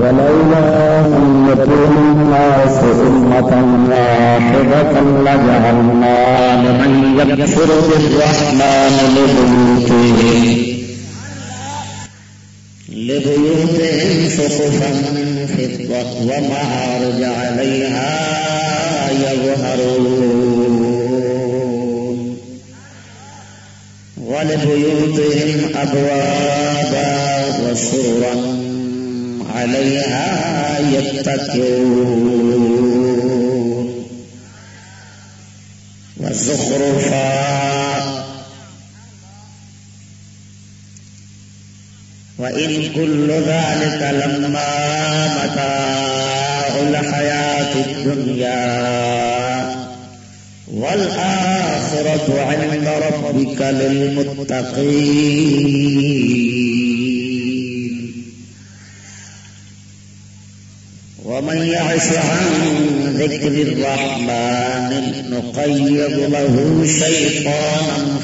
ولولا أن يكون الناس أمة واحدة لجعلنا لمن يكفر بالرحمن لبيوتهم. لبيوتهم سقفا فضة ومعارج عليها يظهرون. ولبيوتهم أبوابا وسرا عليها يتكئون والزخرفا وإن كل ذلك لما متاع الحياة الدنيا. والآخرة عند ربك للمتقين. ومن يعش عن ذكر الرحمن نقيض له شيطانا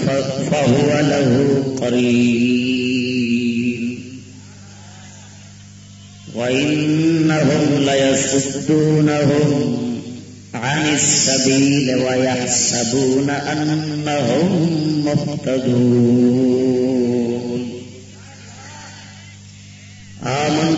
فهو له قريب وإنهم ليصدونهم عن السبيل ويحسبون أنهم مهتدون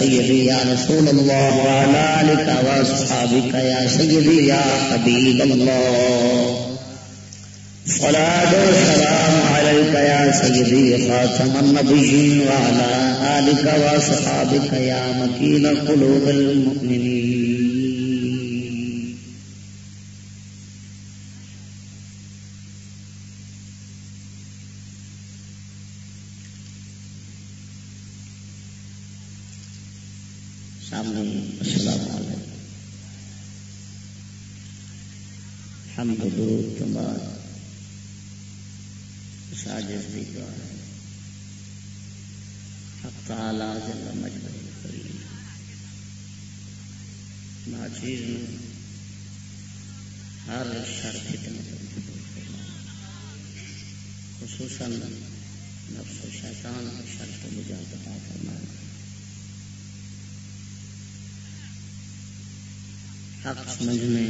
سیدی یا رسول اللہ وعلا لکا و آلك یا سیدی یا حبیب اللہ۔ صلاة و سلام عليك یا سیدی خاتم النبیین وعلا وعلى و وأصحابك یا مکین قلوب المؤمنین۔ حمد درود تمام ساجد بھی دعا ہے۔ حق تعالی جل مجد کریم ناچیز میں ہر شر فتنے خصوصاً نفس و شیطان اور شر کو مجھے بتا فرمانا حق سمجھنے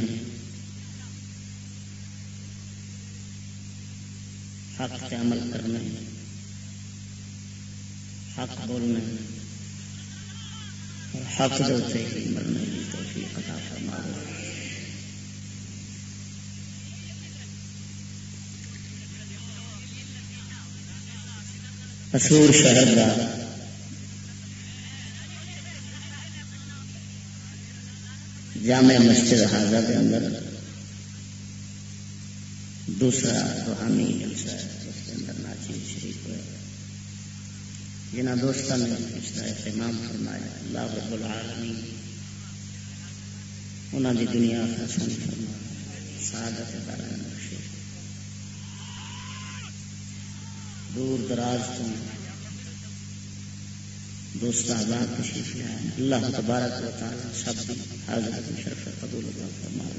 حق سے عمل کرنے حق بولنے اور حق سے ہی مرنے کی توفیق عطا فرما دو اسور شہر کا۔ جامع مسجد حاضر کے اندر۔ دوسرا روحانی جلسہ ہے، اس کے اندر ناچی شریف ہوئے جنہ دوستوں نے اس کا اہتمام فرمایا، اللہ رب العالمین انہوں نے دنیا حسن فرما سعادت دارا بخشے دور دراز تو دوست آزاد تشریف لیا اللہ تبارک و تعالی سب حاضر شرف قبول فرما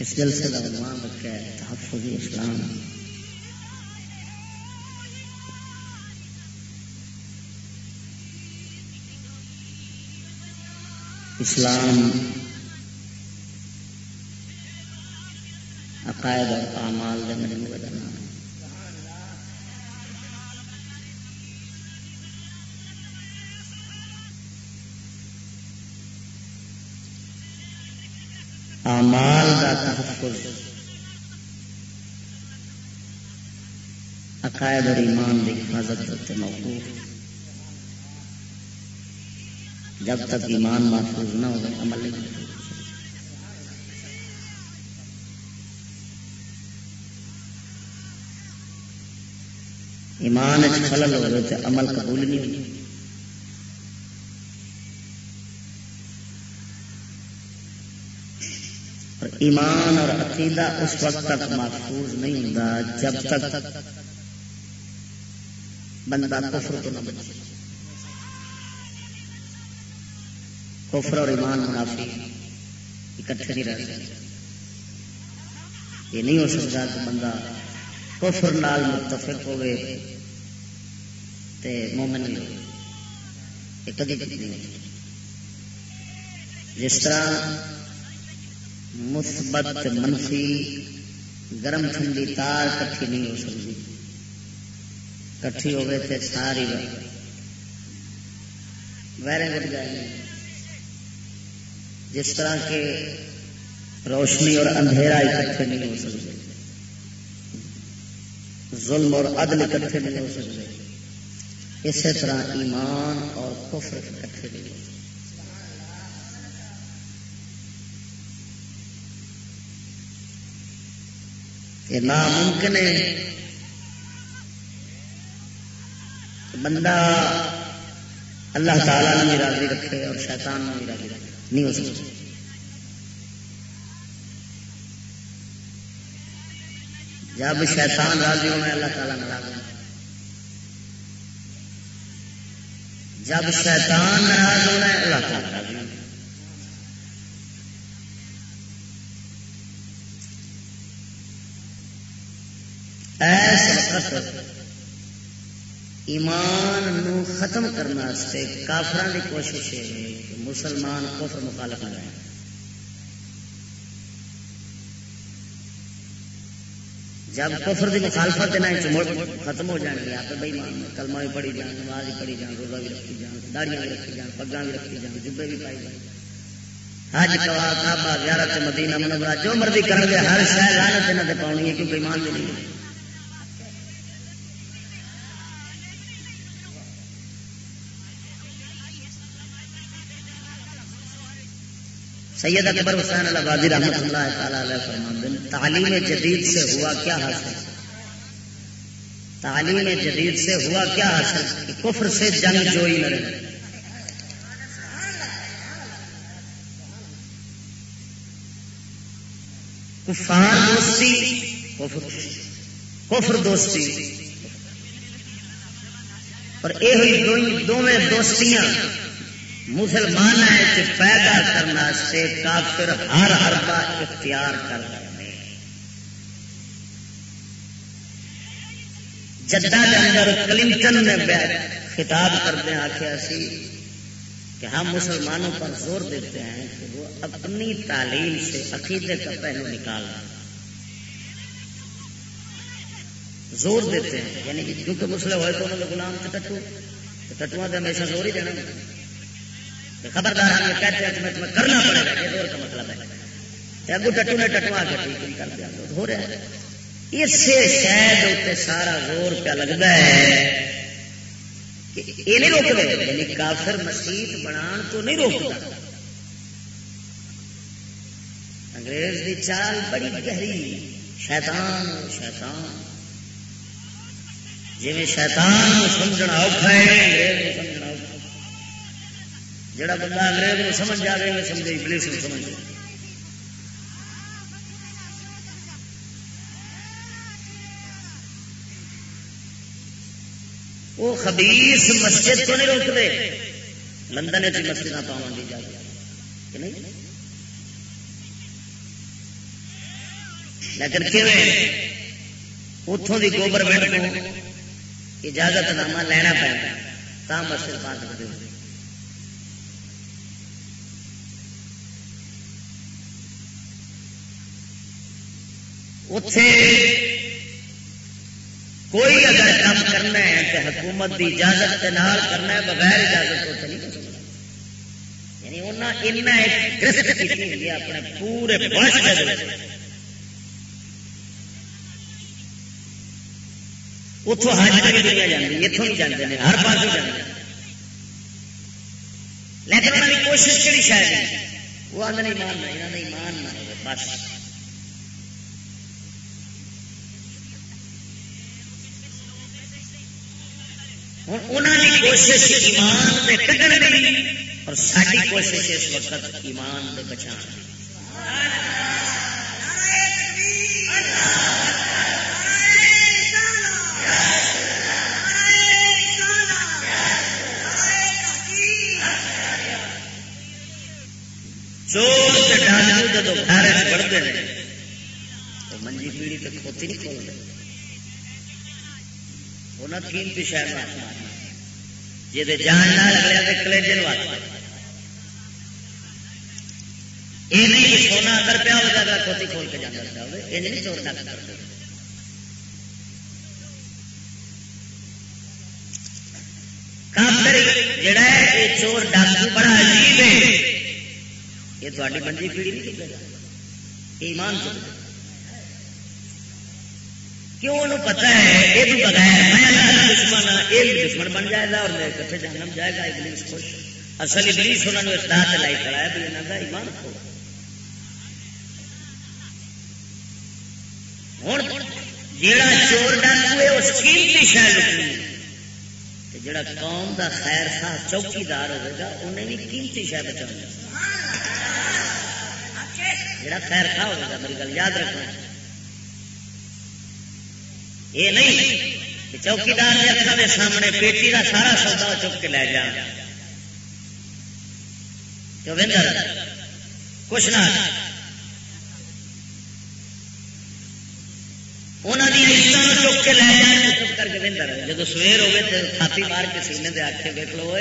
اس جلسے کا عنوان رکھا ہے تحفظ اسلام۔ اسلام عقائد اور اعمال دے مجموعے اعمال کا تحفظ. عقائد اور ایمان کی حفاظت کرتے موقوف. جب تک ایمان محفوظ نہ ہو، عمل نہیں ایمان خلل ہو تو عمل قبول نہیں ہوئی اور ایمان اور عقیدہ اس وقت تک محفوظ نہیں ہوتا، جب تک بندہ کفر تو نہ بچے۔ کفر اور ایمان منافی اکٹھے نہیں رہ سکتے۔ یہ نہیں ہو سکتا کہ بندہ کفر نال متفق ہوئے تے مومن نہیں یہ کدی کدی نہیں جس طرح مثبت منفی، گرم ٹھنڈی تار کٹھی نہیں ہو سکتی۔ کٹھی ہوگی تو ساری ویرے گٹ جائیں۔ گے جس طرح کے روشنی اور اندھیرا اکٹھے نہیں ہو سکتے۔ ظلم اور عدل اکٹھے نہیں ہو سکتے۔ اسی طرح ایمان اور کفر اکٹھے نہیں ہو یہ ناممکن ہے بندہ اللہ تعالیٰ نے بھی راضی رکھے اور شیطان نے بھی راضی رکھے۔ نہیں ہو سکتا۔ جب شیطان راضی ہونا اللہ تعالیٰ ناراض ہونا جب شیطان ناراض ہونا ہے اللہ تعالیٰ راضی ہونا ایس وقت ایمان نو ختم کرنے کافران کی کوشش ہے کہ مسلمان کفر مخالف نہ جب کفر کی مخالفت ختم ہو جائیں گے آپ بھائی مان کلمہ بھی پڑھی جان، نماز بھی پڑھی جان، روزہ بھی رکھی جان، داڑیاں بھی رکھی جان پگا بھی رکھی جان، جبے بھی پائی جان۔ حج کوا، کعبہ، زیارت مدینہ منورہ، جو مرضی کر گے، ہر شہر لانت انہوں نے پاؤنی ہے کیونکہ ایمان بھی نہیں سید اکبر حسین البادی رحمۃ اللہ تعالیٰ علیہ فرمان تعلیم جدید سے ہوا کیا حاصل؟ تعلیم جدید سے ہوا کیا حاصل؟ کہ کفر سے جنگ جوئی لڑے کفار دوستی، کفر دوستی اور یہ ہوئی دونوں دوستیاں مسلمان پیدا کرنا سے کافر ہر ہر کا اختیار کر رہے جدہ کے اندر کلنٹن نے خطاب کرتے آخیا سی کہ ہم مسلمانوں پر زور دیتے ہیں کہ وہ اپنی تعلیم سے عقیدے کا پہلو نکالنا زور دیتے ہیں یعنی کہ کیونکہ مسلم ہوئے تو انہوں نے غلام کے ٹٹو ٹٹوا تو ہمیشہ زور ہی دینا۔ خبردار ہم یہ کہتے ہیں تمہیں تمہیں کرنا پڑے گا، یہ دور کا مطلب ہے۔ اگو ٹٹو نے ٹٹوا کے ٹھیک کر دیا ہو رہا ہے۔ اس سے اتنے سارا زور پہ لگتا ہے کہ یہ نہیں روک رہے یعنی کافر مسیح بنان تو نہیں روکتا۔ انگریز کی چال بڑی گہری، شیطان شیطان۔ جی شیطان سمجھنا اوکھا ہے، انگریز جڑا بندہ انگریز کو سمجھ جائے وہ سمجھے پولیس کو سمجھ جائے وہ خبیس مسجد کو نہیں روکتے۔ لندن کی مسجد نہ پاؤں گی جائے کے نہیں؟ لیکن کیون اتوں کی گورنمنٹ کو اجازت نامہ لینا پڑتا مسجد پا سکتے اتے کوئی اگر کام کرنا ہے تو حکومت کی اجازت کے نال کرنا ہے، بغیر اجازت نہیں کر سکتا یعنی انہیں ایک کی اپنے پورے اتوں حج تک دنیا جاتی اتوں بھی جاتے ہیں، ہر پاس جاتے لیکن انہوں کوشش کہڑی شاید؟ وہ آدھے ایمان نہ ایمان نہ ہو بس انہوں کوشش ایمان سے اور ساری کوشش اس وقت ایمان سے بچا چور ڈالو جب گھر پڑھتے ہیں تو منجی پیڑھی تو کھوتی نہیں کھولتے انہیں قیمتی شہر جی جان نہ لگا تو کلیجے یہ نہیں کہ سونا اگر پیا ہوگا اگر کھوتی کھول کے جانا ہوگا یہ نہیں چور ڈاک کرتے کافر جڑا ہے یہ چور ڈاکو بڑا عجیب ہے یہ تاری منجی پیڑھی نہیں ایمان چلے کیوں انہوں پتا ہے؟ یہ بھی بغیر میں اللہ دشمن ہاں، یہ بھی دشمن بن جائے گا اور میرے کٹھے جہنم جائے گا۔ ابلیس خوش۔ اصل ابلیس انہوں نے اس رات لائی کھڑا بھی انہوں کا ایمان کھو۔ ہوں، جیڑا چور ڈاکو ہے اس قیمتی شاید لکنی جڑا قوم دا خیر خواہ چوکیدار ہوگا انہیں بھی قیمتی شاید بچاؤں جڑا خیر خا ہوگا میری گل یاد رکھنا۔ یہ نہیں چوکیدار کے اکھا کے سامنے پیٹی کا سارا سودا چک کے لے جا۔ کچھ نہ۔ انہوں نے کے لے چپ کر کے جب سویر ہوگی تو تھاپی مار کے سینے دے آخے دیکھ لو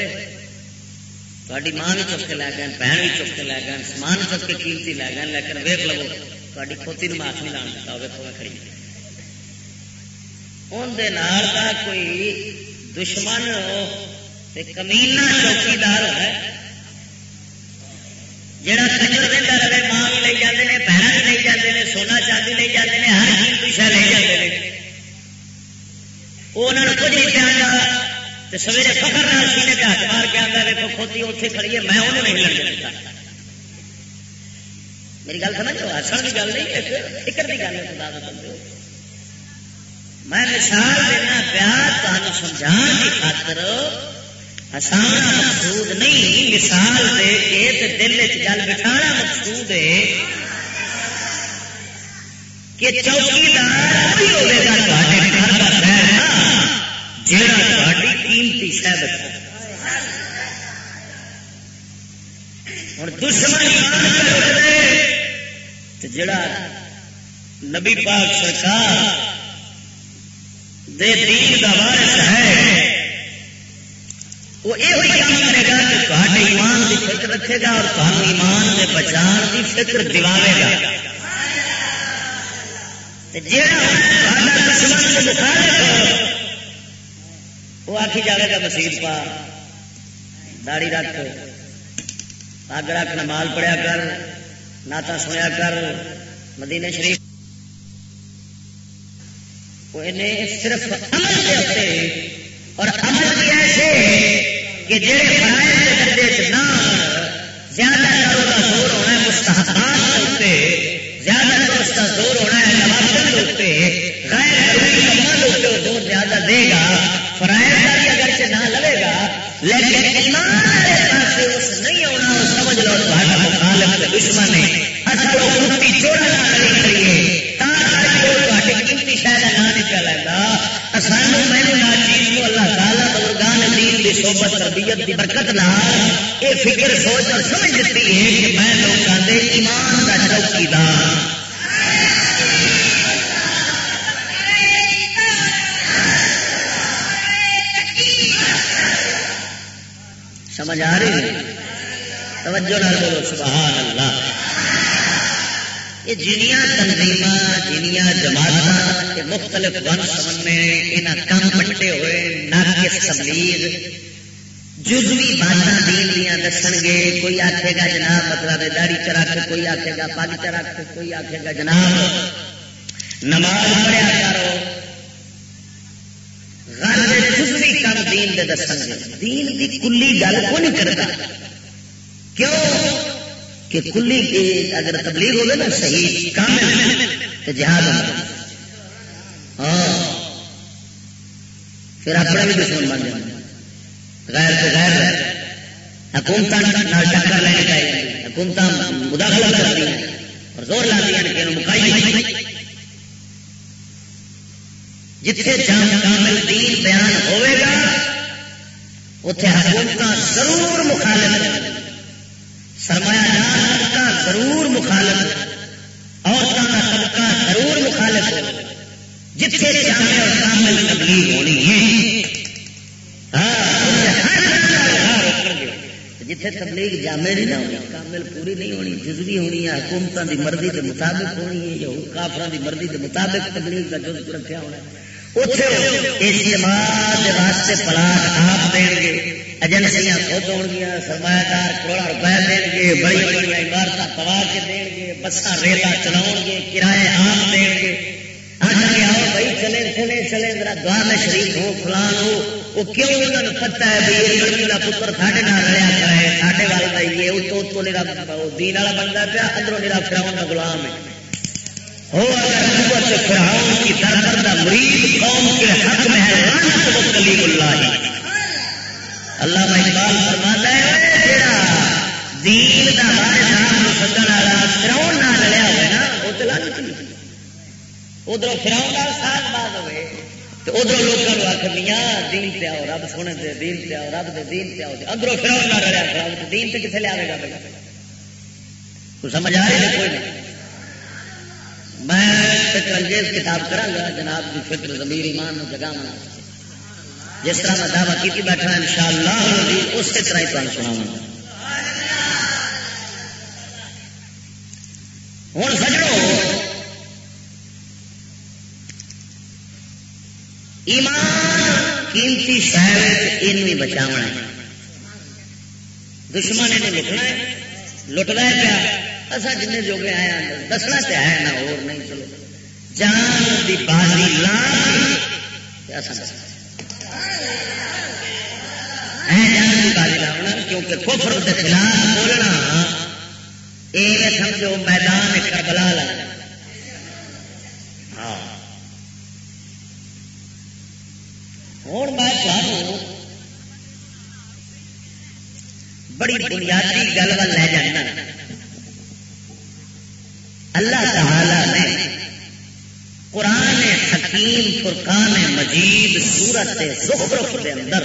تاری ماں بھی چک کے لے گئے، بہن بھی چک کے لے گئے، سامان چک کے قیمتی لے گئے، لیکن ویک لو تاری کھوتی معاف نہیں لان دیتا کھڑی۔ اندر کوئی دشمن کمینا چوکیدار ہے جہاں کچر دینا رہے، ماں بھی لے جاتے ہیں بہن بھی لے جاتے ہیں سونا چاندی لے جاتے ہیں ہر قیمتی شہ لے جاتے ہیں وہ کچھ نہیں دیا سویرے فخر نال سینے پہ ہاتھ مار کے آتا دیکھو کھوتی اتنے کھڑی ہے، میں انہوں نہیں لڑنے دیتا۔ میری گل سمجھ لو کی گل نہیں فکر کی گل ہے، خدا بندے۔ میں مثال دینا پیا تمہیں کی خاطر۔ آسان مقصود نہیں، مثال دے کے دل چ گل بٹھانا مقصود ہے۔ کہ چوکیدار ہوئے گا جہاں قیمتی شہ ہوں دشمن جڑا نبی پاک سرکار دے دین کا وارث ہے۔ وہ یہ کام کرے گا کہ تھوڑے ایمان کی فکر رکھے گا اور تمہیں ایمان کے بچان کی فکر دلاوے گا۔ وہ آخی جائے گا مسیح پا داڑی رکھ۔ اگ رکھ، نماز پڑھیا کر ناتا سنیا کر مدینے شریف وہ صرف عمل کے ہوتے اور عمل بھی ایسے کہ جہے فرائض کے درجے نہ زیادہ کرو کا زور ہونا ہے مستحقات کے زیادہ کرو اس کا زور ہونا ہے نوازن کے غیر ضروری کمال کے زور زیادہ دے گا، فرائض کا بھی اگر سے نہ لگے گا، لیکن ایمان والے پاس اس نہیں آنا وہ سمجھ لو تھوڑا مخالف دشمن ہے۔ اصل سانو چیز کو اللہ تعالیٰ صحبت، تربیت کی برکت نہ یہ فکر، سوچ اور سمجھ دیتی ہے کہ میں لوگوں کے ایمان کا چوکیدار ہاں۔ سمجھ آ رہی ہے؟ توجہ نہ بولو، سبحان اللہ۔ یہ جنیا تنظیم جنیا جماعت مختلف ون سمنے یہاں کم پٹے ہوئے، ناقص تبلیغ، جزوی باتیں دین دیا دس گے، کوئی آخے گا جناب مطلب داڑی چ رکھ کوئی آخے گا، پگ چ رکھ کوئی آخے گا، جناب نماز پڑھیا کرو۔ جزوی کم دین دے دس گے۔ دین کی کلی گل کو نہیں کرتا کیوں؟ کہ کلی کی اگر تبلیغ ہوگی نا صحیح کامل، تو جہاد ہاں۔ پھر اپنا بھی دشمن بن جائے۔ غیر تو غیر حکومت ٹکر لینی چاہیے حکومت مداخلت کر دیا اور زور لا دیا کہ مکائی جتھے جان کامل دین بیان ہوئے گا اتے حکومت ضرور مخالف سرمایہ دار طبقہ ضرور مخالف عورتوں کا طبقہ ضرور مخالف جتنے جامع اور کامل تبلیغ ہونی ہے۔ ہاں، جتنے تبلیغ جامع نہیں نہ ہونی، کامل پوری نہیں ہونی، جزوی ہونی ہے حکومتوں کی مرضی کے مطابق ہونی ہے، یا کافر کی مرضی کے مطابق تبلیغ کا جز رکھا ہونا اتنے اجتماع واسطے پلاٹ آپ دیں گے ایجنسیاں خود ہو گیا، سرمایہ دار کروڑا روپئے دیں گے، بڑی بڑی عمارت پوا کے دیں گے بسا ریلا چلاؤ گے کرائے آم دیں گے۔ آخر آؤ بھائی چلے چلے چلے ذرا دعا میں شریف ہو فلان ہو وہ کیوں انہوں نے پتا ہے بھائی، یہ لڑکی کا پتر ساڈے نال رہا ساڈے وال کا یہ اتو اتو دین والا بنتا پیا ادھر میرا فراؤن کا گلام ہے۔ ہو اگر فراؤن کی کا قوم کے حق میں ہے کلیم اللہ۔ اللہ اقبال فرماتا ہے جڑا دین کا ہمارے نام سجن والا فراؤن نہ لڑیا ہوئے نا، وہ تو لانتی ادھر فراؤن کا ساتھ بات ہوئے ادھر لوگوں آخ میاں دین پہ آؤ، رب سونے دے دین پہ آؤ، رب دے دین پہ آؤ. ادھر فراؤن نہ لڑیا، فراؤن تو دین پہ کتنے لیا گا بھائی تو سمجھ آ رہی ہے کوئی نہیں۔ میں انگریز کتاب کرا گا، جناب کی فکر زمیر ایمان جگہ میں جس طرح میں دعوی کی بیٹھا ان شاء اللہ اسی طرح ہی تمہیں سنا ہوں سجڑو۔ ایمان، قیمتی شہر یہ بچاو ہے۔ دشمن نے لٹنا ہے لٹنا ہے پیا۔ اصا جن جو گے آیا ہاں، دسنا تو ہے نہ اور نہیں، چلو۔ جان کی بازی لا کیونکہ کفر کے خلاف بولنا یہ سمجھو میدان کربلا لگا ہاں۔ ہوں میں بڑی بنیادی گل لے جانا۔ اللہ تعالی نے قرآن حکیم فرقان مجید سورت زخرف دے اندر۔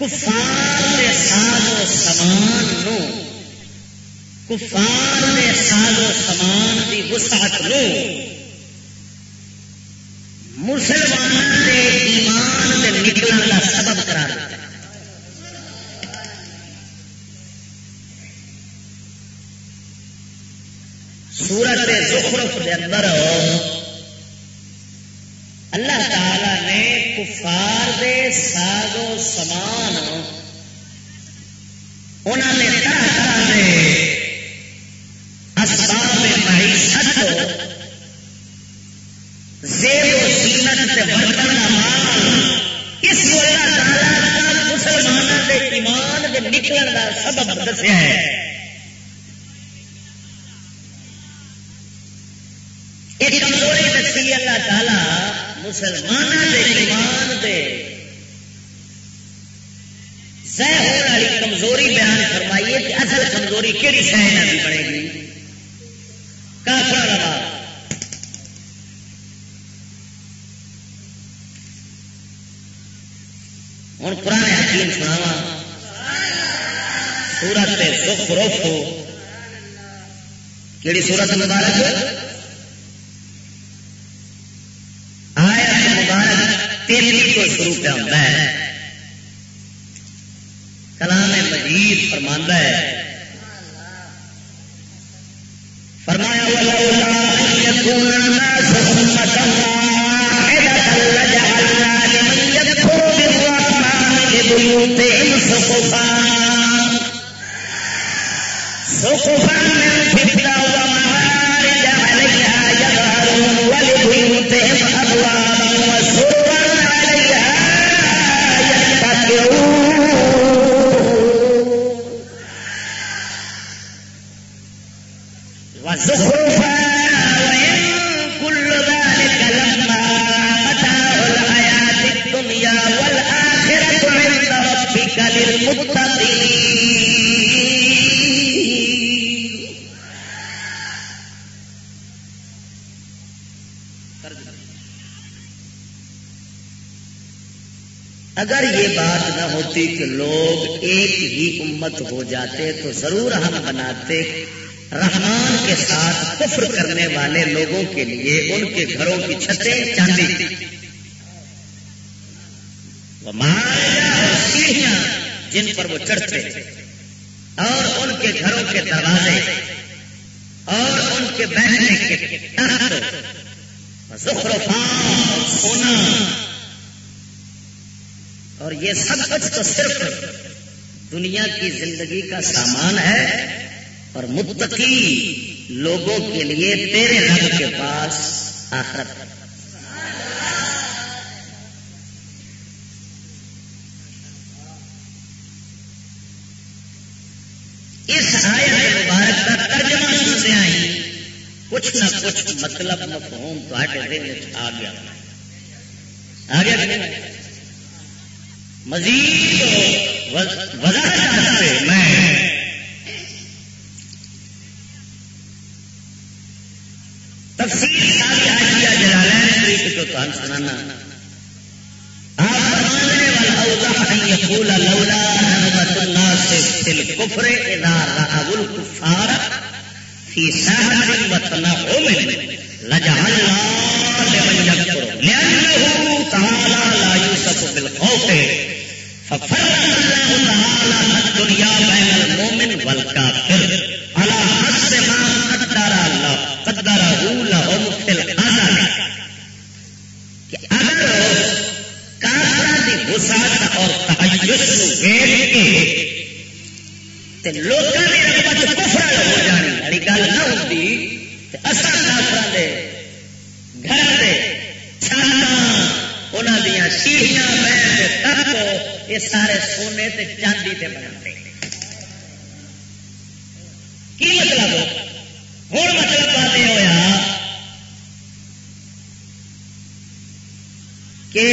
کفار دے ساز و سامان نو، کفار دے ساز و سامان دی وسعت نو۔ مسلمان دے ایمان سورت زخرف دے اندر اللہ تعالی نے کفار دے ساز و سمان انہوں نے طرح طرح دے اسباب معیشت زیب و زینت سے برتن کا مال، اس کو اللہ تعالی مسلمانوں کے ایمان کے نکلن کا سبب دسیا ہے ایک کمزوری دسی اللہ تعالی مسلمانوں ایمان دے سہ ہونے والی کمزوری بیان فرمائیے کہ اصل کمزوری کہڑی سہ کی بنے گی؟ کافر لگا ہوں پرانے حکیم سناوا سورت سکھ روفو کہڑی سورت مبارک آیا مبارک تیری کو شروع پہ ہوتا ہے کلام مجید فرماندہ ہے فرمایا اگر جاتے تو ضرور ہم بناتے رحمان کے ساتھ کفر کرنے والے لوگوں کے لیے ان کے گھروں کی چھتیں چاندی۔ سیڑھیاں جن پر وہ چڑھتے اور ان کے گھروں کے دروازے اور ان کے بہنے کے سونا اور یہ سب کچھ تو صرف دنیا کی زندگی کا سامان ہے اور متقی لوگوں کے لیے تیرے رنگ کے پاس آخرت ہے۔ اس آیا مبارک کا ترجمہ سنتے آئی کچھ نہ کچھ مطلب مفہوم تو دل آ گیا۔ آ گیا مزید وضاحت میں تفصیل ساری جلالین شریف سنانا آپ فرمانے والا اوضاح یقول لولا الناس فی الكفر اذا رأوا الكفار فی دنیا بین المومن والکافر على حسب ما قدر اللہ قدر لهم الازل کہ اگر دی اور کے تے لوکاں دی رغبت کفر ہو جانی گل نہ ہوندی تے یہ سارے سونے تے چاندی تے بنا کی مطلب ہوں مطلب بات یہ ہوا کہ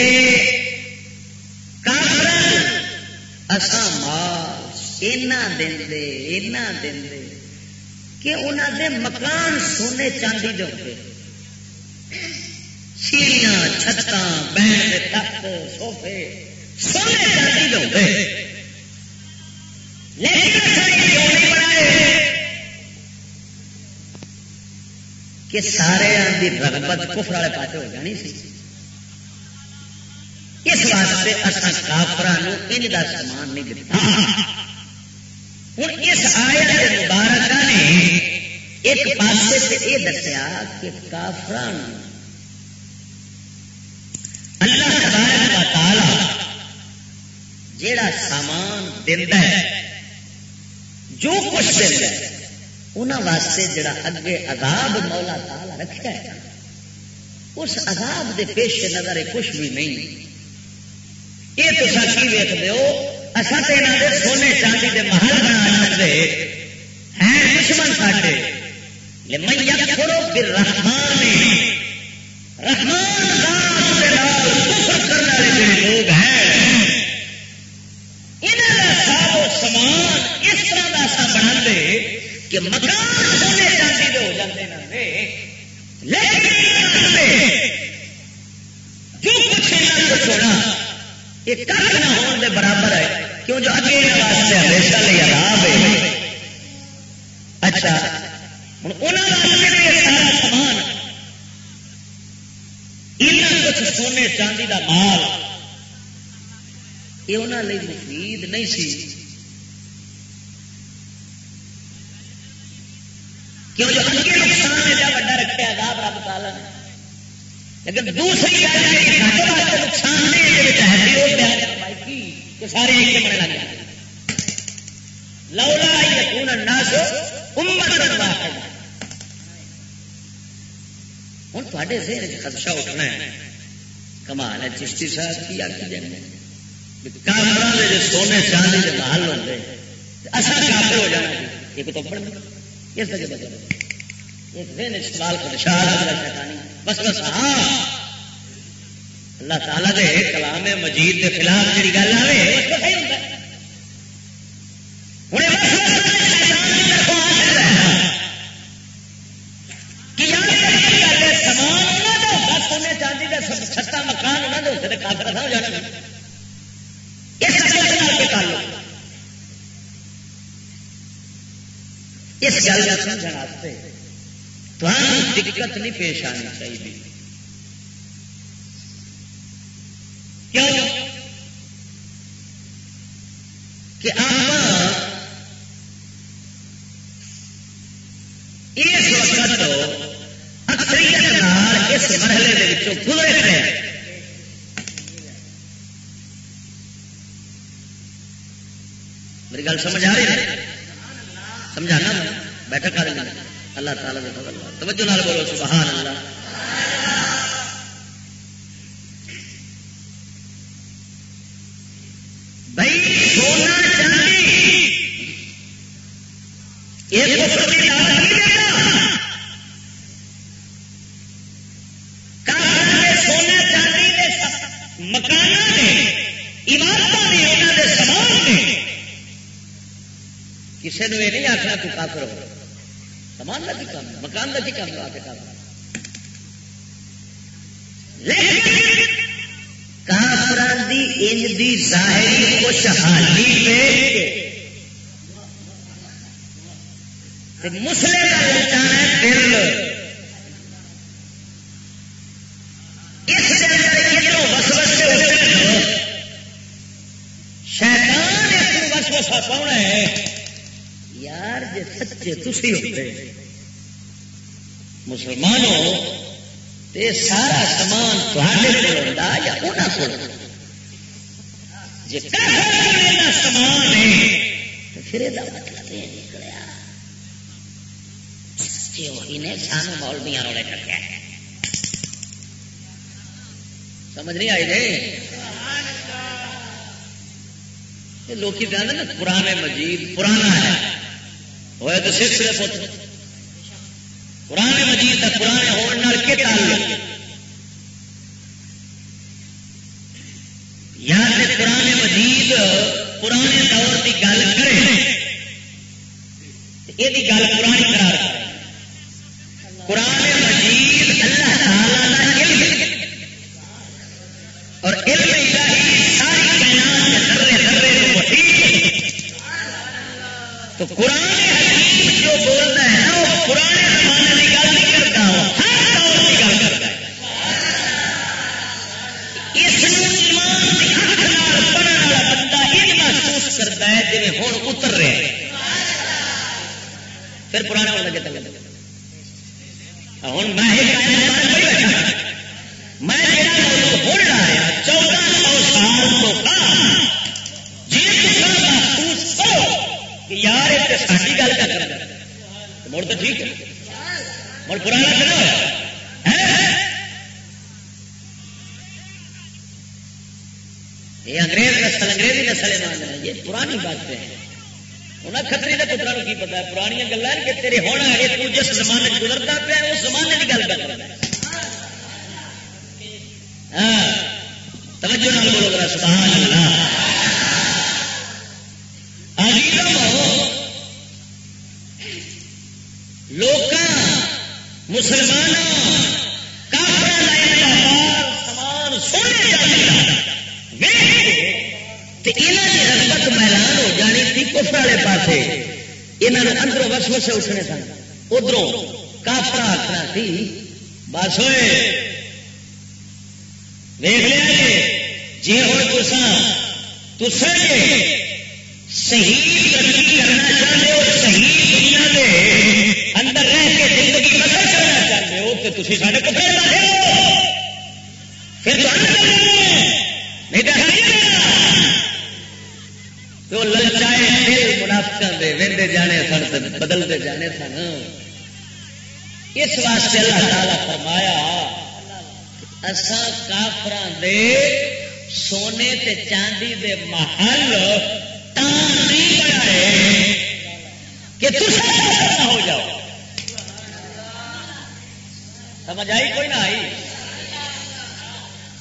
اسان مال اینا دن دے اینا دن دے کہ انہوں دے مکان سونے چاندی دے ہوتے۔ سیڑیاں چھتاں، بہن تخت سوفے سونے چاندی دے کہ سارے کی رغبت کفر والے پاس ہو جانی سی۔ اس واسطے اصا کافران ان کا سامان نہیں دتا۔ ہوں اس آیا مبارک نے ایک پاس یہ دسیا کہ کافران اللہ تبارک و تعالی جیڑا سامان دینا ہے، جو کچھ دینا ہے انہوں واسطے جڑا اگے عذاب مولا تالا رکھا ہے، اس عذاب دے پیش نظر کچھ بھی نہیں۔ یہ تو کی ویک دو اصا تو یہاں دے سونے چاندی دے محل بنا سکتے ہیں۔ دشمن ساڈے۔ من یکفرو بالرحمن۔ رحمان ذات دے نال کفر کرنے والے لوگ ہیں سامان اس طرح کا سا بنا دے کہ مکان سونے چاندی دے ہو جاتے لیکن جو کچھ یہاں کو چھوڑا یہ کر نہ ہونے دے برابر ہے کیوں جو اگے واسطے ہمیشہ لے عذاب ہے اچھا ہوں انہوں سارا سامان کچھ سونے چاندی کا مال یہ انہوں نے مفید نہیں سی۔ کیوں جو اگے نقصان ایڈا وا رکھا عذاب رب تعالی نے۔ لیکن دوسری گل ہے نقصان نہیں ہے کہ سارے ایک بڑے لگ جائے لولا یکون الناس امت واحد ہوں تے ذہن خدشہ اٹھنا ہے۔ کمال ہے، چشتی صاحب کی آخی جائے کافر سونے چاندی کے محل ہوتے اصل کافر ہو جانا ایک تو پڑھنا اس وجہ ایک بس بس ہاں۔ اللہ تعالیٰ دے کلام مجید کے خلاف جی گل آئے گل کا سمجھنے دقت نہیں پیش آنی چاہیے۔ کیوں؟ کہ آپ اس وقت اکثریت اس مرحلے کے گزرے رہے میری گل سمجھ آ رہی ہے؟ سمجھانا؟ بیٹھک کر اللہ تعالیٰ توجہ نال بولو سبحان اللہ۔ مکان کا کام آ کے کام۔ کافران دی ان دی ظاہری خوشحالی پہ مسلے کا بچانا ہے دل۔ اس کے اندر کتوں وسوس سے ہوتے شیطان اس وسوسہ پاؤنا ہے؟ یار جی سچے تھی ہوتے مسلمانوں تے سارا سامان تے ہوتا یا انہوں کو جی سامان ہے تو پھر یہ مطلب یہ نکلیا وہی نے سانو مولویا روڑے چکیا سمجھ نہیں آئی جی؟ نہیں لوگ کہتے نا پرانے مجید پرانا ہے۔ ہوئے تو سلسلے پوت پرانے پرانے ہونے کے تعلق؟ یا پرانے مجید پرانے دور کی گل کرے۔ یہ گل پرانی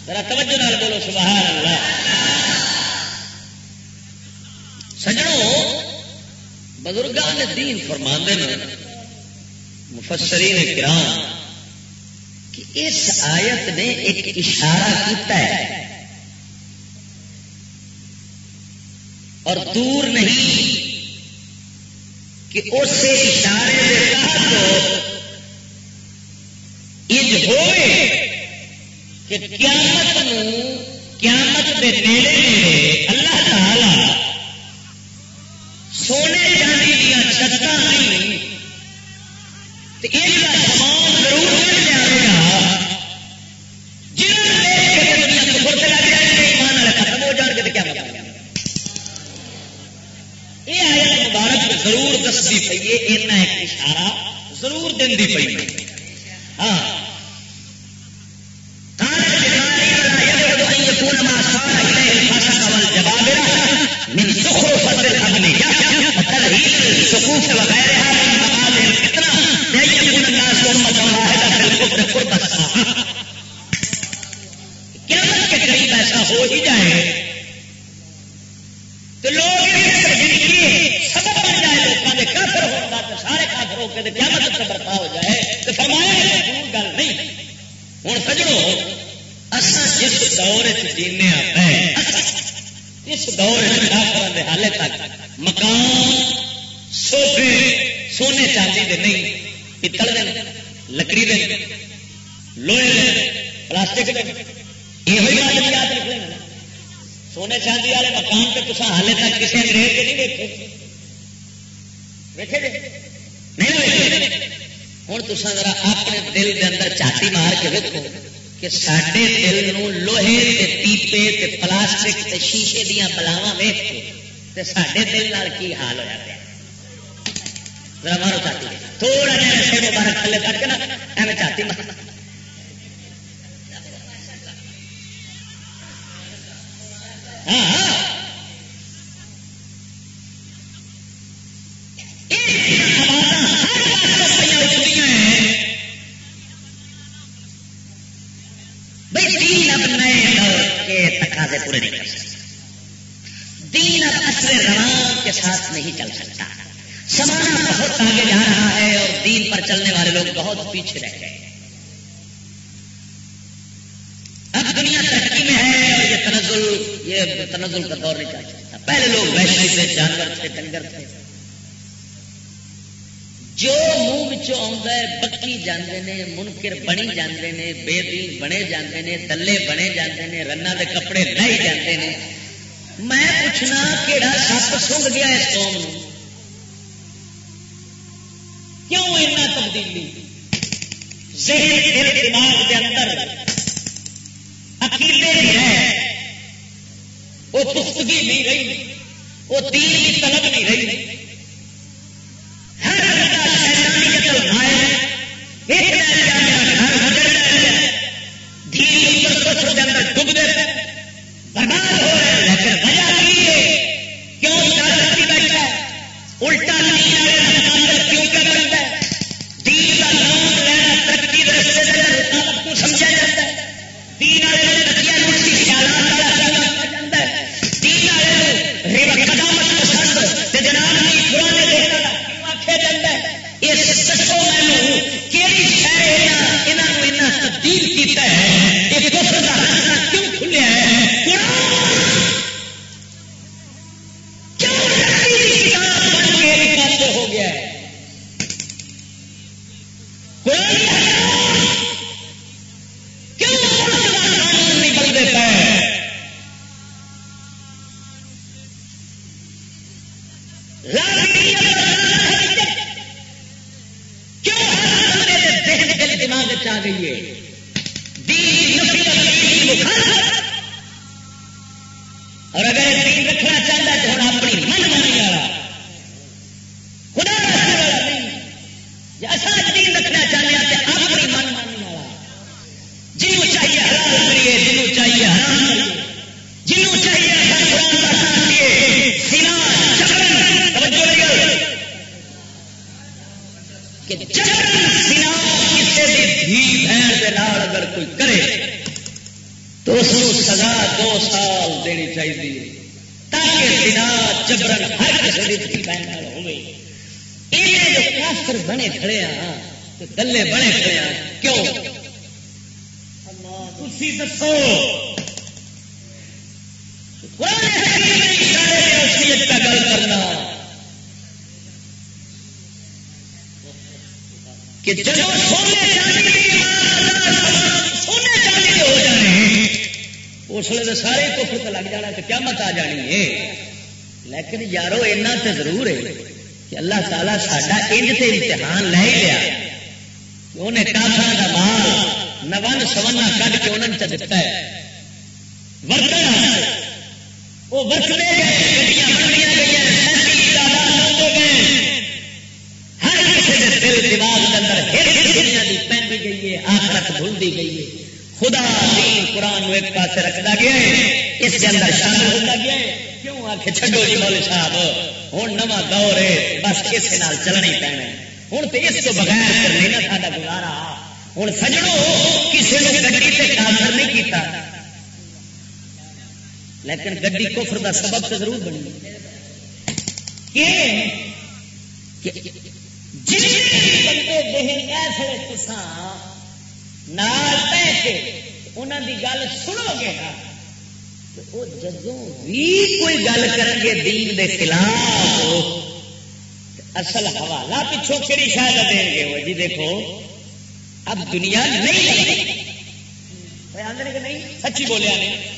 ذرا توجہ نال بولو، سبحان اللہ۔ بزرگان دین فرماندے مفسرین کرام، کہ اس آیت نے ایک اشارہ کیتا ہے۔ اور دور نہیں، کہ اس اشارے کے ہو کہ قیامت نو قیامت دے نیڑے نیڑے کہ سارے دل نو لوہے تے پیپے تے پلاسٹک تے شیشے دیا بلاوا ویچ کے سارے دل کی حال ہویا منکر بنی جاندے نے بے دین بنے جاندے نے تلے بنے جاندے نے رنا دے کپڑے لے جاندے نے میں پوچھنا کہڑا سپ سنگ گیا اس قوم دلے بنے کھڑے کیوں؟ تھی دسو۔ جب سونے چاندی ہو جانے اس لیے تو سارے کفر تو لگ جانا تو کیا مت آ جانی ہے۔ لیکن یارو ایسا تو ضرور ہے کہ اللہ تعالیٰ ساڈا انج تے امتحان لے لیا۔ انہیں کافر کا مال نون سونا کھ کے انہوں نے دتا ہے۔ وہ وقت ہر کسی گئی خدا دین قرآن ایک گیا ہے آ کے چھڈو جی ہوں نواں دور ہے، بس کسی چلنا ہی پینا ہوں تو اس کو بغیر لینا سا گزارا۔ ہوں سجڑو کسی نے گڈی سے کافر نہیں کیتا۔ لیکن گی کفر دا سبب تو ضرور بنی۔ کہ بندے بہن ایسے تسان نال گل سنو گے نا وہ جدوں بھی کوئی گل کریں گے دین کے خلاف اصل حوالہ پیچھو کہڑی شاید دیں گے وہ جی دیکھو اب دنیا نہیں نہیں؟ سچی بولیا نہیں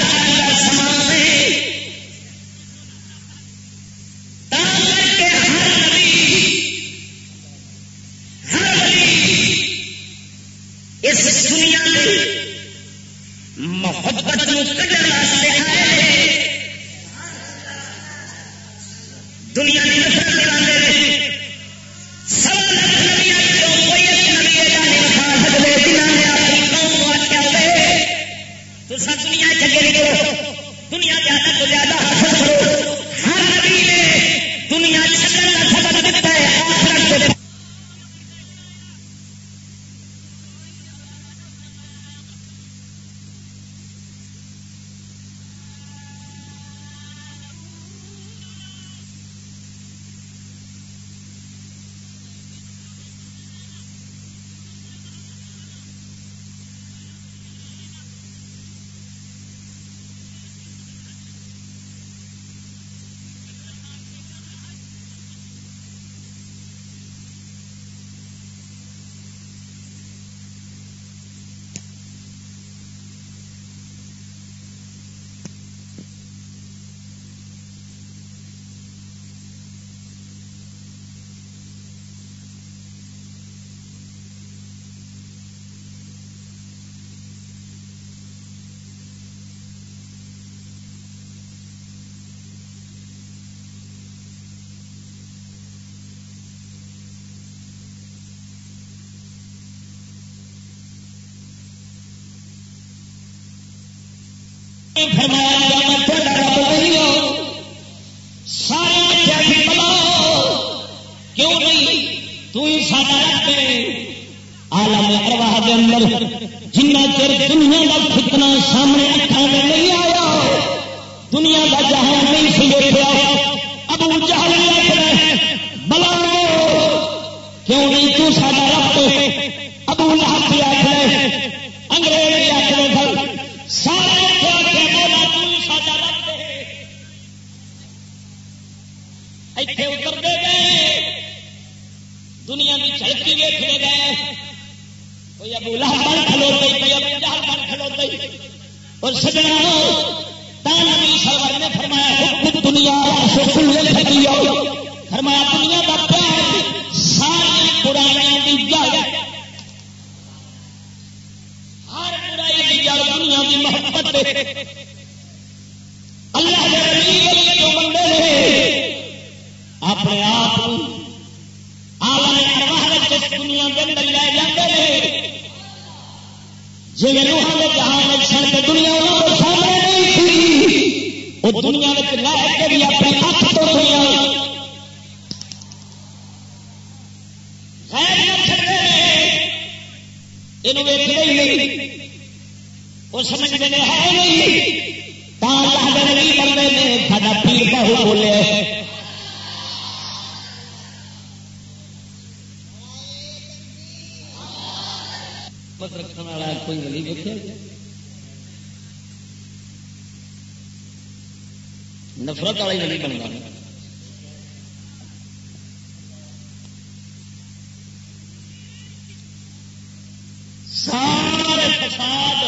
اپنے آپ دنیا کے اندر لے جاتے جی روحان کے جہاں سن کے دنیا سامنے نہیں تھی وہ دنیا میں لے کے بھی اپنے ہاتھ تو دنیا۔ یہ سمجھتے ہیں نفرت والا ہی ولی بنتا سارے فساد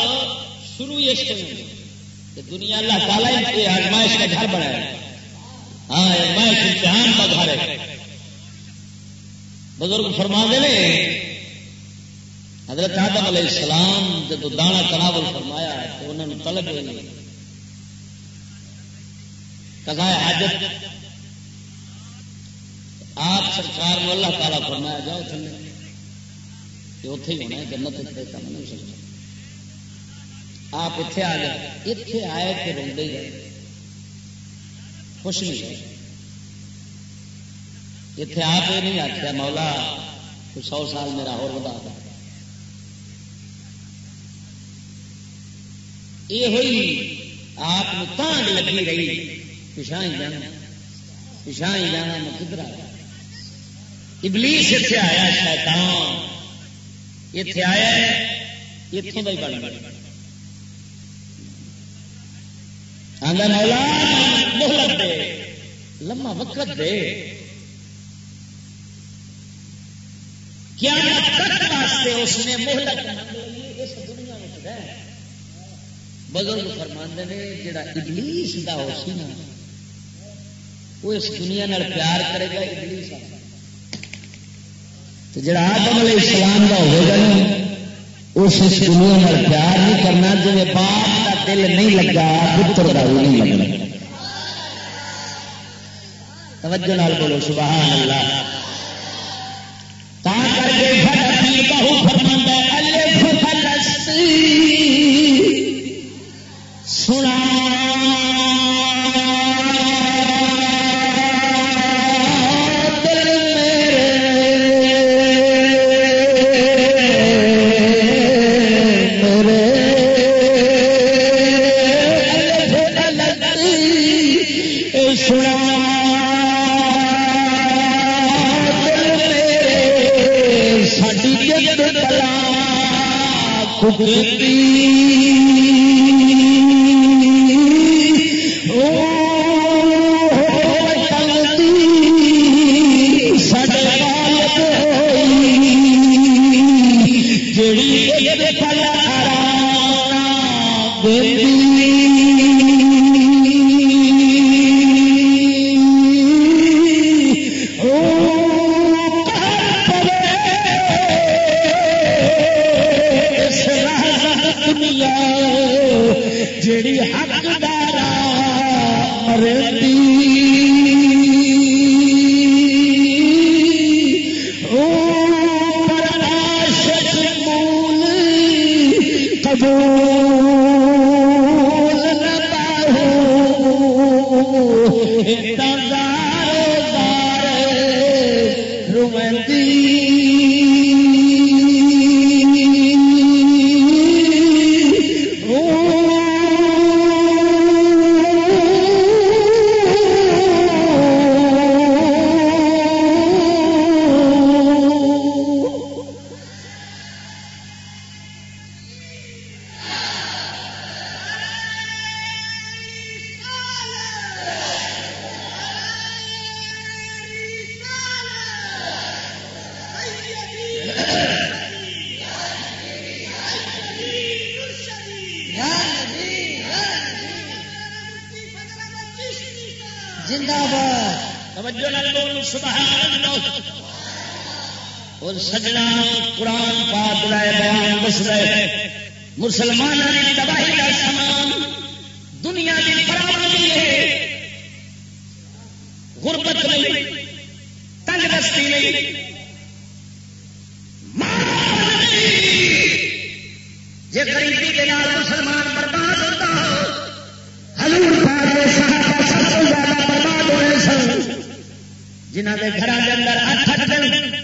شروع اس دنیا اللہ تعالیٰ آزمائش کا گھر بنایا۔ ہاں آزمائش امتحان کا گھر ہے۔ بزرگ فرما دے حضرت آدم علیہ السلام جب دانا تناول فرمایا تو انہوں نے طلب ہوئی۔ کزائے حاجت۔ آپ سرکار نے اللہ تعالیٰ فرمایا جاؤ تھلے۔ کہ اتے ہی ہونا ہے، جنت اتنے کم نہیں سکتا۔ آپ اتے آ گئے اتے آئے کہ روڈے گئے خوش نہیں گئے اتے آپ یہ نہیں آخیا مولا، تو سو سال میرا اور بتا دیا یہ ہوئی، آپ لگی رہی۔ پچھا ہی جانا پچھا ہی جانا میں کدھر آیا ابلیس اتنے آیا شیطان اتے آیا اتوں کا ہی بن بن مولا محلت دے لما وقت دے۔ کیا واسطے اس نے محلت اس دنیا میں بزرگ فرما نے، جڑا ابلیس کا ہو سی نا وہ اس دنیا نال پیار کرے گا ابلیس جڑا آدم علیہ السلام کا ہوگا نا، اس اس دنیا نال پیار نہیں کرنا جی باپ کا دل نہیں لگا، پتر کا بھی نہیں لگا توجہ نال بولو، سبحان اللہ۔ جنہ کے گھر کے اندر اٹھ اٹھ دن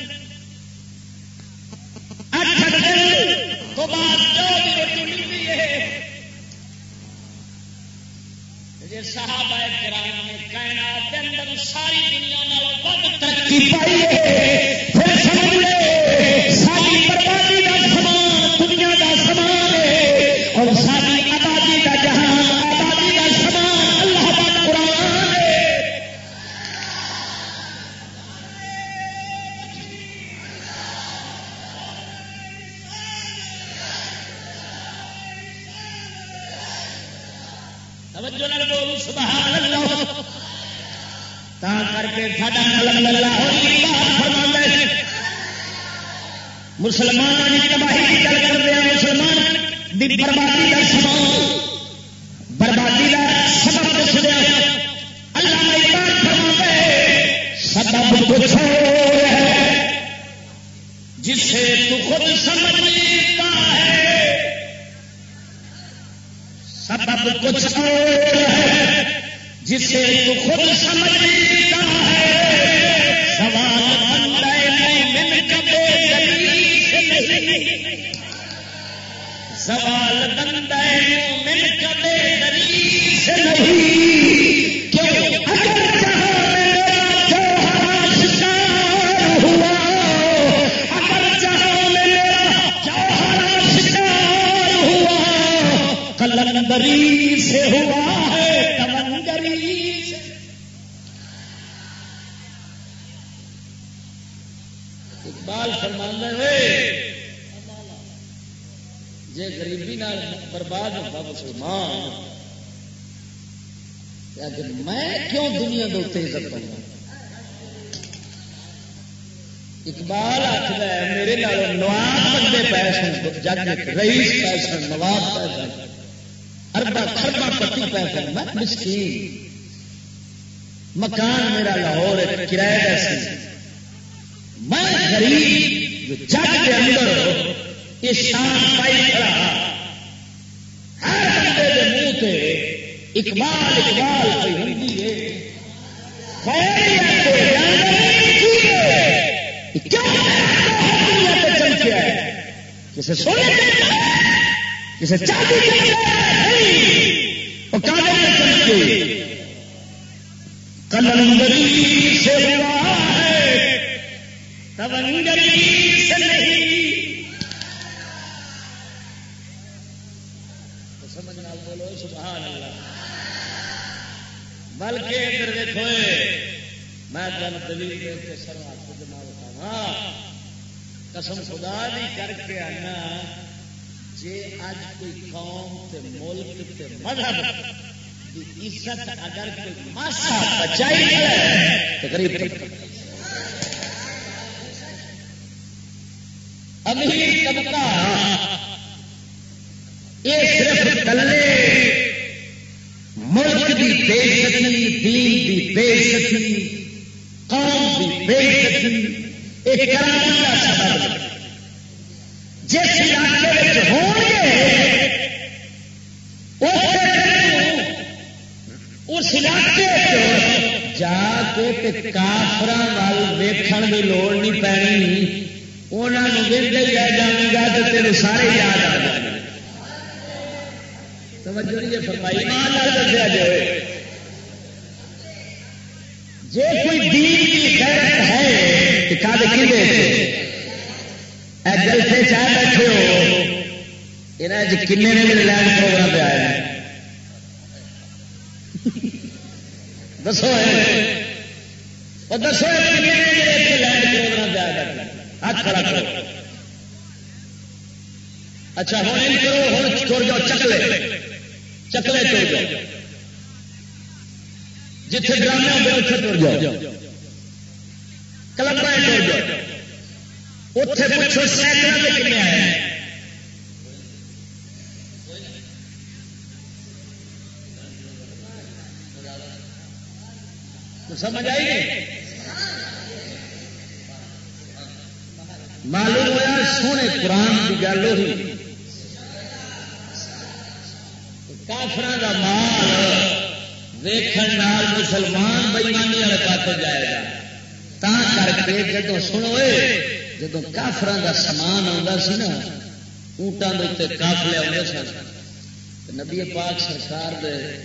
اونٹان کے اتنے کافلے آتے سن۔ نبی پاک سرکار دے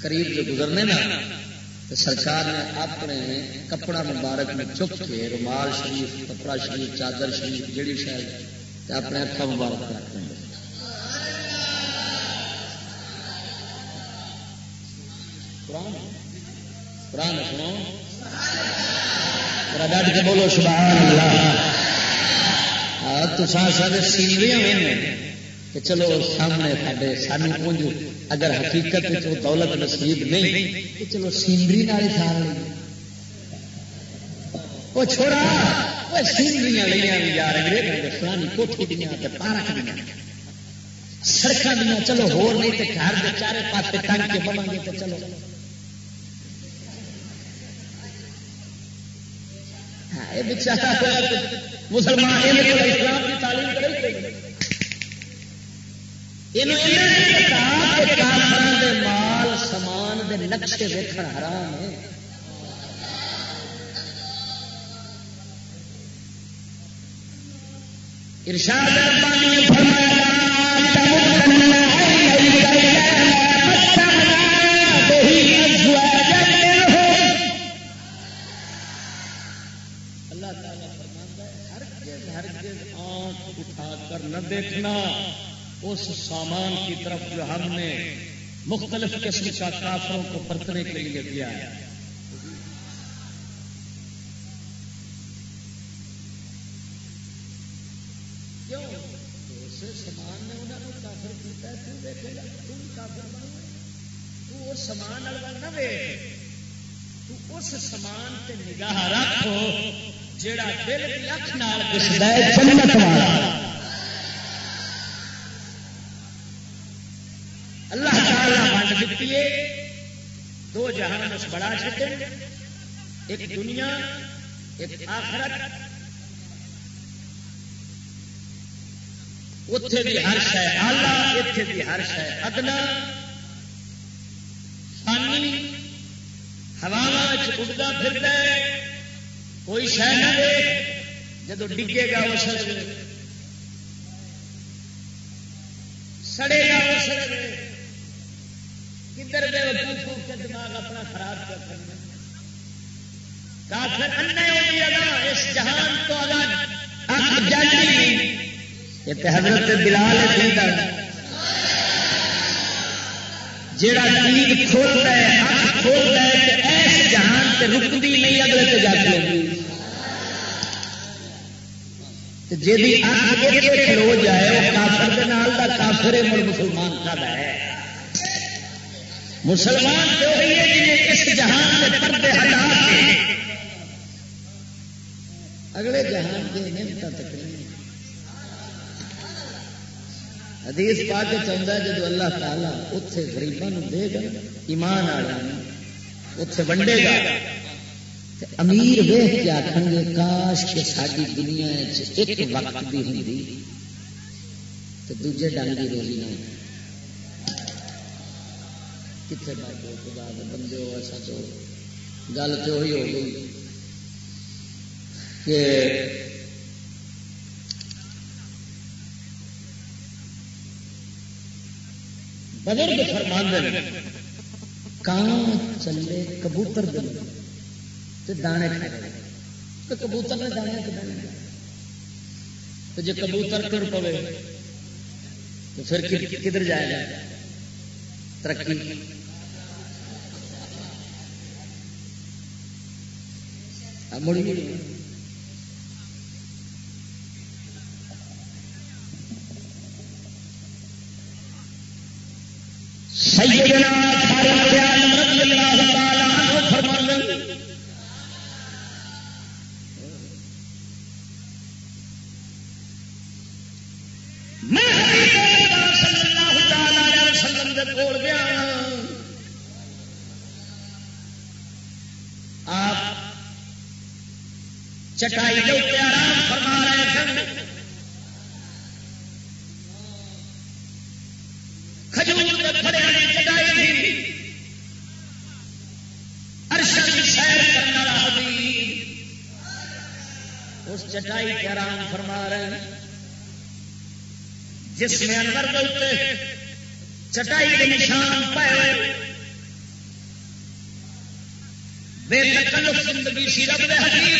قریب جو گزرنے نا سرکار نے اپنے کپڑا مبارک میں چک کے رومال شریف، کپڑا شریف، چادر شریف، جیڑی شاید اپنے اکا مبارک رکھ دیں قرآن سنو۔ ڈٹ کے بولو سبحان اللہ۔ تو سارے سینویاں کہ چلو سامنے سارے سانو پونجو اگر حقیقت وہ دولت نصیب نہیں تو چلو سینری نال سار وہ چھوڑا وہ سینری لیا بھی جا رہے فلانی کوٹھی دیا پارک دیا سڑک دیا چلو ہو نہیں تو گھر کے چارے پاس ٹنگ کے بنا گے تو چلو بچارا مسلمان اسلام کی تعلیم کرے مال سامان دے نقشے ویکن حرام ہے۔ ارشاد فرمایا دیکھنا، اس سامان کی طرف جو ہم نے مختلف قسم کا کافروں کو پرتنے کے لیے دیا ہے۔ سامان نے انہوں نے کافر کیا دیکھے گا کافر تو اس سامان نہ تو اس سامان نگاہ رکھو جڑا دل کی اکھ نال ہے، جنت والا دو جہان اس بڑا چھٹے ایک دنیا، ایک آخرت۔ اتے بھی ہر شہ آلہ اتے بھی ہر شہ ادنا۔ پانی ہوا اڑتا پھرتا ہے۔ کوئی شہ نہ دے جب ڈگے گا وہ سڑے گا وہ سڑے۔ کدھر بے وقوف کے دماغ اپنا خراب کر کرنا کافر انا اس جہان کو اگر جانی یہ حضرت بلال جڑا دید کھولتا ہے اکھ کھولتا ہے کہ ایس جہان سے رکتی نہیں اگلے سے جاتی ہوگی جی اکھ کھلو جائے، وہ کافر کے نال کا کافر مل مسلمان کا ہے۔ مسلمان تو جو ہے جنہیں اس جہان کے پردے ہٹا کے اگلے جہان کے نعمت تقریر حدیث پا کے چاہتا ہے جب اللہ تعالیٰ اتے گریباں دے گا، ایمان آ اتے ونڈے گا امیر ویخ کے آخر گے، کاش کے ساری دنیا ایک وقت بھی ہوں تو دوجے ڈنگ کی روزی نہ کتنے بیٹھے خدا کے بندے ہو ایسا تو گل تو وہی ہو گئی کہ بزرگ فرماندے کان چلے کبوتر دے تو دانے کھائے کبوتر نے دانے کے دانے تو جی کبوتر کر پوے، تو پھر کدھر جائے گا؟ ترقی۔ مڑی سیدنا رضی اللہ تعالی فرما میں چٹائی کے اتنے آرام فرما رہے تھے۔ کھجور کے کھڑے چٹائی تھی ارشد سیر کرنے والا اس چٹائی کے آرام فرما رہے ہیں۔ جس میں اندر بولتے چٹائی کے نشان پائے ہوئے بے تکلف زندگی سی رب حقیقی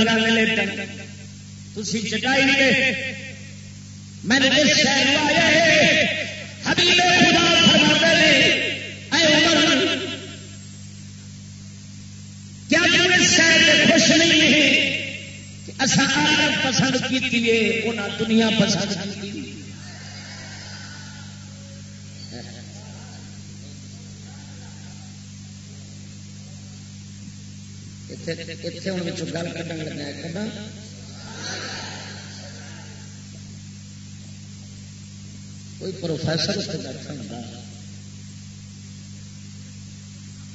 وہ پلنگا میں تھی چٹائی میں نے شہر آیا کیا شاید خوش نہیں ہے پسند کی دنیا پسند کی اتنے ہوں گل کٹن لگا کھڑا کوئی پروفیسر اتنے بیٹھا ہوتا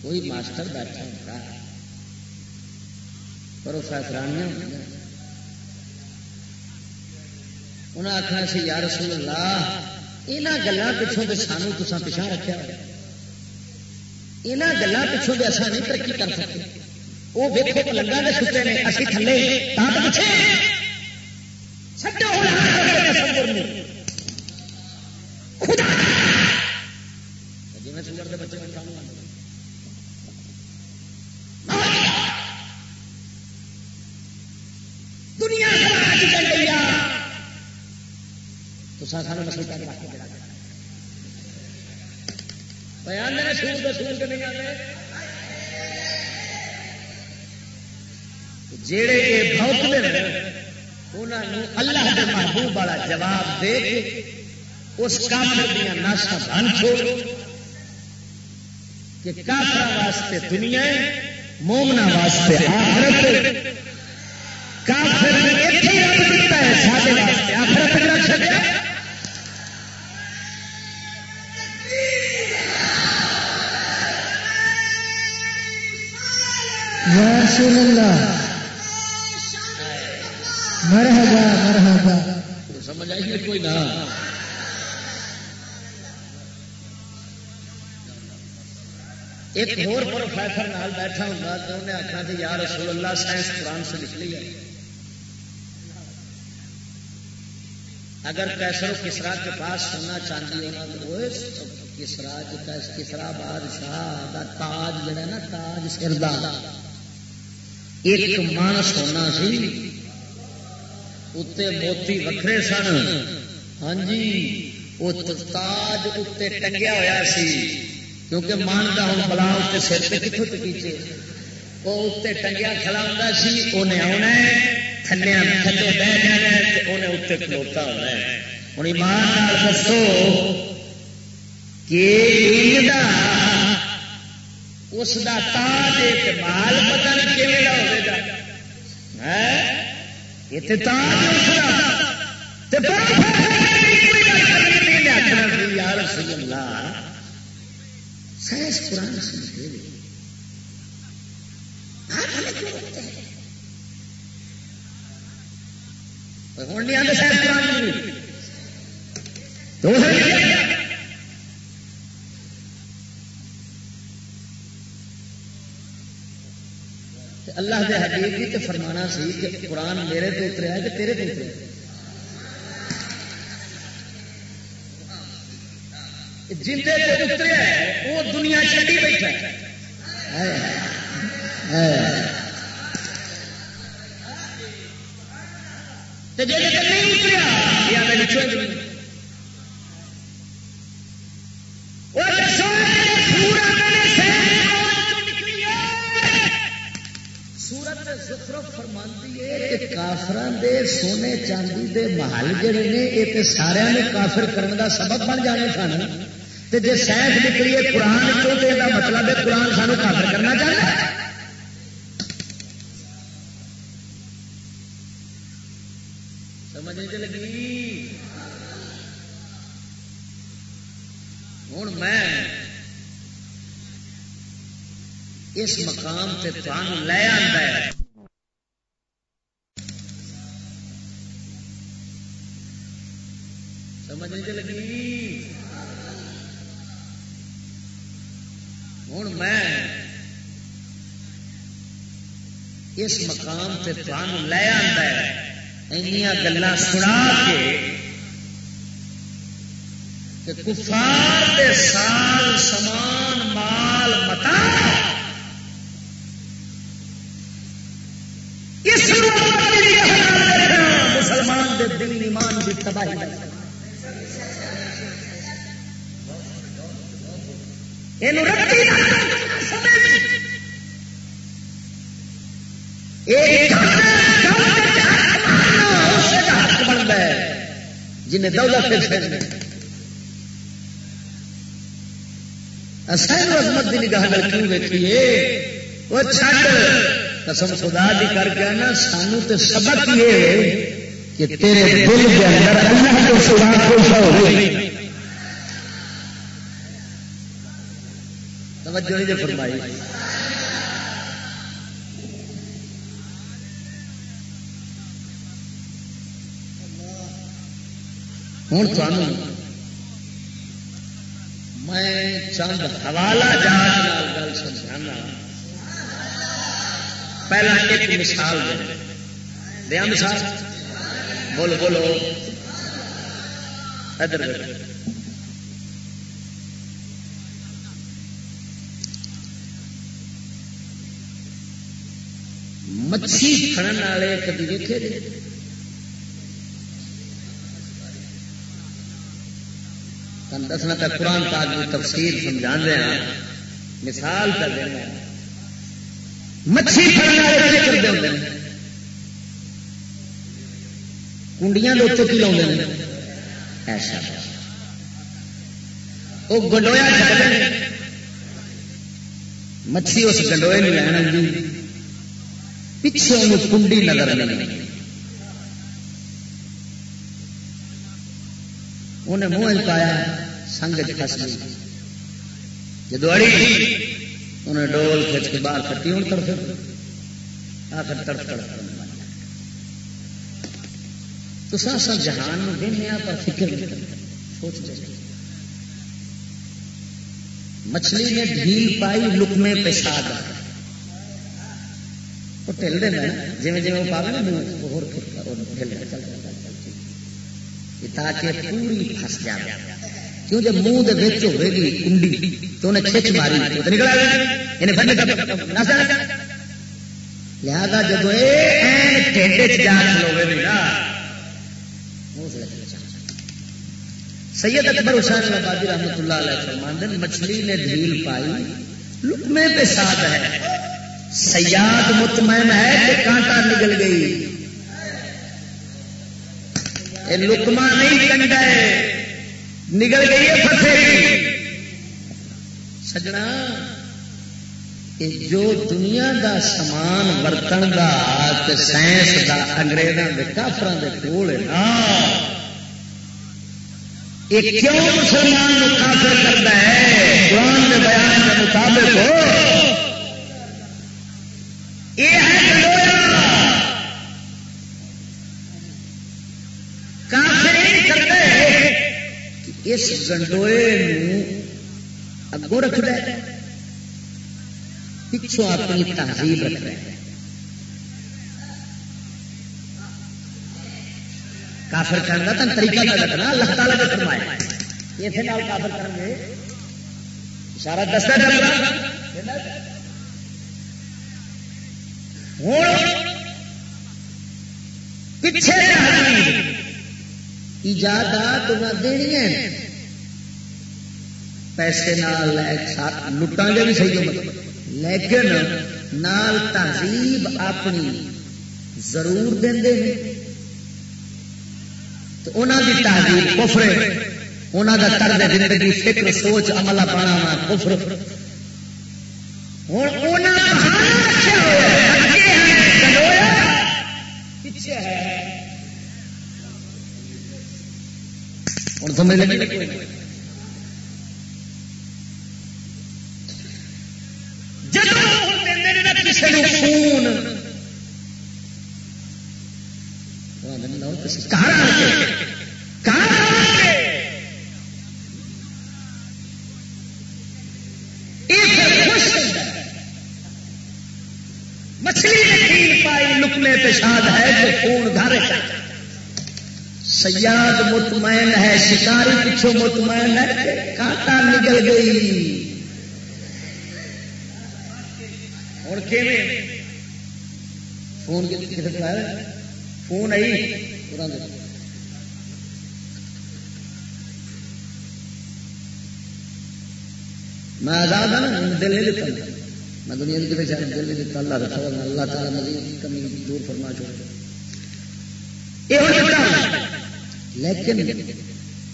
کوئی ماسٹر بیٹھا ہوتا پروفیسرانیاں انہیں آخنا سی یا رسول اللہ یہاں گلوں پچھوں تو سانو تو پچھا رکھا ہوا یہاں گلوں پچھوں تو اصل نہیں ترقی کر سکتے وہ ویکو پلنگا کے ستے نے اسی تھلے بچے دنیا چل گئی تو سانو مسئلہ کر کے رکھ بیان سور سور کے نہیں آتے جڑے یہ بہت انہوں اللہ کے محبوب والا جواب دے کے اس کافر دیا ناشا بن چھوڑ کہ کافر واسطے دنیا مومنا واسطے آخرت کافر رب دیتا ہے سارے واسطے آخرت رکھ سکیا رسول اللہ مرحبا مرحبا۔ سمجھ آئی کوئی نہ۔ ایک اور پروفیسر نال بیٹھا ہوں تو انہیں آخا کہ یا رسول اللہ، سائنس قرآن سے نکلی ہے۔ اگر کیسر کسرا کے پاس سننا چاہتی ہے تو کسرا کسرا بادشاہ کا تاج جڑا نا، تاج سر ایک من سونا سی۔ اتنے موتی وکھرے سن ہاں جی وہ تاج اتنے ٹنگیا ہوا سی کیونکہ مان کا ہوں بلا اتنے سر سے کتوں پیچھے وہ اتنے ٹنگیا کھڑا ہوں سی انہیں آنا تھلیا تھلے بہ جانا انہیں اتنے کھلوتا ہونا ہے ہوں ایمان دسو کہ اس کا تاج مال پتا نہیں کھے ہوگا یار سی اللہ سائنس قرآن سے ہوں نہیں آتے سائنس قرآن تو اللہ کے حبیب بھی تو فرمانا سی کہ قرآن میرے تو اتریا کہ تیرے تو اتریا جن اتریا وہ دنیا چڑی بیٹھا جی نہیں اتریا یا میں کافران دے سونے چاندی دے محل جڑے نے یہ تو سارا کافر کرنے کا سبب بن جانے سن۔ تو جی سائنس نکلی ہے قرآن تو یہ مطلب ہے قرآن سانو کافر کرنا چاہتا ہے۔ سمجھ لگی ہوں میں اس مقام سے تمہیں لے آتا سمجھ اس مقام سے تمہیں لے آتا ہے آیا گلا سنا کے کہ کفار دے سال سمان مال متا۔ اس مسلمان دے دل ایمان کی تباہی۔ یہ جن دولت عظمت کی نگاہ کیوں دیکھیے وہ چھٹ قسم خدا دی کر کے نا سانو تے سبق یہ کہ تیرے دل کے اندر اللہ کے سوا خوش ہو توجہ نہیں فرمائی۔ ہوں میں۔ چند حوالہ جہاز گل سمجھانا۔ پہلا ایک مثال دیا مثال؟ بولو بولو ادھر مچھی کھڑن والے کبھی دیکھے۔ تم دسنا تو قرآن پاک کی تفصیل سمجھا رہے ہیں مثال کر رہے ہیں مچھی کھڑن والے کرتے ہوتے ہیں کنڈیاں لوگ کی لاؤ ایسا۔ وہ گنڈویا مچھی اس گنڈوئے نہیں لینا جی پیچھے انہیں کنڈی نظر نہیں۔ انہیں منہ پایا سنگ چس گئی جب اڑی، انہیں ڈول کھچ کے باہر کٹی ہوں طرف آخر تڑپ تڑپ تو سا سا جہان میں دینے پر فکر سوچ مچھلی نے ڈھیل پائی لکمے پیشاد وہ ٹل دینا جی جی وہ پا نا تاکہ پوری پس جائے کیوں جب منہ ہوئے گی کنڈی تو انہیں کھچ ماری تو نکل یعنی لہذا جب جا نا سید اکبر حسین آبادی رحمت اللہ علیہ فرمان مچھلی نے ڈھیل پائی، لکمے پہ ساتھ ہے۔ سیاد مطمئن ہے کہ کانٹا نکل گئی۔ لکما نہیں کنڈا ہے۔ نکل گئی ہے پھنسے سجنا جو دنیا دا سامان برتن کا سائنس کا انگریزوں کے کافر کے کول ہے نا۔ یہ کیوں مسلمان کافر کرتا ہے؟ قرآن کے بیان کے مطابق۔ ہو اس گنڈوئے اگوں رکھ ہے۔ پچھوں اپنی تہذیب رکھ رہے کافر کرنا تو طریقہ کا رکھنا؟ اللہ تعالیٰ نے فرمایا۔ یہ کافر کریں گے۔ سارا دستا کرے گا پچھے ایجادات دینی ہے پیسے نال لٹاں گے بھی صحیح لیکن نال تہذیب اپنی ضرور دیں تو انہوں تہذیب کفر انہوں طرز زندگی فکر سوچ عملہ پانا کفر ہوں سمجھ لگے فون مچھلی پائی لکنے پیشاد ہے، جو خون گھر سیاد مطمئن ہے، شکاری پیچھو مطمئن ہے کانٹا نکل گئی۔ اور فون فون آئی۔ میں آزاد ہوں نا دل نہیں دیتا میں دنیا کی کسی دل نہیں دیتا اللہ رکھا اللہ تعالیٰ مزید کمی دور فرما چھوڑ لیکن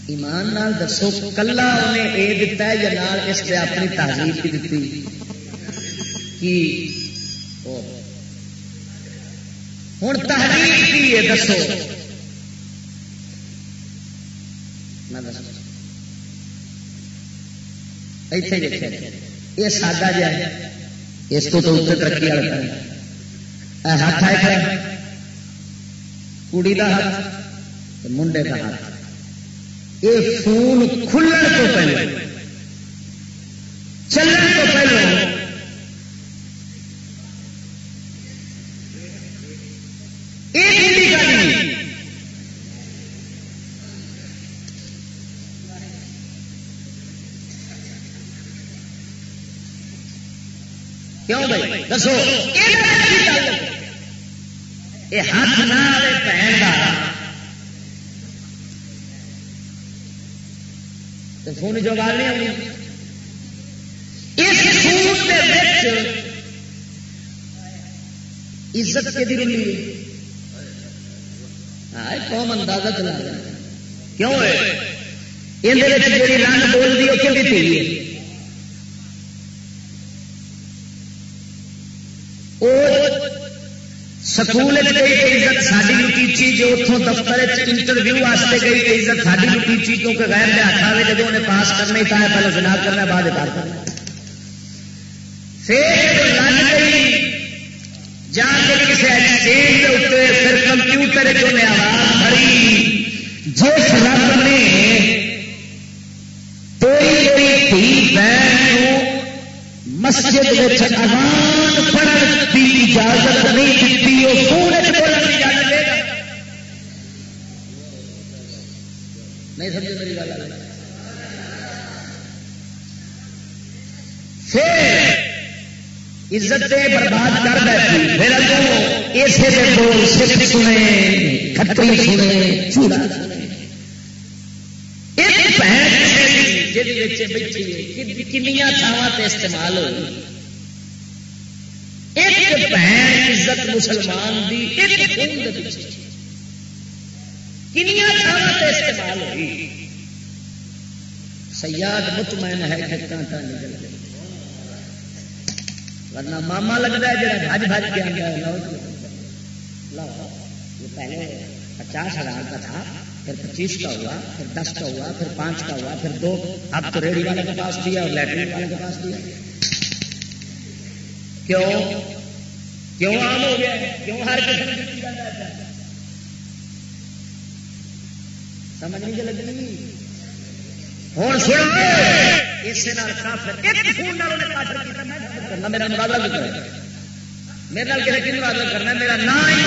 ایمان نال دسو، کلا انہیں یہ دتا ہے یا نال اس نے اپنی تہذیب کی دیتی کی ہوں۔ تحریر کی ہے، دسو۔ یہ سادہ جا اس کو تو اتنے ترقی والا ہاتھ آئے کڑی کا ہاتھ منڈے کا ہاتھ۔ یہ فون کھلنے تو پہلے۔ چلنے تو پہلے۔ دسو یہ ہاتھ نہ پہن کا فون جو گال نہیں آئی اس کے عزت کے دل ملی قوم اندازہ چلا کیوں ہے یہ رنگ بول دی وہ کیوں کی سکول عزت ساری لٹیچی جو اتوں دفتر انٹرویو واسطے گئی کہ عزت ساری لٹیچی کیونکہ غیر کے ہاتھ آئے جب انہیں پاس کرنا ہی تھا پہلے سنا کرنا بعد کر کرنا پھر لگ گئی جا کے کسی ایکسچینج کے اتنے پھر کمپیوٹر جو نے آواز بھری جس رب نے تیری تھی بہن مسجد اذان نہیں سمجھے میری گل عزت برباد کر بیٹھی پھر اگوں اسے بول سکھ سنے کھٹری سنے، چوڑا ایک بہن کنیا تھاواں استعمال ہوئی۔ ایک بہن عزت مسلمان دی، ایک کنیا تھاواں استعمال ہوئی۔ سیاد مطمئن ہے کہ کانٹا نکل گئی ورنہ ماما لگتا ہے جڑا بھج بھج کے آ گیا جی۔ یہ پہلے پچاس ہزار کا تھا، پھر پچیس کا ہوا، پھر دس کا ہوا، پھر پانچ کا ہوا، پھر دو۔ اب تو ریڑھی والے کے پاس دیا اور لیٹرین والے کے پاس دیا۔ کیوں؟ کیوں عام ہو گیا؟ کیوں ہر کسی سمجھ نہیں لگ رہی ہوں سن۔ اسے میرا مقابلہ بھی کرے میرے کسی کی مقابلہ کرنا میرا نام ہی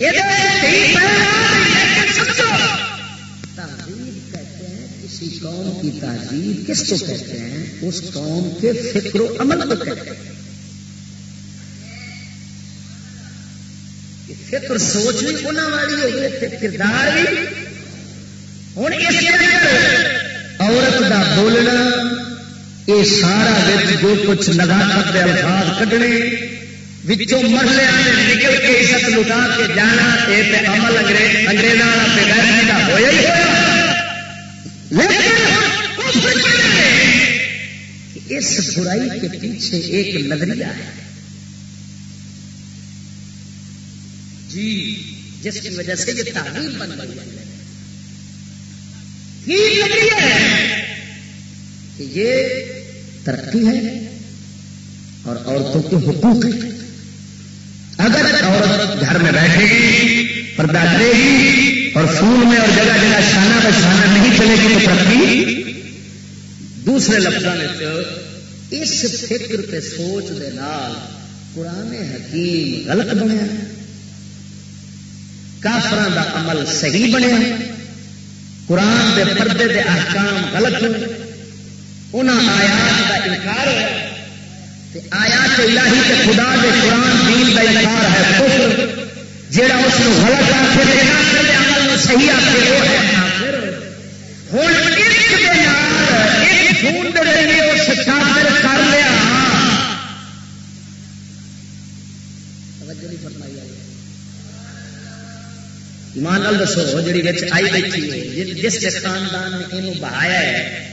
تو تہذیب کہتے ہیں، کسی قوم کی تہذیب کس کو کہتے ہیں؟ اس قوم کے فکر و عمل کو کہتے ہیں۔ فکر سوچ بھی انہوں والی ہوگی کردار بھی ہوں اس عورت کا بولنا، یہ سارا جو کچھ لگا کرتے الفاظ کٹنے بچوں مرلے نکل کے عزت لٹا کے جانا یہ عمل انگریزوں کا ہوا ہی ہوا اس برائی کے پیچھے ایک نظریہ ہے جی جس کی وجہ سے یہ تعلیم بن گئی ہے کہ یہ ترقی ہے اور عورتوں کے حقوق ہے اگر عورت گھر میں بیٹھے گی پردہ کرے گی اور فون میں اور جگہ جگہ شانہ بشانہ نہیں چلے گی تو ترقی دوسرے لفظوں میں اس فکر پہ سوچ دے نال قرآن حکیم غلط بنیا کافر دا عمل صحیح بنیا قرآن دے پردے دے احکام غلط ہوئے انہاں آیات کا انکار ہوا آیات الہی کے خدا دے قرآن دین کا انکار ہے کفر۔ جیڑا اس کو غلط آخر عمل صحیح آخر وہ ہے ہوں ایک فون اس کافر کر لیا۔ ایمان لال دسو جی آئی بیٹھی ہے، جس خاندان نے یہ بہایا ہے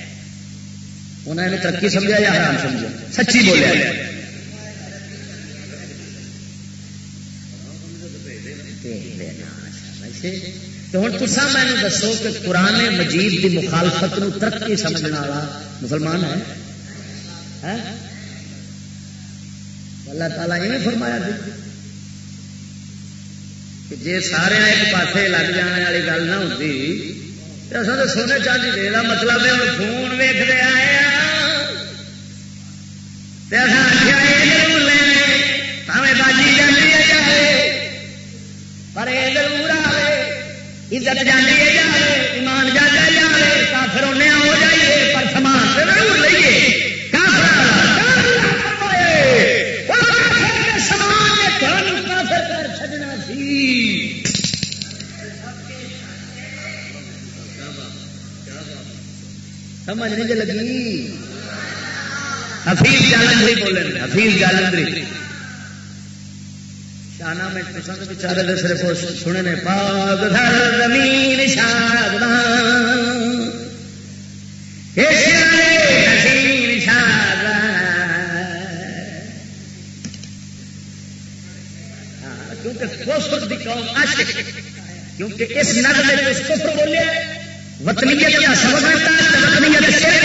انہوں نے ترقی سمجھا یا حرام سمجھا؟ سچی بولیا۔ تو ہوں تو میں دسو کہ قرآن مجید کی مخالفت نو ترقی سمجھنے والا مسلمان ہے۔ اللہ تعالیٰ یہ فرمایا کہ جی سارے ایک پاسے لگ جانے والی گل نہ ہوتی تو اصل تو سونے چاندی دے کا مطلب ہے فون ویکتے آئے عزت جاتی ہے جائے، ایمان جاتا جائے، کافر انہیں ہو جائیے پر سامان ضرور لئیے۔ سمجھ نہیں لگی؟ حفیظ جالندری بولے حفیظ جالندری۔ شانا میں پسند بچارے دے صرف سنے پاگ دھر زمین شاد ہاں، کیونکہ اس نگ میں اس کو بولے، وطنیت کا سبق رہتا ہے وطنیت سے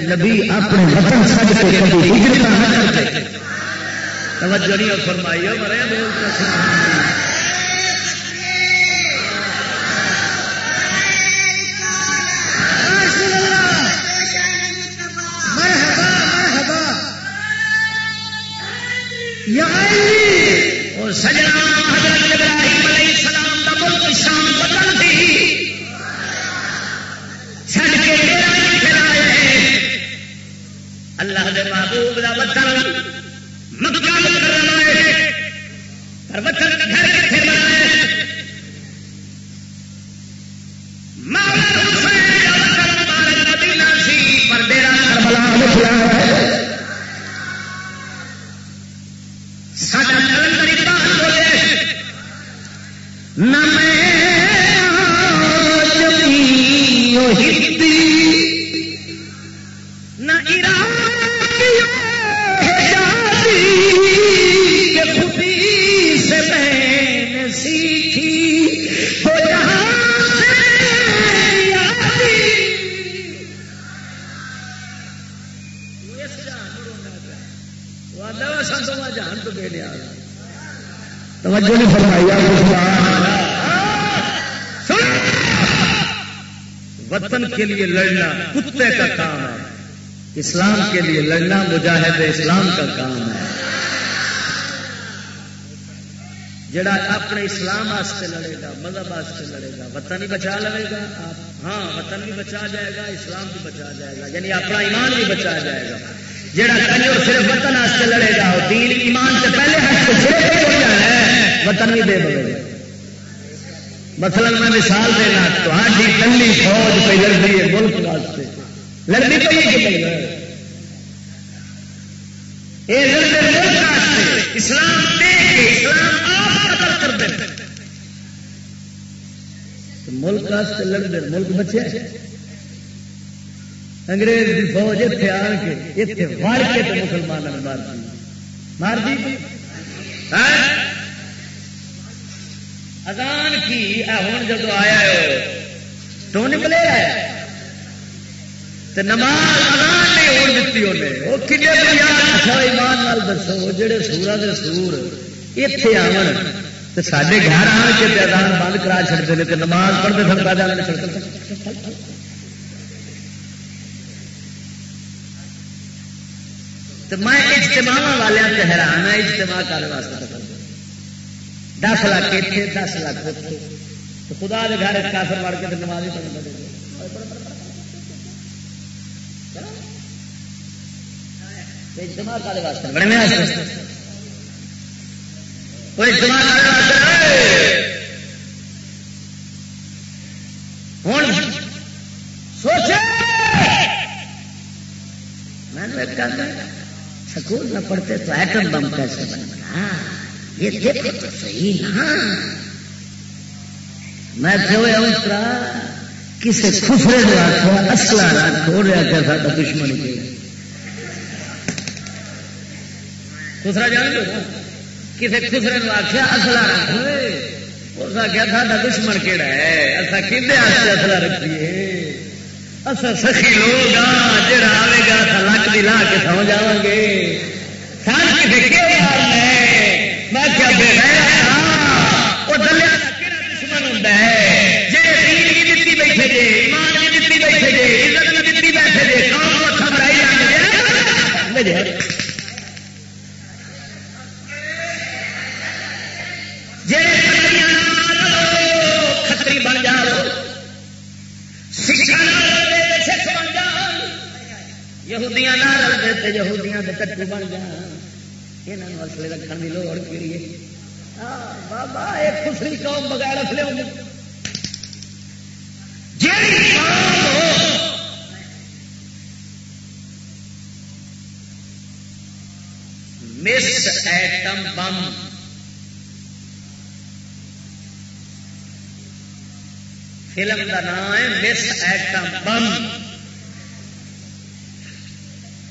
نبی اپنے وطن سب کے کبھی ہجرت نہ کرتے۔ توجہ نہیں فرمائی، ہو مرے سجنا حضرت ابراہیم علیہ السلام کا ملک شام بدل تھی محبوب کا وطن اسلام کے لیے لڑنا مجاہد اسلام کا کام ہے۔ جڑا اپنے اسلام واسطے لڑے گا، مذہب واسطے لڑے گا، وطن ہی بچا لے گا۔ ہاں وطن بھی بچا جائے گا، اسلام بھی بچا جائے گا یعنی اپنا ایمان بھی بچا جائے گا۔ جڑا کنجر صرف وطن واسطے لڑے گا، وہ دین، ایمان سے پہلے ہے وطن بھی دے دے مثلا میں مثال دینا تو ہاں کلی فوج پہ لڑتی ہے ملک واسطے۔ لڑنی پہ یہ اسلام دے کے اسلام آپ قتل کر دیں ملک واسطے لڑ دے، ملک بچے۔ انگریز کی فوج اتنے آ کے اتنے وڑ کے تو مسلمانوں نے مار دی۔ مار دی؟ ہاں؟ اذان کی؟ ہوں جب آیا تو نکلے آیا۔ نماز اذان نہیں انہیں۔ وہ اچھا، ایمان نال دسو سورا سور گھر آن کے اذان بند کرا چڑتے ہیں نماز پڑھتے سڑکا جانے سڑک تو میں اجتماع والے حیران ہاں اجتماع کرنے واسطے دس لاکھ اتنے دس لاکھ خدا کے گھر کافر وڑ کے نماز ہی پڑھنا اجتماع کرنے واسطے بڑے اجتماع ہوں میں سکول نہ پڑھتے تو ایٹم بم کیسے بنتا؟ ہاں، یہ دیکھو تو صحیح نا۔ میں جو اترا کسی خفرے رکھو اصلا رکھو رہا تھا دشمن کے دوسرا جان دو کسی خفرے آخیا اصلا رکھو اس کیا تھا دشمن کہڑا ہے؟ اصا کہ اصلا رکھیے؟ اصل سخی لوگ جڑا آئے گا لک بھی لا کے سو جا گے۔ سر کسی کے میں کیا بے ہاں۔ وہ دلیا دشمن ہوں جی دین بھی دیتی بیٹھے ایمان بھی دیتی بیٹھے عزت بھی دیتی بیٹھے کو جانے یہودیاں کٹو بن جان یہاں اصلے رکھنے کی لوڑ کیڑی ہے بابا ایک خسری قوم بغیر اصلے ہوں مس ایٹم بم فلم کا نام ہے مس ایٹم بم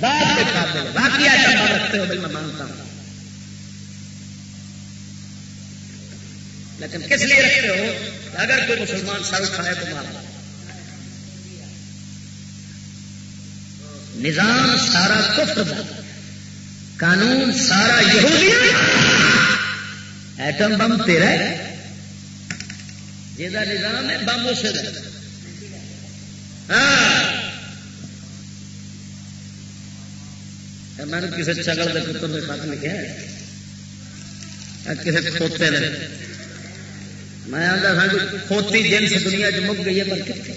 بات کے قابل باقی ایسا رکھتے ہو بھائی میں مانتا ہوں۔ لیکن کس لیے رکھتے ہو؟ اگر کوئی مسلمان سر اٹھائے تو مارا۔ نظام سارا کفر دا۔ قانون سارا یہودی ایٹم بم تیرا ہے۔ جہاں نظام ہے، بم اسے ہاں۔ میں نے کسی چگل کے پتر نے خط لکھا کسی کھوتے نے میں آتا تھا کھوتی جنس دنیا چ مک گئی ہے، پر کتنے؟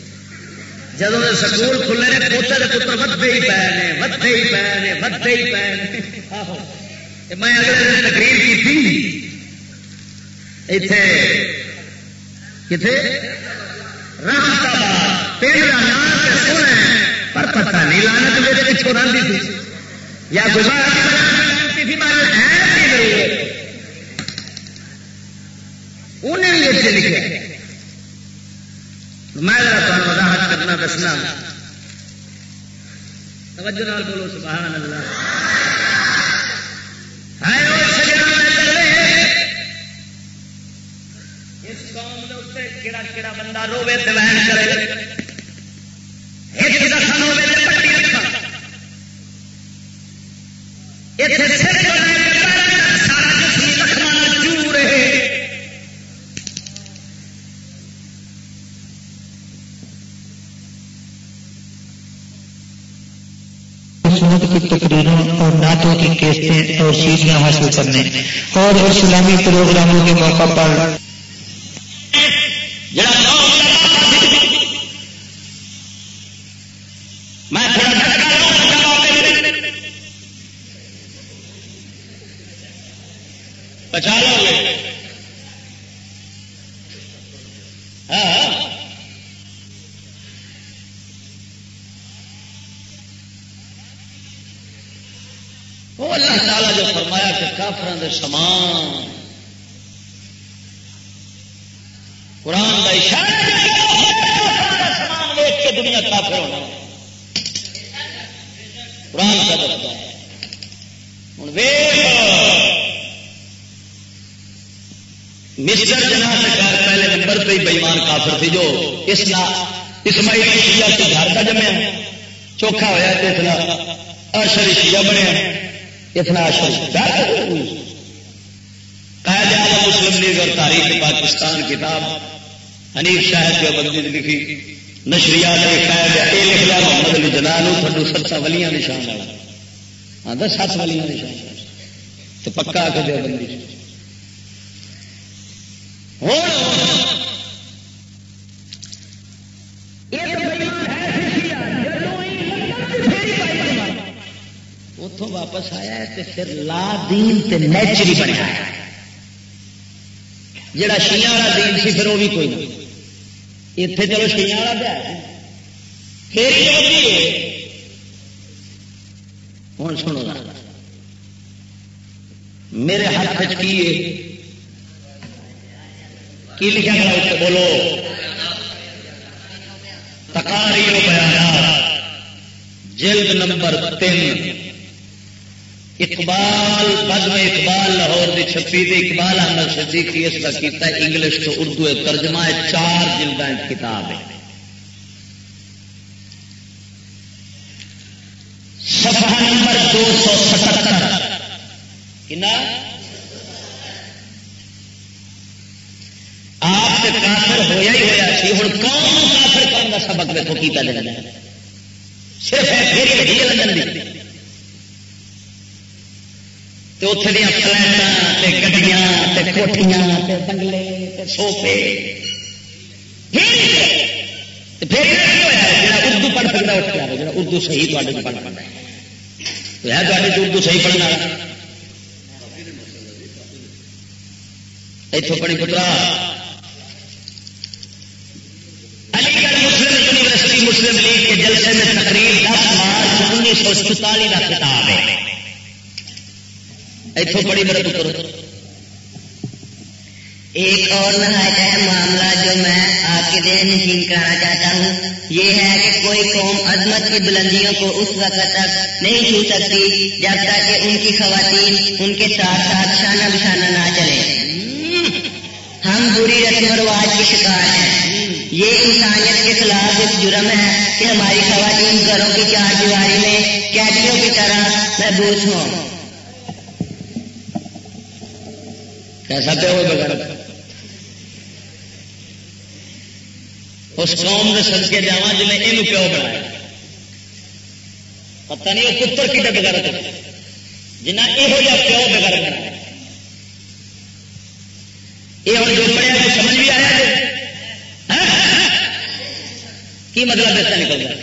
جب سکول کھلے نے، پوتے کے پتر ودے ہی پے نے ودے ہی پے نے ودے ہی پے میں اگلے دن تقریر کی تھی۔ اتے کتنے رحمت آباد۔ پنڈ کا نام سنا پر پتہ نہیں لانا تو میرے پچھوں رہی تھی۔ یا انہیں بھی اتنے لکھے۔ میں تمہیں وضاحت کرنا دسنا توجہ نال بولو، سبحان اللہ۔ اس قوم کہڑا کہڑا بندہ روے تو وین کرے۔ نعتوں اور سیڑھیاں حاصل کرنے۔ اور اسلامی پروگراموں کے موقع پر بچا لو کافران دے سامان۔ قرآن کا اشارہ سامان ویچ کے دنیا کافر ہونا۔ قرآن کا دستا ہے۔ ہوں مسٹر جناب سرکار پہلے نمبر پہ ہی بےمان کافر تھی جو اس نا اسماعیل کی گھر کا جمیا چوکھا ہوا تو اتنا اشری شیعہ بنیا اتنا قائد اعظم مسلم لیگ اور تاریخ پاکستان کتاب حنیف شاہد کے بندی لکھی۔ نشریات لکھا محمد علی جنان تھڈو ستا ولیاں نشان والا ہاں دس سات ولیاں نشان تو پکا کے دیا بندی۔ ہوں۔ اتوں واپس آیا ہے پھر لا دین تے نیچری بنیا جڑا شیا والا دین سی پھر وہ بھی کوئی نہیں۔ اتنے چلو شیا والا پیا پھر ہوں سنو میرے ہاتھ کی کی لکھا گیا بولو۔ تکاری بیانات۔ جلد نمبر تین۔ اقبال بدم اقبال لاہور کی چھپی تھی اقبال احمد صدیقی اس کا کیتا ہے انگلش تو اردو ترجمہ ہے چار جلد کتاب ہے۔ سفا نمبر دو سو ستر آپ سے کافر ہوا ہی ہوا سی ہوں کون کافر کرنے کا سبق دیکھو کیتا دینا صرف ہے پھر لندن اتنے دیا فلائٹ گڈیاں کوٹیاں بنگلے سوفے پھر جا اردو پڑھ سکتا اٹھ اس جا اردو صحیح تے پڑھ پڑھنا ہے۔ تے اردو صحیح پڑھنا۔ اتوں پڑھی پترا۔ علی گڑھ مسلم یونیورسٹی مسلم لیگ کے جلسے میں تقریب دس مارچ انیس سو چوتالی کا کتاب ہے۔ اتوں بڑی میرے پتر ایک اور نہایت اہم معاملہ جو میں آپ کے دین نشین کرانا چاہتا ہوں، یہ ہے کہ کوئی قوم عظمت کی بلندیوں کو اس وقت تک نہیں چھو سکتی جب تک کہ ان کی خواتین، ان کے ساتھ ساتھ شانہ بشانہ نہ چلے ہم بری رسم و رواج کے شکار ہیں۔ یہ انسانیت کے خلاف ایک جرم ہے کہ ہماری خواتین گھروں کی چار دیواری میں قیدیوں کی طرح محبوس ہوں۔ کیسا پہ ہوئے بغیر اس قوم نے سد کے جا جنہیں یہ پیو بنایا۔ پتہ نہیں وہ پتر کی بغیر جنہ یہ پیو بغیر بنایا۔ یہ ہوں جو پڑھیا سمجھ بھی آیا ہاں؟ ہاں؟ ہاں؟ کی مطلب ایسا نکل جائے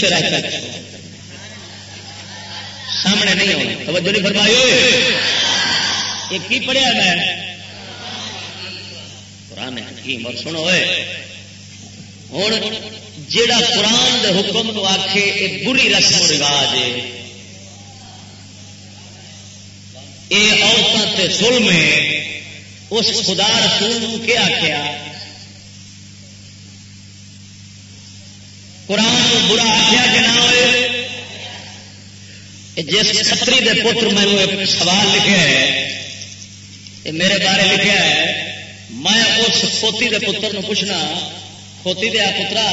پیچھے رہ کر سامنے نہیں ہونا توجہ نہیں فرمائی یہ کی پڑھیا میں؟ قرآن حکیم۔ اور سنو ہوں جیڑا قرآن دے حکم نو آخے یہ بری رسم و رواج ہے۔ یہ عورتوں سے ظلم ہے۔ اس خدا رسول کیا آخیا قرآن برا آخیا کہ نہ ہوئے جس چھتری دے پتر مینو ایک سوال لکھا ہے، یہ میرے بارے لکھا ہے، میں اس کھوتی دے پتر نو پوچھنا کھوتی دیا پترا،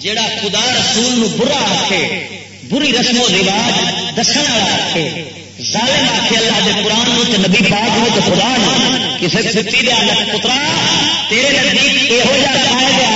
جیڑا خدا رسول نو برا آخے بری رسم و رواج دسن والا آخے ظالم آخے اللہ دے قرآن نو تے نبی پاک نو تے خدا نو کسی کھوتی دیا پترا، تیرے نزدیک یہو جہاں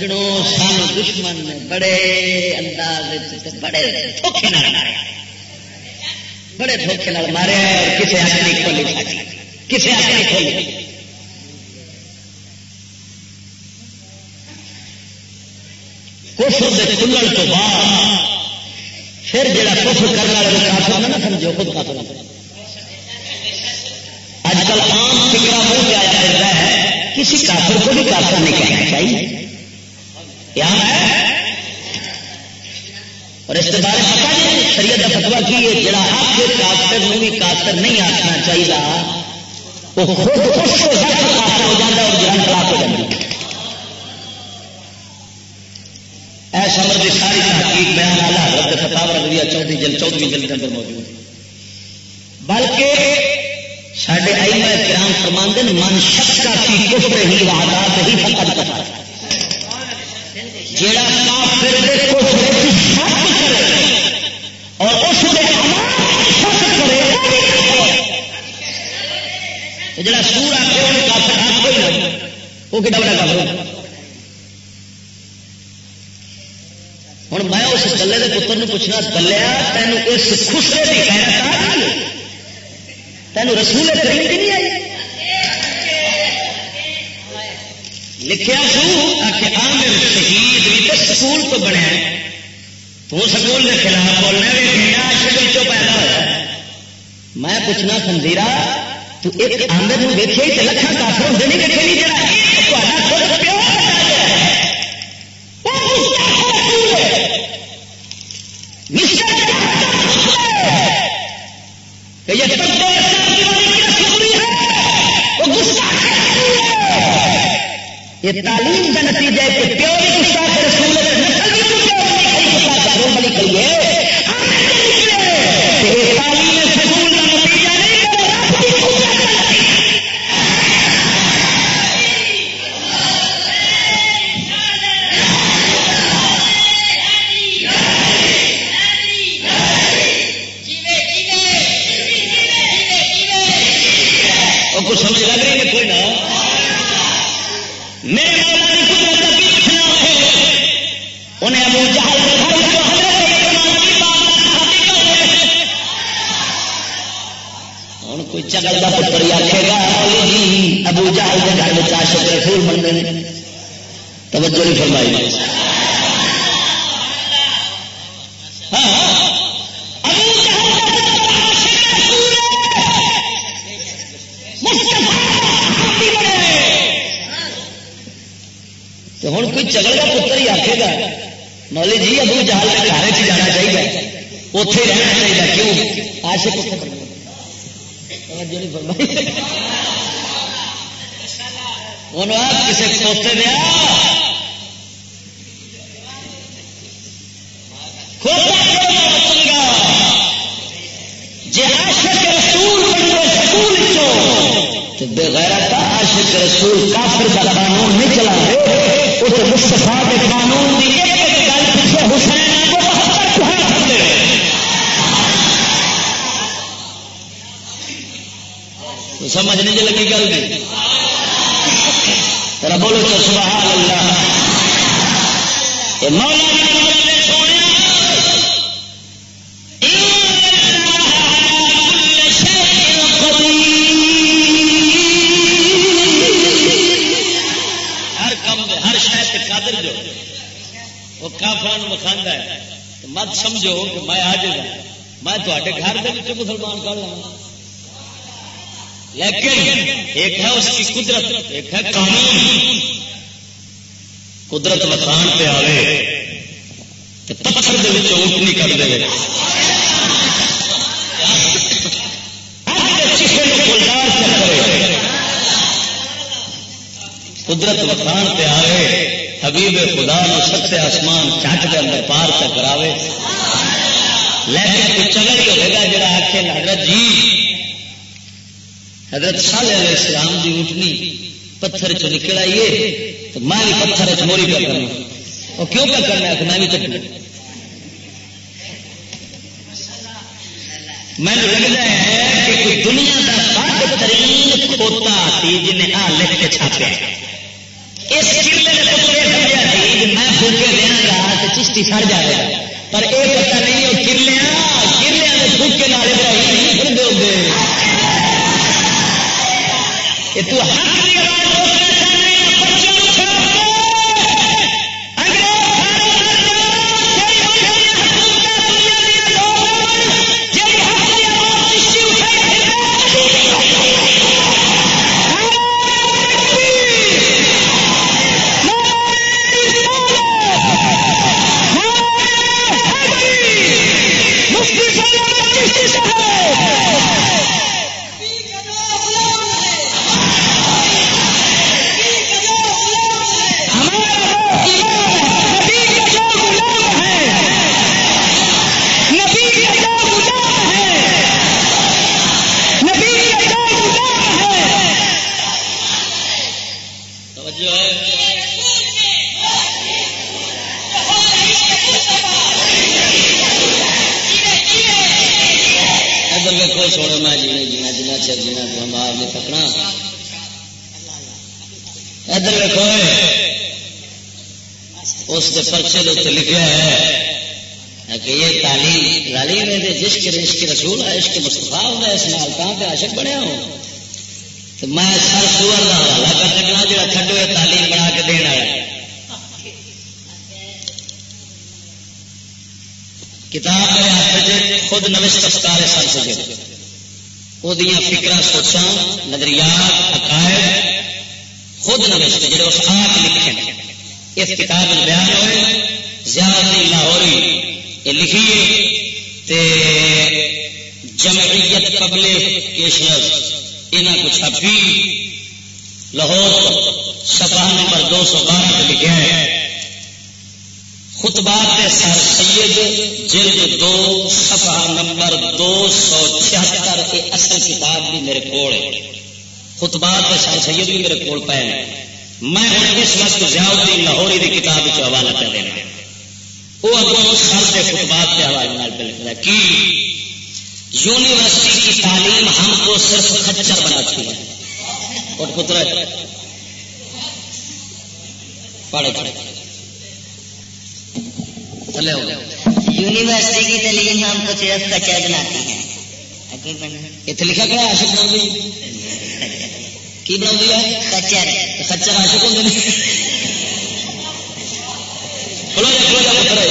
سجڑوں سان دشمن نے بڑے انداز بڑے دھوکھے بڑے دھوکھے مارے اور کسی اپنی کھولی۔ کسی اپنی کھولی۔ کفر دے کھلن تو بعد پھر جڑا کفر کرنے والے کافر نہ سمجھو، خود کافر اج کل عام فکرا منہ پہ آیا پھرتا ہے، کسی کافر کو بھی کافر نہیں کہنا چاہیے۔ کیا ہے اور اس کے بارے پتا نہیں شریعت کا فتوا کی ہے جڑا آپ کے کافر میں بھی کافر نہیں آخنا چاہیے وہ خود خوش ہو جاتا کافر ہو جاتا اور جہاں خلاف ہو جاتی ایسا مرد ساری تحقیق بیان آلہ حضرت فتح رضویہ چودہ جل چودہ جلد کے اندر موجود ہے۔ بلکہ سارے آئی میں کرام فرماندن من شکا کی کفر ہی وعدات ہی فقط کرتا جیڑا کافر دے کفر کی شک کرے اور اس دے شک کرے جڑا سور آ کے کافر حق کوئی نہ وہ کتا بڑا کافر ہوں میں اس گلے کے پتر پوچھنا دلیا تینوں اس خسرے کی کہنا تینوں رسول کریم کی نہیں آئی؟ لکھا سو آ عامر شہید بھی تو سکول تو بنیا تو سکول کے خلاف بولنا بھی چو پیدا ہوا میں پوچھنا خنزیرا تو ایک آمر ویچے تو لکھان کافر ہوتے نہیں دیکھے نہیں جڑا یہ تعلیم کا نتیجہ ہے کہ پیور گستاخ رسول نسل بھی گستاخ بڑی کریے چگل کا کوئی چگل کا پتر ہی آخے گا۔ مولی جی ابو جہل کے گھر جانا چاہیے۔ اتے رہنا چاہیے، کیوں؟ آشک کسی کھوتے دیا چنگا جی آشک رسول بنو سکول چو بغیر آشک رسول کافر کا قانون نہیں چلا رہے اس مستفا کے قانون کی ایک ایک گل پیچھے حسین سمجھ نہیں جی لگی گل دی؟ ترا بولو تو سبحان اللہ۔ مولا مت سمجھو کہ میں آ جائے میں تے گھر کے مسلمان کر لوں لیکن ایک ہے اس کی قدرت، ایک ہے قانون۔ قدرت مکان پہ آئے پتھر اونٹ نہیں کر دے قدرت مکان پہ آئے حبیب خدا نو ستے آسمان چٹ کے اندر پار تک کراوے۔ لیکن کچھ چلے ہی ہوئے گا جڑا آخے حضرت جی حضرت صالح علیہ السلام دی اٹھنی پتھر چ نکل آئیے تو میں بھی پتھر چ موری کر کرنا وہ کیوں کیا کرنا ہے؟ میں بھی چکنا میں لگتا ہے کہ کوئی دنیا کا بہت ترین کھوتا تھی جنہیں آ لکھ کے چھاپیا اس کلے نے پتھر سمجھا سی میں فوکے دینا گا تو چشتی سڑ جائے گا۔ پر یہ پتا نہیں وہ کرلیا کرلیا نے فوکے نالے ابراہیم نہیں پھر دے تو حق ادھر اس کے لکھا ہے کہ یہ تعلیم تعلیم ہے جس کے عشق رسول ہے عشق مستفا ہوتا ہے اس نال کہاں پہ عاشق بنیا ہوں۔ تو میں سر سور کا حوالہ کر سکنا جا تھڈو تعلیم بنا کے دینا ہے کتاب میرے ہاتھ خود نوش افکار سر سکے۔ وہ فکر سوچا نظریات، عقائد خود نوش جڑے اس آپ لکھے اس کتاب بیان ہوئے، زیادہ لاہوری یہ لکھیے تے جمعیت پبلک یہاں کو چھپی لاہور سفا نمبر دو سو بارہ لکھا ہے۔ خطبات سر سید، جلد دو سفا نمبر دو سو چھہتر، یہ اصل کتاب بھی میرے کو خطبات سر سید بھی میرے کو پے میں ہوں اس وقت الدین لاہوری کی کتاب چ حوالہ کر دینا وہ اگوں سر کے خطبات کے حوالے پہ لکھنا کی یونیورسٹی کی تعلیم ہم کو صرف کچر بناتی ہے۔ اور پتر پڑھے پڑھے یونیورسٹی کی تعلیم ہم کو صرف کچر بناتی ہے۔ اتنے لکھا گیا آشک بنا کی بنا ہے کچر کچر آشک ہوں کھلو کی یاد کرے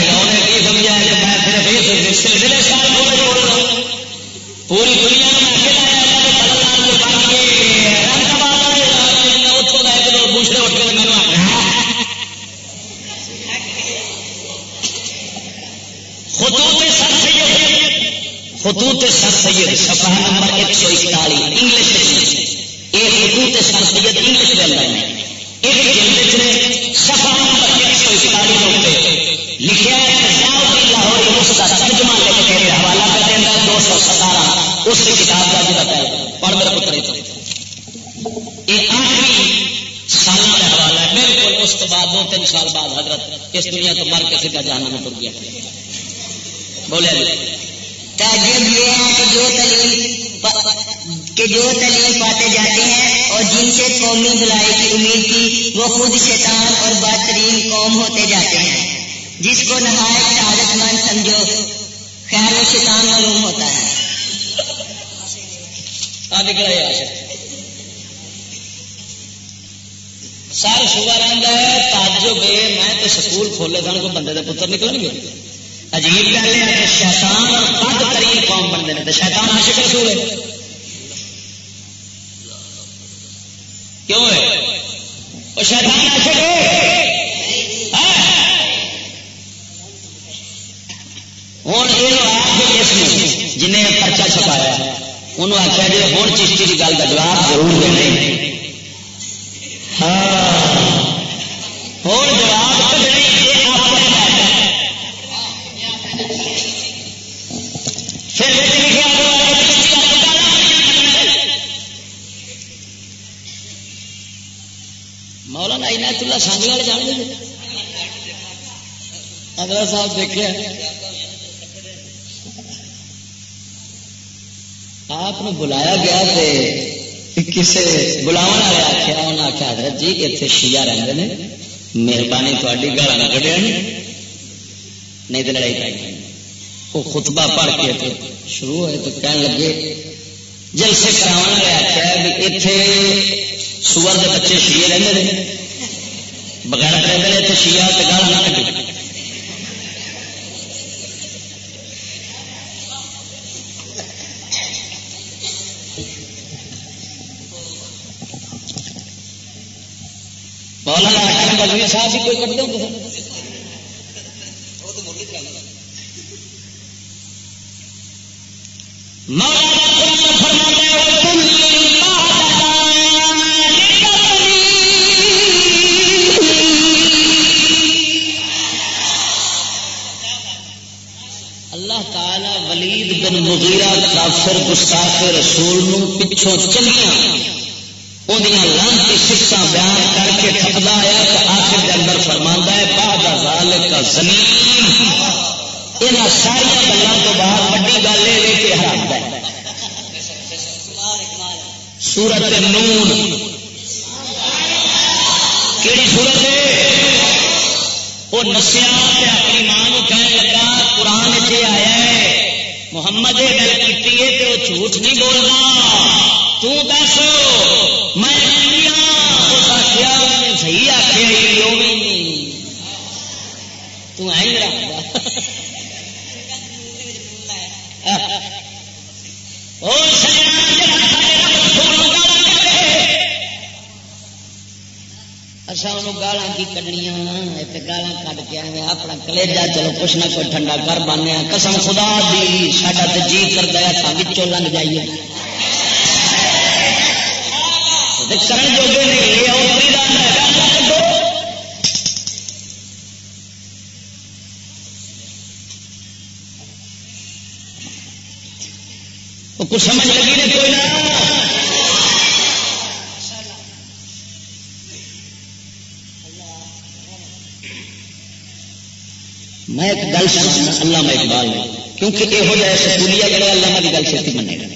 گا انہیں کی سمجھا کہ میں صرف سلسلے سال رہا پوری سید سفا نمبر ایک سو اکتالی انگلش یہ خطوط سر سید، انگلش کے اندر میں۔ ایک جلد نے سفا نمبر ایک سو اکتالی ہوتے لکھا ہے جی، لاہور اس کا ترجمہ لے کے حوالہ کر دینا دو سو ستارہ۔ اس کتاب کا بھی بتایا پڑھ میرے پتر یہ آخری سالہ کا حوالہ ہے۔ بالکل اس کے بعد دو تین سال بعد حضرت اس دنیا تو مر کے سیدھا جانا میں ٹر گیا۔ بولے۔ سر شوگر رہتا ہے تاجو تعجب میں تو سکول کھولے سن کو بندے کے پتر نکل گے۔ عجیب گل ہے کہ شیطان اور بد ترین قوم بنتے ہیں تو شیطان عاشق رسول ہے۔ کیوں ہے؟ وہ شیطان عاشق ہے۔ ہاں۔ ہوں یہ آپ جنہیں پرچا چھپایا ہے۔ انہوں آخیا جی ہوں چشتی کی گل کا جواب ضرور دینے ہاں. ہوں جواب مولانا عنایت اللہ سانگل والے جان گے اگر صاحب دیکھے آپ نے بلایا گیا تھے کسی بلاو والے آخیا انہیں آخیا حضرت جی اتنے شیعہ رہتے ہیں مہربانی تاری گالا نہ کٹیا جی۔ نہیں تو لڑائی پائی۔ وہ خطبہ پڑھ کے شروع ہوئے تو کہنے لگے، جلسے کرا والے آخیا بھی اتنے سور کے بچے شیے رہتے ہیں بغیر رہتے ہیں اتنے شیعہ تو گالا نہ کٹے مولانا صاحب بھی کوئی کٹتے ہوں اللہ تعالی ولید بن مغیرہ کافر، گستاخ رسول پچھوں چلیاں چنگیاں لانتی سکسا بیان کر کے تھپدا آیا تو آخر کے اندر فرما ہے، بعد ذالک کا زمین یہاں ساری گلوں تو باہر ویڈی گل یہ کہ حرام ہے۔ سورت نون۔ کہڑی سورت ہے؟ وہ نسیا اپنی ماں کہنے لگا، قرآن چ آیا ہے، محمد گل کی وہ جھوٹ نہیں بولنا تس میں آخیا صحیح آخیا تھی اچھا انہوں گالا کی کڈنیا گالا کٹ کے آئے اپنا کلیجا چلو کچھ نہ کوئی ٹھنڈا کر بانے قسم خدا دی، ساڈا تو جی کرتا ہے بچوں لنگ جائیے۔ کرن جوگے نہیں کچھ سمجھ لگی نہیں میں ایک گل سمجھنا اللہ میں اقبال کیونکہ یہ ہو جائے سکولیہ کرے اللہ کی گل چھتی منے گا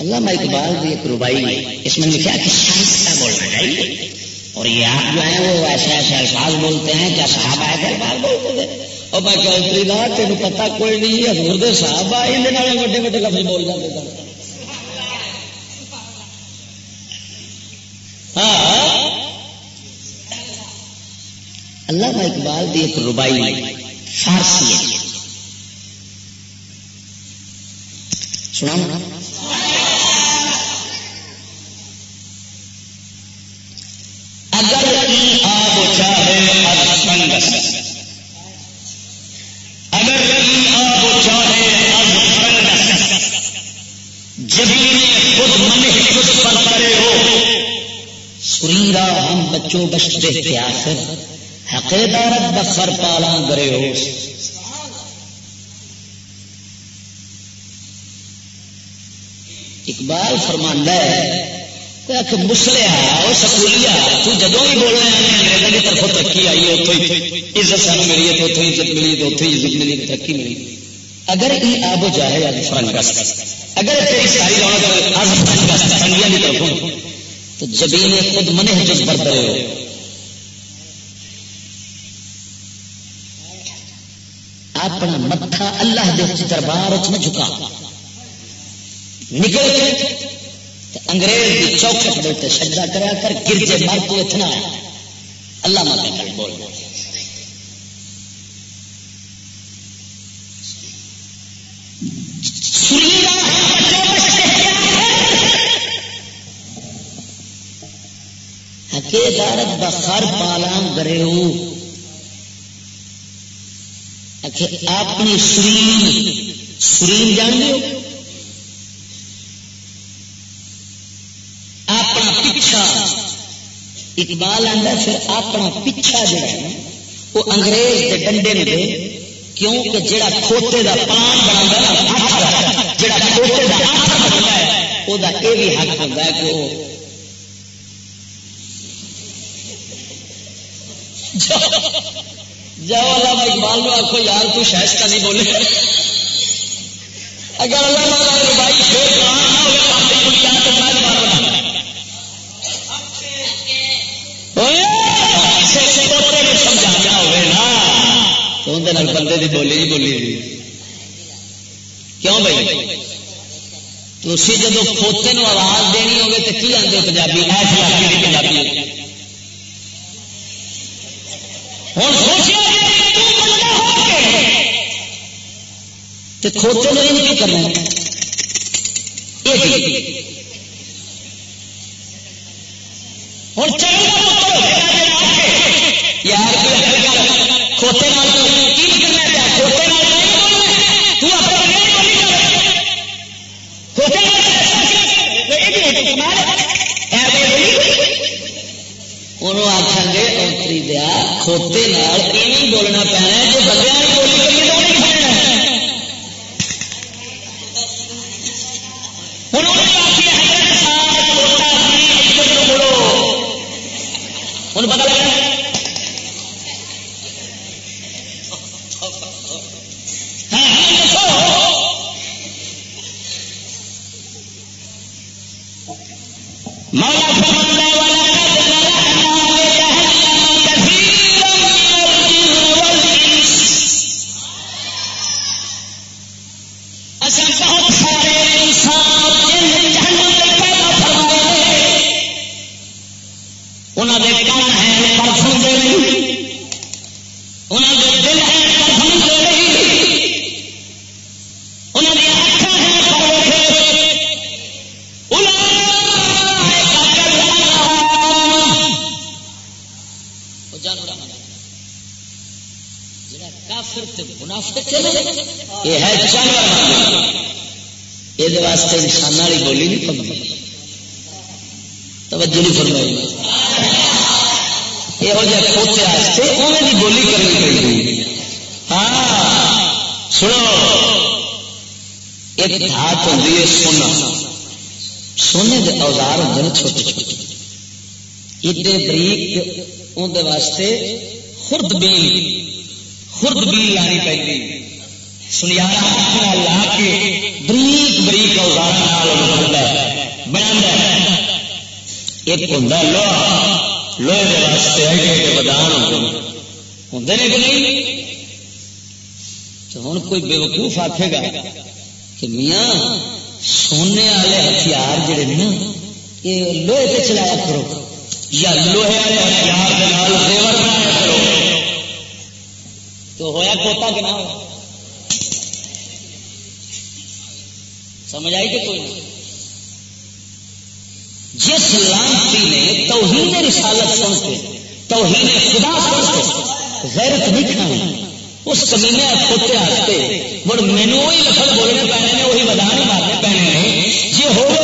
علامہ اقبال کی ایک ربائی اس میں لکھا کہ شائستہ بولنا چاہیے۔ اور یہ آپ جو ہیں، وہ ایسے ایسے الفاظ بولتے ہیں کیا صاحب آئے گا الفاظ بولتے تھے اور میں اتری لا تین پتا کوئی نہیں حضور دے صاحب آئے وڈے وڈے لفظ بول جاتے تھے ہاں۔ علامہ اقبال دی ایک ربائی فارسی ہے۔ سنا اگر آپ چاہے اب اگر آپ چاہے اب جبھی خود من خود پر کرے ہو۔ سریرا ہم بچوں بچتے کے حقیدار بخر پالا گرے ہو۔ اقبال فرماندہ ہے مسلے وہ سکولی تو جدو بھی بولنا انگریزوں کی طرف ترقی آئی ہے اتوں ہی عزت سان ملی ہے، تو اتوں عزت ملی تو اتوں عزت ملی ترقی ملی۔ اگر یہ آب و جائے اب فرنگس، اگر ساری رونق فرنگیاں کی طرف تو جبین خود منے جس پر کرے ہو۔ اپنا متھا اللہ دے دربار چ جھکا۔ نکل کے انگریز کی چوکٹ دے سجا کرا کر، گرجے مر تو اتنا اللہ مت بول۔ دارت بخار پالام کرے اپنی سرین سرین جان لو اپنا پچھا۔ اقبال آتا پھر اپنا پچھا جڑا ہے وہ انگریز کے ڈنڈے میں دے، کیونکہ جڑا کھوتے دا پان بنا جڑا کھوتے دا بنتا ہے، وہ یہ بھی حق ہوتا ہے کہ وہ جو جاؤ اللہ بھائی اقبال لو آخو یار تو شائستہ نہیں بولے۔ اگر اللہ تعالیٰ بھائی شیر نہ ہوئے سمجھایا ہوئے نا۔ تو اندر بندے کی بولی نہیں بولی کیوں بھائی؟ تو جب کھوتے آواز دینی ہوگی تو کی آتے پنجابی؟ ایسے پنجابی۔ ہوں کھوتے نے نہیں کرنا ہوں یار کھوتے انہوں آخان گے اوتری دیا کھوتے بریک اندر واسطے خرد بیل خرد بیل لانی پہ سنیا لا کے بریک بریک اوزار بنا ایک ہوں لوہا، لوہے کے واسطے ودان ہوتے ہیں کہ نہیں؟ تو ہوں کوئی بے وقوف آخے گا کہ میاں، سونے والے ہتھیار جڑے نا، یہ لوہے پہ چلایا کرو۔ یا لوہے والے ہتھیار بنایا کرو۔ تو ہوا کوتا کہ نہ ہوا سمجھ آئی کہ کوئی نہیں؟ جس لانتی نے توہین رسالت سن کے توہین خدا سن کے غیرت نہیں کھانا اس کمینے کھوتے آتے مڑ مینو وہی لفظ بولنے پینے نے وہی ودان مارنے پینے نے جی ہو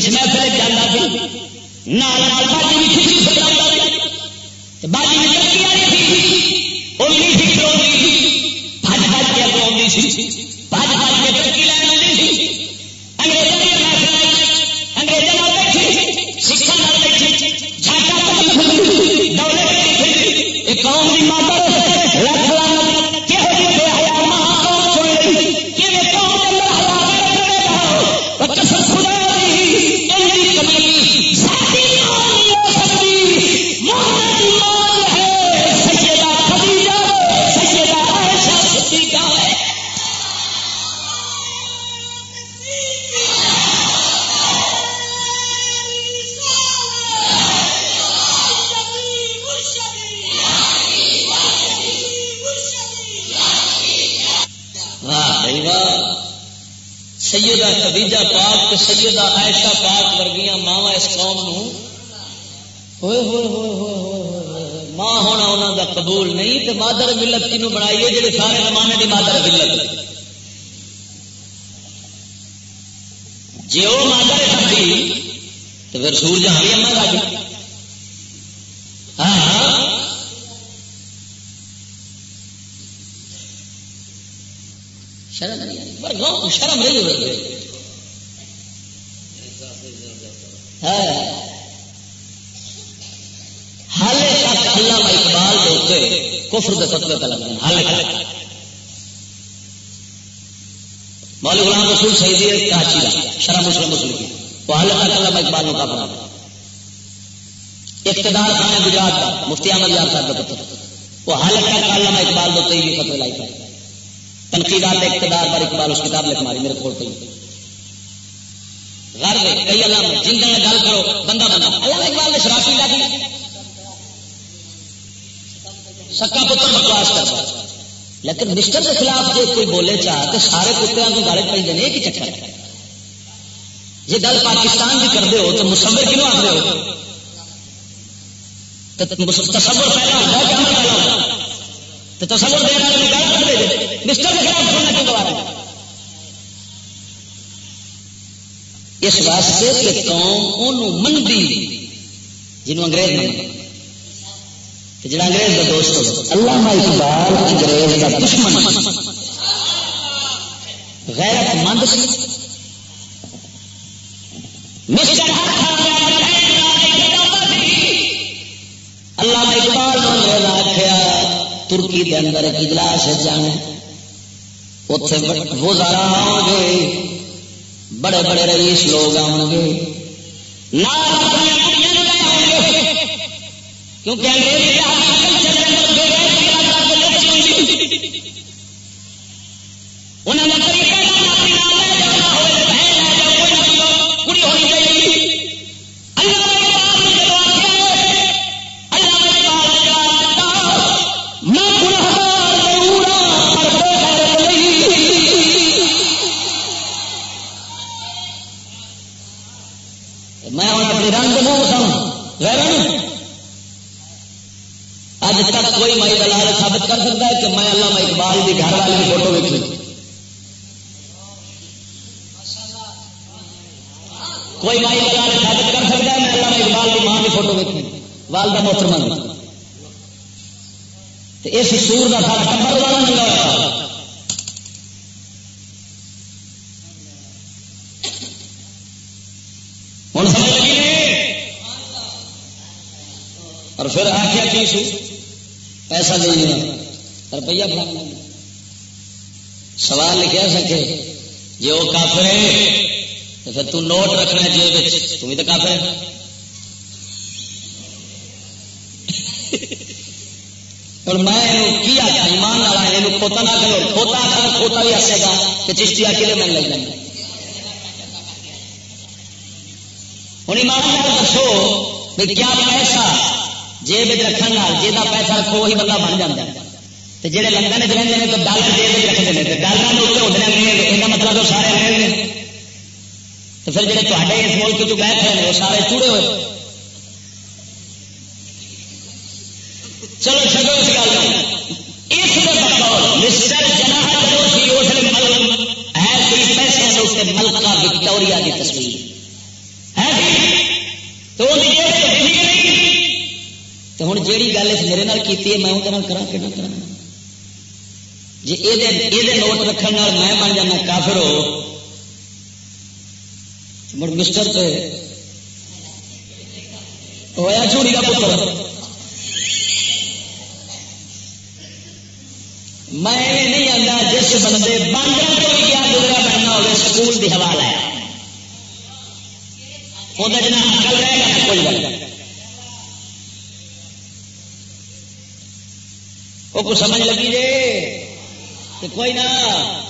جس محفل پھر جانا سی۔ نال لیکن مسٹر کے خلاف جی کوئی بولے چاہ تو سارے کتوں کو گل پہ ایک ہی چکر۔ ہے جی گل پاکستان کی کرتے ہو تو مسمے کیوں آتے ہو؟ تصور پہلا ہوتا ہے عمل پہلا ہوتا تو تصور دے رہا ہے کر دے مسٹر کے خلاف بولنا کیوں دوبارہ؟ اس واسطے کہ قوم منگی جنوب انگریز منگی جڑا انگریز کا دوست اللہ اقبال انگریز کا دشمن غیرت مند سی۔ اللہ اقبال انگریز آخیا ترکی کے اندر ایک اجلاس جانے۔ اتے وہ ذرا آؤ گے۔ بڑے بڑے رئیس لوگ آؤ گے کیونکہ انہوں نے اقبال کی فوٹو دیکھی کوئی مائی دلال ثابت کر سکتا ہے؟ میں اللہ میں اقبال کی ماں کی فوٹو دیکھی والدہ محترم اس سور کا سارا ٹبر والا نہیں ہوا۔ ہوں سمجھ لگی اور پھر آخر کی سو پیسہ دینا۔ روپیہ فلانا سوال لکھا سکے۔ جی وہ کافر ہے تو پھر تو نوٹ رکھنا جیب تم تو کافر ہے اور میں کی آخیا ایمان والا یہ کھوتا نہ کرو کھوتا آخر کھوتا بھی ہسے گا کہ چشتی آ کے میں لگ جائیں ہوں ایمان والا دسو کیا پیسہ جیب رکھنے جہاں پیسہ رکھو، وہی بندہ بن جاتا ہے۔ جہے لندن چ رہتے ہیں تو ڈالر جیب رکھتے ہیں ڈالر کے اتنے ہوتے ہیں یہ مطلب وہ سارے رہے تو پھر جڑے تے اس ملک چ گئے تھے وہ سارے چوڑے ہوئے۔ چلو چلو اس گل اس مسٹر جناح جنا اس ملک ہے پیسے اس ملک کا وکٹوریا کی تصویر۔ ہے جی؟ تو تو ہوں جیڑی گل اس میرے نال کی میں وہ کرا کہ نہ کرا جی یہ نوٹ رکھنے میں بن جانا کافر ہو، مڑ مسٹر پہ ہوا چوڑی کا پتر۔ میں نہیں آتا جس بندے باندر کو بھی کیا گزرا بننا ہوگا سکول کی ہوا لایا وہ جنا اکل رہے گا کوئی بندہ وہ کچھ سمجھ لگی جی کوئی نہ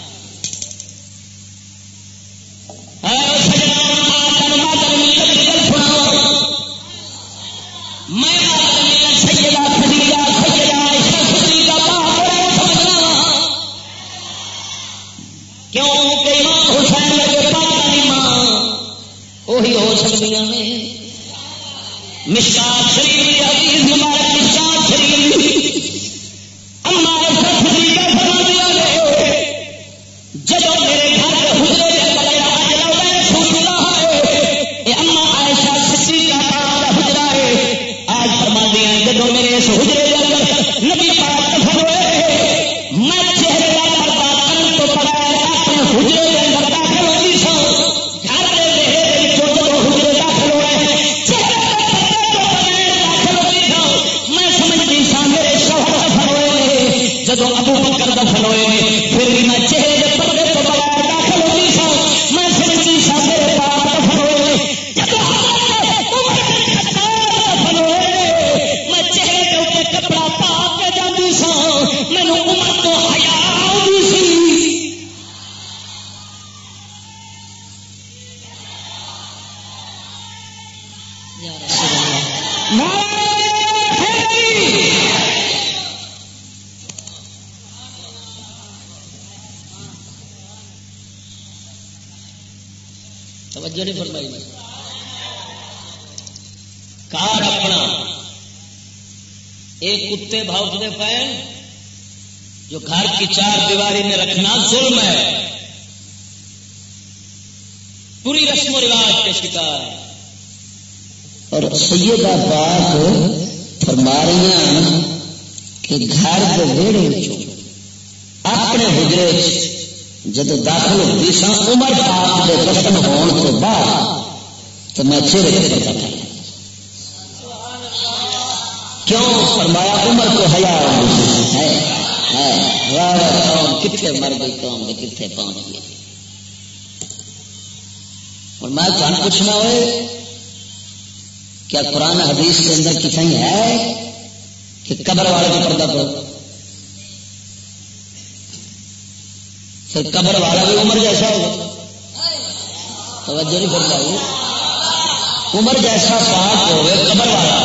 پوچھنا ہوئے کیا قرآن حدیث کے اندر کتنی ہے کہ قبر والے کو پردہ کرو؟ پھر قبر والا بھی عمر جیسا ہوگا۔ توجہ نہیں کر پائی عمر جیسا پاک ہوگا، قبر والا۔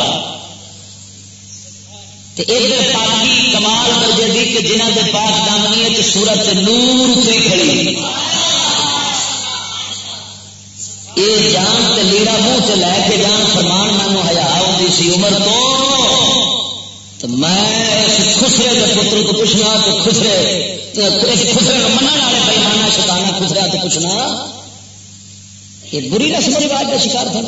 ادھر پاکی کمال درجے دی کہ جنہ کے پاک دامنی سورت نور سے کھڑی یہ جان تے لیڑا منہ تے لے کے جان فرمان مینو ہیا ہوتی سی عمر تو میں اس خسرے کے پتر کو پوچھنا تو خسرے اس خسرے کو منع والے پیمانا شکانا خسرا تو پوچھنا، یہ بری رسم رواج کا شکار تھا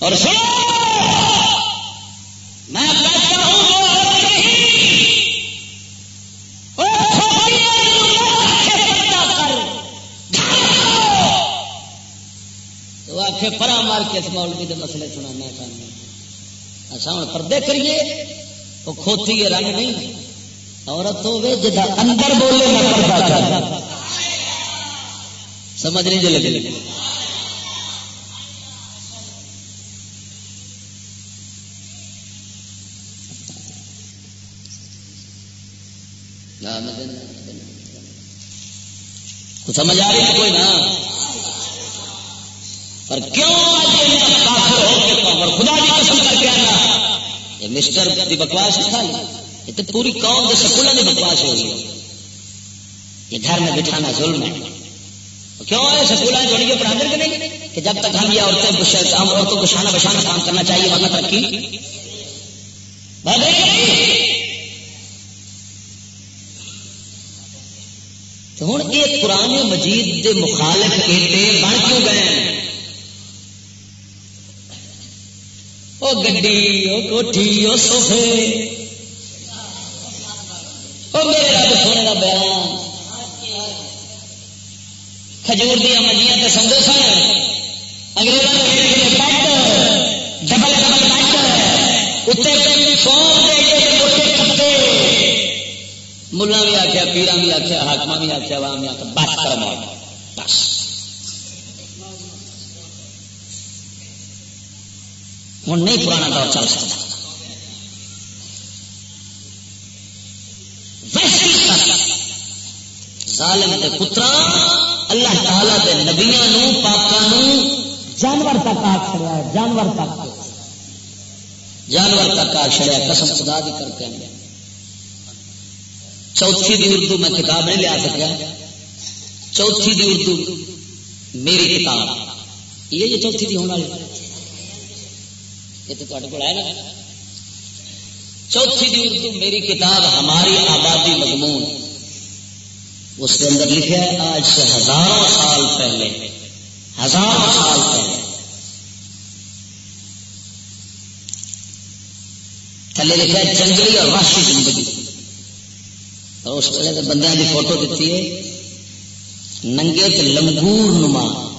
اور سنو میں کہتا ہوں پرا مار کے مولوی کے مسئلے سنا چاہتا اچھا ہوں پردے کریے، وہ کھوتی ہے، رنگ نہیں۔ عورت ہوگی جا اندر بولے، میں پردہ سمجھ نہیں جی لگے سمجھ آ رہی ہے کوئی؟ نہ پر کیوں کافر ہو اور خدا کی قسم کر کے آنا؟ یہ مسٹر کی بکواس کھا لی یہ تو پوری قوم کے سکولوں کی بکواس ہو رہی یہ گھر میں بٹھانا ظلم ہے۔ کیوں ہے سکولیں جوڑی کے پڑھا کے نہیں؟ کہ جب تک ہم یہ عورتیں ہم عورتوں کو شانہ بشانہ کام کرنا چاہیے، ورنہ ترقی۔ ہوں یہ پرانے مجید دے مخالف ایٹے بن کیوں گئے؟ وہ گڈی وہ کوٹھی وہ سوفے۔ وہ میرے رب سونے کا بیان۔ کھجور دیا مجھے تو سمجھو سن۔ انگریزوں نے ڈبل ڈبل اتنے دے ملا بھی آخیا پیرا بھی آخیا حاقم بھی آخیا عوام بھی آخیا بس کر بس ہوں نہیں پرانا دور چل سکتا۔ ظالم کے پترا، اللہ تعالی کے نبیا پاکوں جانور تک آ چڑیا جانور تک جانور تک آ چڑیا قسم خدا بھی کر کے چوتھی دی اردو میں کتاب نہیں لیا سکیا چوتھی دی اردو، میری کتاب۔ یہ جو چوتھی دی ہونے والی۔ یہ تو کو ہے نا۔ چوتھی دی اردو میری کتاب ہماری آبادی مضمون۔ اس کے اندر لکھا ہے، آج سے ہزاروں سال پہلے۔ ہزاروں سال پہلے۔ تھلے لکھا ہے، جنگلی اور وحشی زندگی۔ اور اس ویلے بندے کی فوٹو دیتی ہے، ننگے لمگور نما۔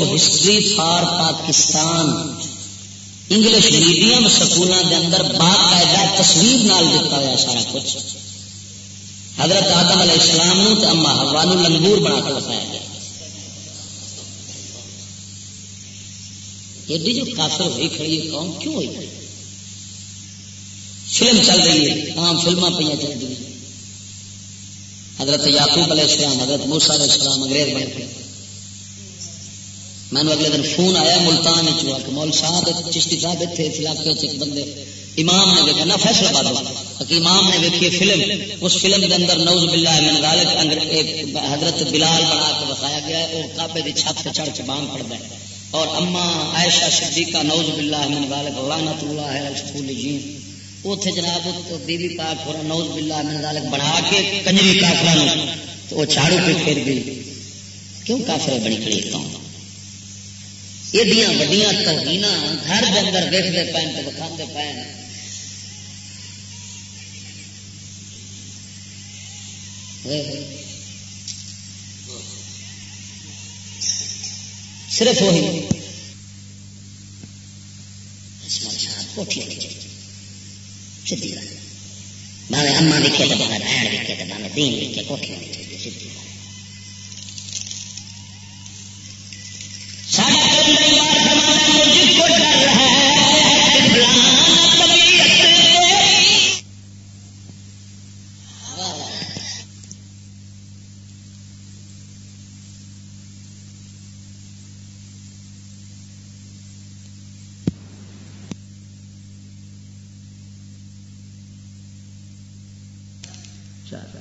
آپ world history for Pakistan. English medium سکولوں کے اندر باقاعدہ تصویر نال دیتا ہوا سارا کچھ۔ حضرت آدم علیہ السلام نو اما ہوا لنگور بنا کے بتایا گیا۔ ایڈی جو کافر ہوئی کھڑی ہے، قوم کیوں ہوئی فلم چل رہی ہے عام فلم پہ چل رہی حضرت یعقوب علیہ السلام، حضرت موسا علیہ السلام، انگریز بن کے میں اگلے دن فون آیا ملتان مول صاحب چشتی صاحب اتنے اس علاقے ایک بندے امام نے دیکھا نہ فیصلہ باد امام نے دیکھی فلم، اس فلم کے اندر نوز باللہ من ذالک ایک حضرت بلال بنا کے بتایا گیا ہے، وہ کعبے کی چھت چڑھ کے بانگ پڑتا ہے۔ اور اما عائشہ صدیقہ نوز باللہ من ذالک لعنت اللہ علی الصلیجین اتنے جناب بی بی پاک ہو نوز باللہ من ذالک بنا کے کنجری کافر تو وہ چاڑو پہ پھر گئی۔ کیوں کافر بنی کھڑی کہوں ایڈیاں وڈیاں توہین گھر جی ہاں، کے اندر دیکھتے پے تو بکھاتے پے صرف وہی باوے اما لکھے تو باوے بہن لکھے تو باوے دین لکھے کوٹھی ہونی چاہیے سیدھی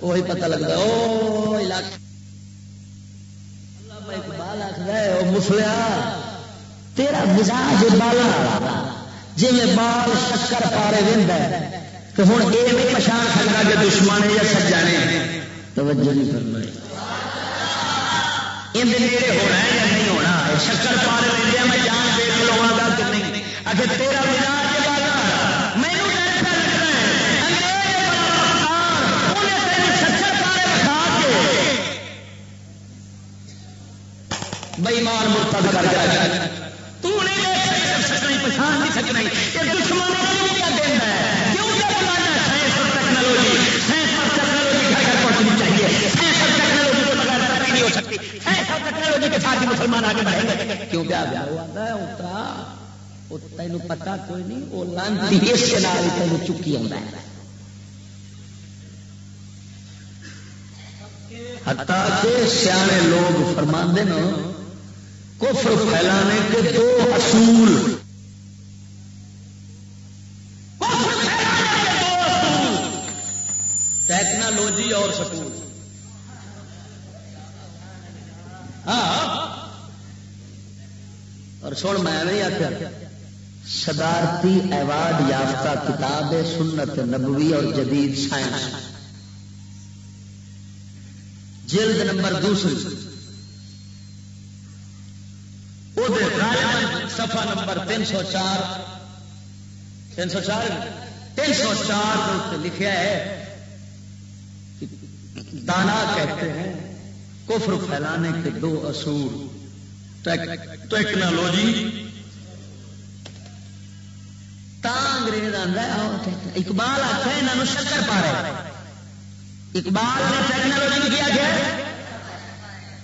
وہی پتہ لگتا او علاقہ اقبال آخر مسلیا تیرا مزاج بالا۔ جی بال شکر پارے دن تو ہوں یہ نہیں پچھان سکتا کہ دشمن یا سجا نے۔ توجہ نہیں کرنا نیڑے ہونا ہے یا نہیں ہونا؟ شکر پارے دیا میں جان دیکھ لوا گا کہ نہیں۔ اگر تیرا مزاج بےمان مرتب کر جائے تو نہیں سکنا پچھان نہیں سکنا کہ دشمن کیا دینا ہے۔ کیوں کیا بنانا ہے؟ سائنس اور ٹیکنالوجی۔ سائنس اور ٹیکنالوجی گھر گھر پہنچنی چاہیے۔ سائنس اور ٹیکنالوجی کے بغیر ترقی نہیں ہو سکتی۔ سائنس اور ٹیکنالوجی کے ساتھ ہی مسلمان آگے بڑھیں گے۔ کیوں کیا اترا تین پتا کوئی نہیں وہ لانتی اس کے نال تین چکی آتا ہے۔ حتیٰ کہ سیانے لوگ فرماندے نا کفر پھیلانے کے دو اصول۔ ٹیکنالوجی اور سکول۔ ہاں۔ اور سن، میں نہیں آخر صدارتی ایوارڈ یافتہ کتاب سنت نبوی اور جدید سائنس۔ جلد نمبر دوسری۔ سفا نمبر تین سو چار۔ تین سو چار۔ تین سو چار لکھا ہے دانا کہتے ہیں، کفر پھیلانے کے دو اصول۔ ٹیکنالوجی۔ انگریز اقبال آتا ہے یہاں شکر پا رہے اقبال نے ٹیکنالوجی کیا گیا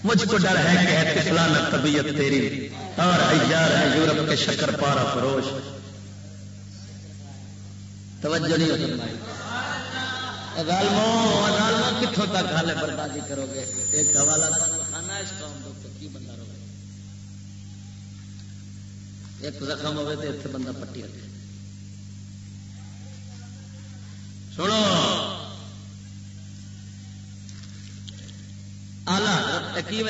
مجھ کو ڈر ہے کہ فلانا طبیعت تیری۔ اور ایار ہے یورپ کے شکر پارا فروش۔ توجہ نہیں ہو کتوں تک حال بربادی کرو گے ایک حوالہ کھانا اس قوم کی بندہ رہے؟ ایک زخم ہوئے تو اتنے بندہ پٹی رکھے سنو۔ آلہ کی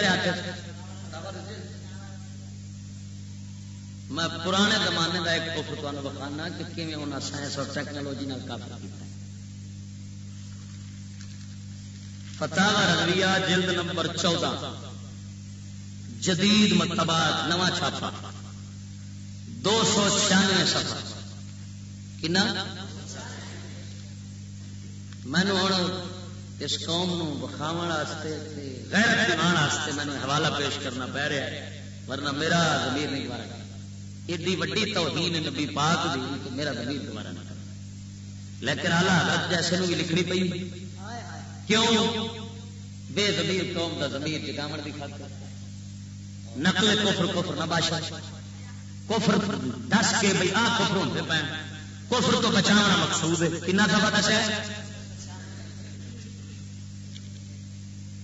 میں پرانے زمانے کا ایک کفر تمہیں بخانا کہ کیون انہیں سائنس اور ٹیکنالوجی کافی کیا فتح رویہ جلد نمبر چودہ۔ جدید متباد نواں چھاپا دو سو چھیانوے سفر کنا؟ میں ہوں اس قوم نو بخاو غیرت دمان میں حوالہ پیش کرنا پہ رہا ہے، ورنہ میرا زمیر نہیں دوبارہ کرنا ایڈی وڈی توہین نبی پاک دی تو میرا زمیر دوبارہ نہ کرنا لیکن آلہ حضرت جیسے بھی لکھنی پی کیوں؟ بے زمیر قوم کا زمیر جگامن کی خاطر۔ نقل کفر کفر نہ باشا کفر دس کے بھائی آ کفر ہوتے پے۔ کفر تو بچانا مقصود ہے۔ کن دفعہ دس ہے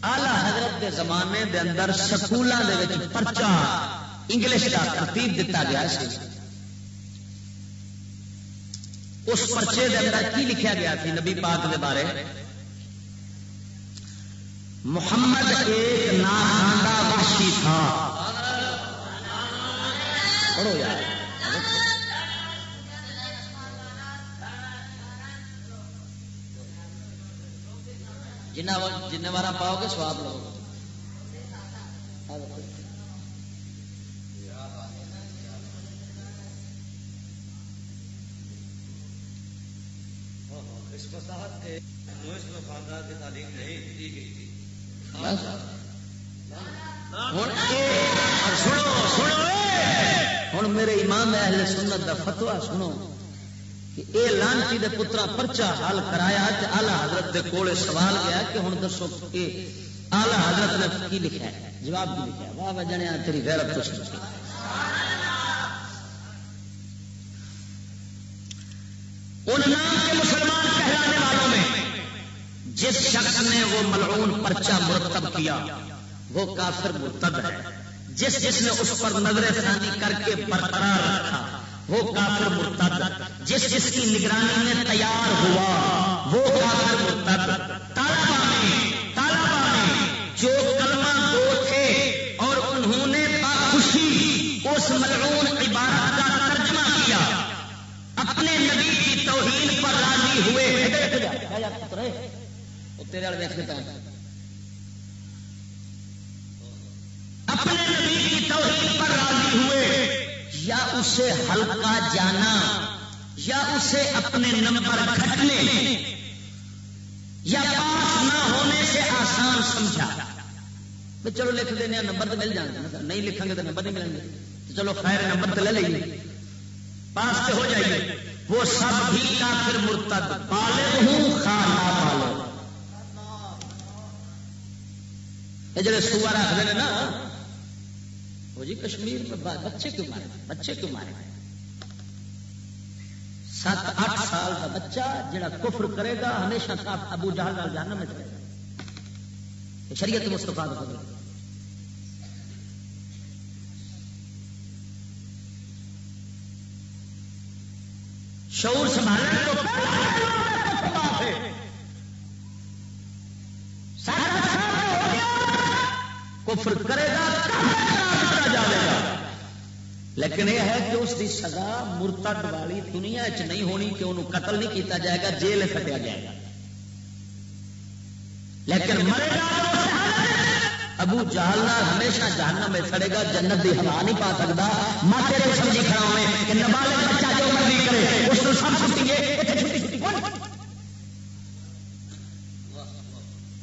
آلہ حضرت کے زمانے دے اندر سکولوں کے پرچا انگلش کا ترتیب دتا گیا سی اس پرچے دے اندر کی لکھا گیا تھی نبی پاک کے بارے؟ محمد ایک ناخاندہ وحشی تھا۔ پڑھو یار۔ جنہ جن بار پاؤ گے سواب لو وساحت کے خاندان کی تعلیم نہیں دی گئی تھی۔ ہوں۔ میرے امام اہل سنت دا فتوا سنو کہ اے لانچی دے پترا پرچا حل کرایا آلہ حضرت دے کول سوال گیا کہ ہوں دسو کہ آلہ حضرت نے کی لکھا ہے؟ جواب کی لکھا ہے؟ واہ واہ جنیا تیری غیرت کچھ ان نام کے جس نے وہ ملعون پرچا مرتب کیا، وہ کافر مرتب ہے جس جس نے اس پر نظر ثانی کر کے برقرار رکھا، وہ کافر مرتد۔ جس جس کی نگرانی میں تیار ہوا، وہ کافر مرتد۔ طالبہ میں طالبہ میں جو کلمہ دو تھے اور انہوں نے باخوشی اس ملعون عبارت کا ترجمہ کیا، اپنے نبی کی توہین پر راضی ہوئے۔ تیرے والے دیکھتے اپنے نبی کی توحید پر راضی ہوئے، یا اسے ہلکا جانا، یا اسے اپنے نمبر گھٹنے، یا پاس نہ ہونے سے آسان سمجھا۔ چلو لکھ دینا نمبر تو مل جانا۔ مطلب نہیں لکھیں گے تو نمبر نہیں ملیں گے۔ چلو خیر نمبر تو لے لیں پاس تو ہو جائیے۔ وہ سب بھی کافر مرتد پالے ہوں خانہ پالو یہ جڑے سوا رکھتے ہیں نا، وہ جی کشمیر میں بچے کیوں مارے؟ بچے کیوں مارے؟ سات اٹھ سال کا بچہ جڑا کفر کرے گا، ہمیشہ ساتھ ابو جہل جانا میں چلے گا۔ شریعت مستفا کرے شعور سنبھالنے لیکن یہ ہے کہ اس کی سزا مرتد والی دنیا چ نہیں ہونی کہ انہوں قتل نہیں کیتا جائے گا جیل کٹیا جائے گا۔ لیکن مرے گا ابو جہالنا ہمیشہ جہانا میں سڑے گا، جنت دی ہوا نہیں پا سکتا۔ ماتے کو سمجھی کھڑا ہوئے، کہ نبالغ بچہ جو مرضی کرے، اس کو سب چھٹی گے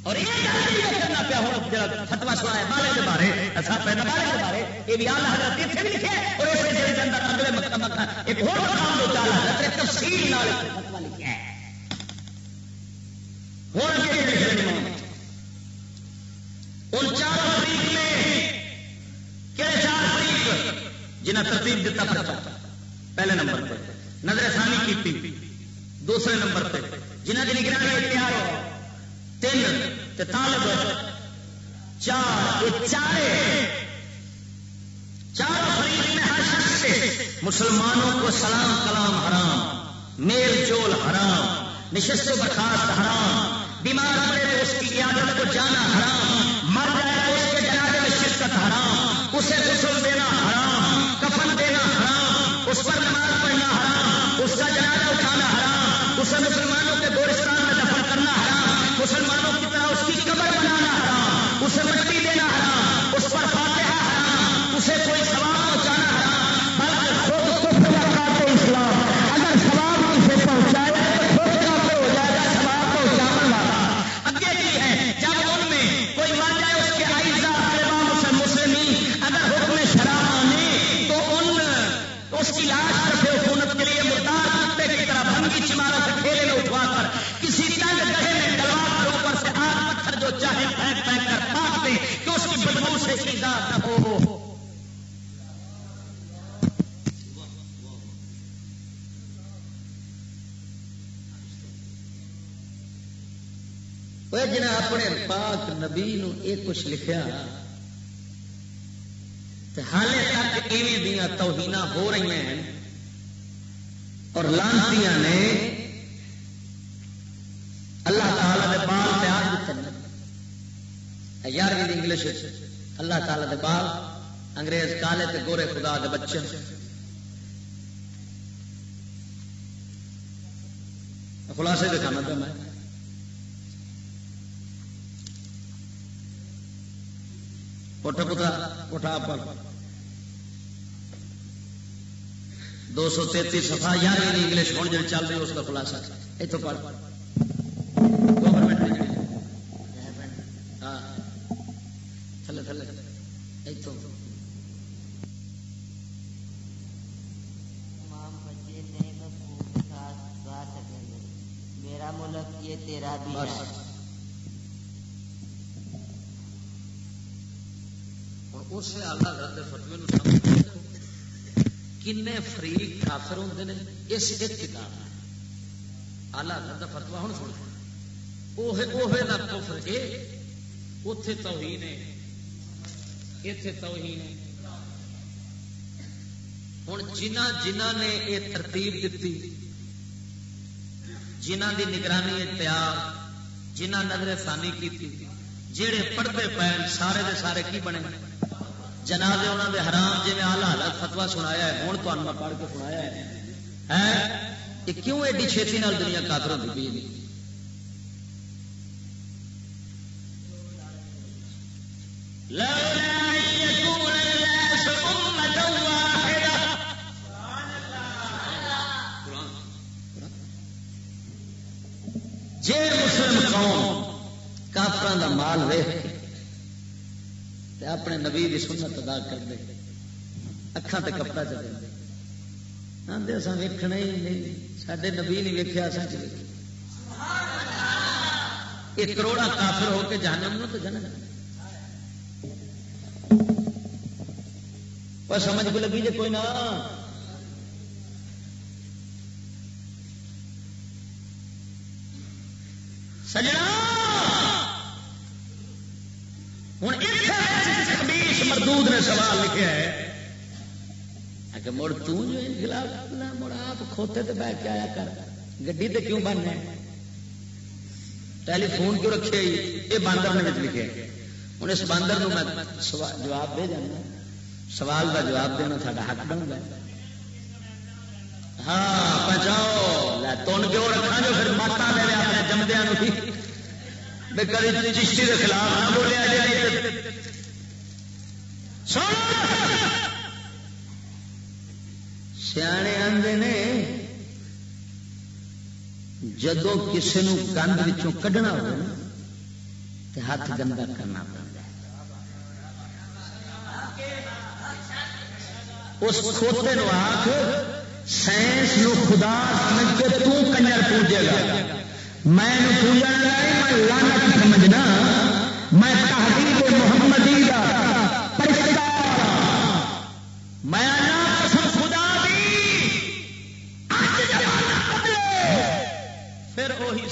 اور کرنا پیا ہوں فتوا سنا ہے بالے کے بارے بالے کے بارے، یہ بھی آلہ حضرت اتنے بھی لکھے اور اس جیل کے اندر اگلے مقام ایک اور مقام جو چالا حضرت نے تفصیل نال فتوا لکھا ہے ہوں ان چار فریق میں کہڑے چار فریق جنہیں ترتیب دیتا پرچا پہلے نمبر پہ نظر ثانی کی دوسرے نمبر پہ جنہ کی نگرانی اختیار ہو، تین طالب چار چار چار فریق میں ہر شخص سے مسلمانوں کو سلام، کلام حرام، میل جول حرام، نشست و برخاست حرام، بیمار پڑے تو اس کی عیادت کو جانا حرام مر جائے تو اس کے جنازے میں شرکت حرام، اسے جنا اپنے پاک نبی نو یہ کچھ لکھیا حالے تک ایویں دیا توہین ہو رہی ہیں اور لانتی نے اللہ تعالی دے بال تیار دیتے یارویں انگلش اللہ تعالی دے بال انگریز کالے تے گورے خدا دے بچے خلاصے دکھانا پہ میں اٹھا پترا اٹھا پر۔ دو سو تینتیس سفا یار انگلش ہوں جی چل رہی اس کا خلاصہ۔ اتوں پڑھ۔ گورنمنٹ ہاں۔ تھلے تھلے۔ اتوں میرا ملک یہ تیرا بھی ہے۔ اس آلہ حضرت فتوی کن فریق کافر ہوتے ہیں اس ایک کتاب آلہ حضرت فتوا ہوں سن کفر اتے توہین ہے۔ اتے توہین ہے۔ ہوں جنہ جنہ نے یہ ترتیب دیتی جنہ دی نگرانی اختیار جنہ نظر ثانی کی جڑے پڑھتے پے سارے دے سارے کی بنے؟ جناب انہوں نے حرام جی میں آلہ حالت فتوا سنایا ہے ہوں تو میں پڑھ کے سنایا ہے۔ یہ کیوں ایڈی چھیتی نال دنیا کافر ہوتی پی جی؟ مسلم قوم کافران دا مال ویخ اپنے نبی کی سنت ادا کر دے۔ اکھان تے کپڑا چل دے آدھے اصا ویکنا ہی نہیں۔ سڈے نبی نہیں ویکیا سچ یہ کروڑا کافر ہو کے جانا انہوں تو جانا پر سمجھ کو لگی جی کوئی نہ۔ سجنا! نے سوال لکھا ہے۔ کہ مڑ تلاف مڑ آپ کھوتے تے بہ کے آیا کر۔ گڈی تے کیوں بن ہے ٹیلی فون کیوں رکھے؟ یہ باندر نے لکھے۔ ہوں اس باندر میں جواب دے جانا۔ سوال کا جواب دینا سا حق بن گیا۔ ہاں پہنچاؤ تن کیوں رکھا جو پھر ماتا لے اپنے جمدیا کدی چشتی کے خلاف نہ بولیا جائے۔ سیانے آدھے نے جدو کسی گند کھڈنا ہو ہاتھ گندا کرنا پڑتا اس کھوتے نو آخ سائنس نو خدا سمجھ کے تنر پوجے گا۔ میں پوجا میں لانت سمجھنا۔ میں تحریر محمدی کا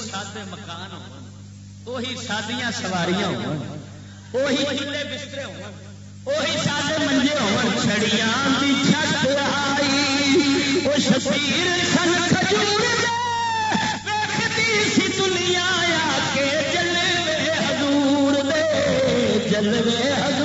سادے مکان ہوہی سادیاں سواریاں ہوہی کھلے بسترے ہوہی سادے منجے ہوڑیاں چھت آئی شبیر سن کھجور سی دنیا آ کے جلوے حضور دے، جلوے حضور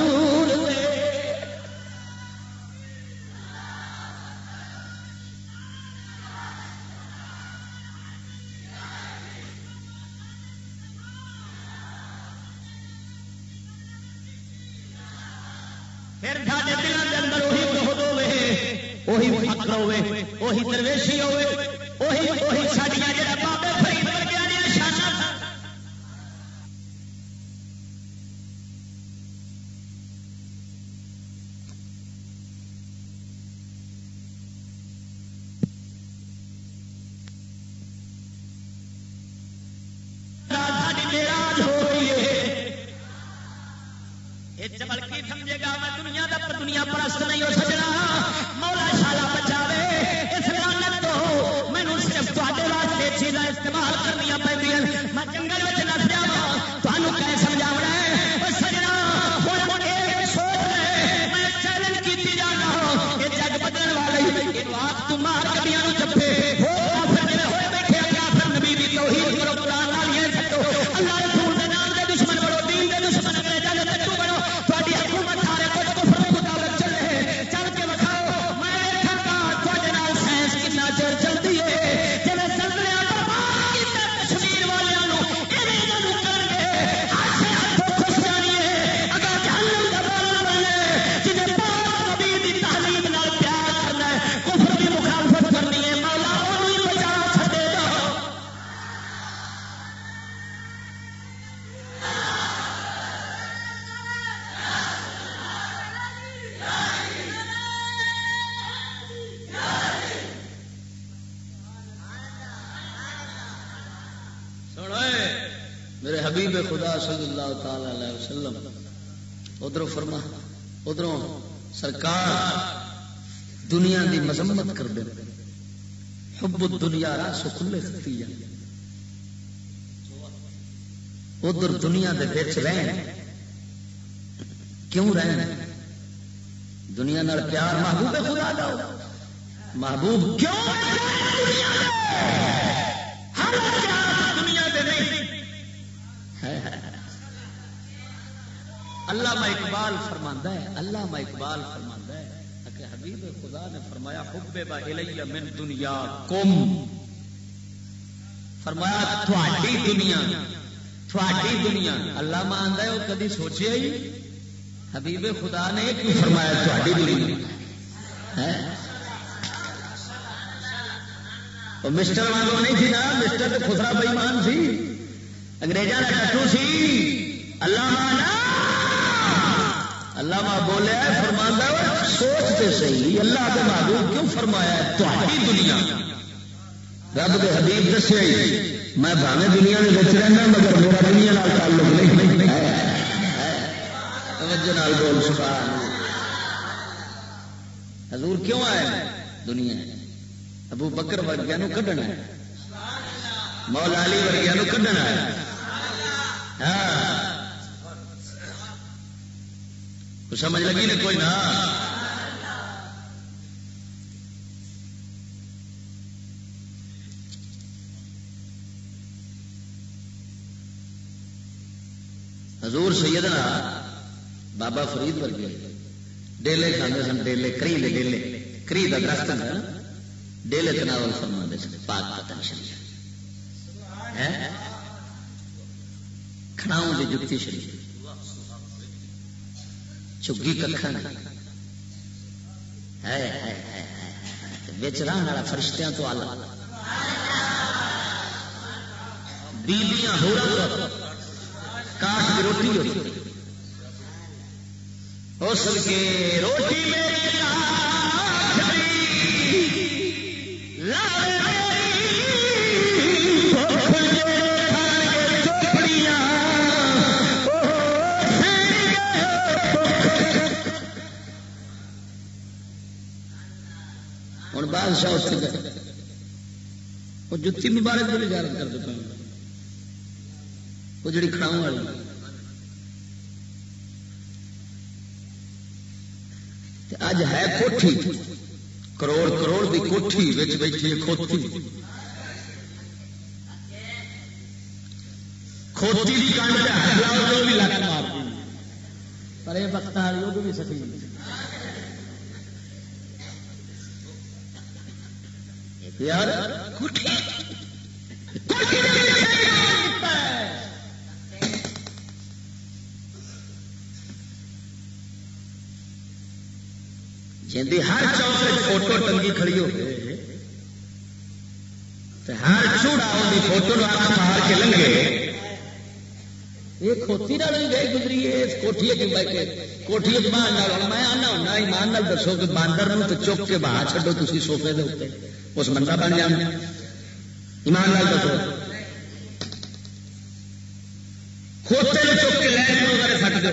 درویشی الدنیا کھلے سکتی ہے۔ ادھر دنیا دے بچ رہن۔ کیوں رہن؟ دنیا نال پیار محبوب خدا دا۔ محبوب کیوں دنیا ہر پیار دنیا دے نہیں۔ اللہ اقبال فرماندا ہے اللہ اقبال فرماندا ہے۔ کہ حبیب خدا نے فرمایا حب با الیہ من دنیا کم فرمایا، تھوڑی دنیا تھوڑی دنیا. اللہ ماندا ہے، وہ کدی سوچیا ہی حبیب خدا نے کیوں فرمایا، تھوڑی دنیا. مسٹر وانگو نہیں تھی نا، مسٹر تو خسرا بےمان سی انگریزوں کا ٹٹو سی. اللہ مانا اللہ ماں بولے فرمانا سوچتے صحیح، اللہ کے محبوب کیوں فرمایا تاری دنیا. رب کے حبیب دسے میں بھاوے دنیا میں بچ رہنا مگر میرا دنیا نال تعلق نہیں توجہ نال بول، سبحان حضور کیوں آئے دنیا ابو بکر ورگیا نو کڈنا ہے مولا علی ورگیا نو کڈنا ہے ہاں۔ سمجھ لگی نہیں کوئی نہ۔ حضور سیدنا بابا فرید ورگے ڈیلے کھانے سن، ڈیلے کری لے، ڈیلے کری کا درخت ہے ڈیلے تناول فرما دے سن، پاک پتن شریف۔ کھڑاؤں کی جتی شریف۔ چگی ککھن۔ بچ رہن والا فرشتیاں تو آلہ بیبیاں ہو رہا کاش کی روٹی ہوتی ہو سکے روٹی میری ہوں بادشاہ اتنے گئے۔ وہ جتی مبارک بھی اجازت کر دیتا ہوں۔ وہ جڑی کھڑاؤں والی۔ اج ہے کوٹھی۔ کروڑ کروڑ کی کوٹھی بیٹھی کھوتی۔ کھوتی بھی مار پر یہ وقت والی وہ بھی سکی یار جی ہر چوک فوٹو ٹنگی کھڑی ہو ہر چوڑا ان کی فوٹو مار کے لنگے یہ کھوتی نہ نہیں گئی گزری ہے کوٹھی کی بیٹھے۔ کوٹھی باہر میں آنا ہونا ایمان نال دسو کہ باندر تو چک کے باہر چڈو تھی سوفے دے اتنے اس بندہ بن جانا ایمان لال دسو۔ کھوتے نے چک کے لے جاؤ سٹ دو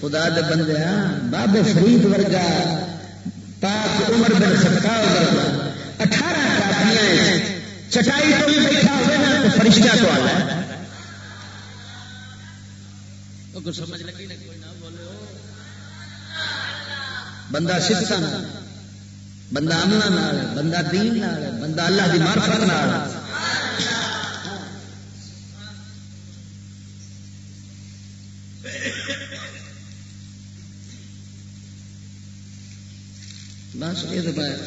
خدا دے بندے بابے فرید ورگا پاک عمر بن خطاب ورگا۔ اٹھارہ کافیاں چٹائی تو بھی بیٹھا ہوئے نا تو فرشتہ تو آ ہے۔ بندہ سکھا بندہ عملہ بندہ دین بندہ اللہ کی مارفت نال بس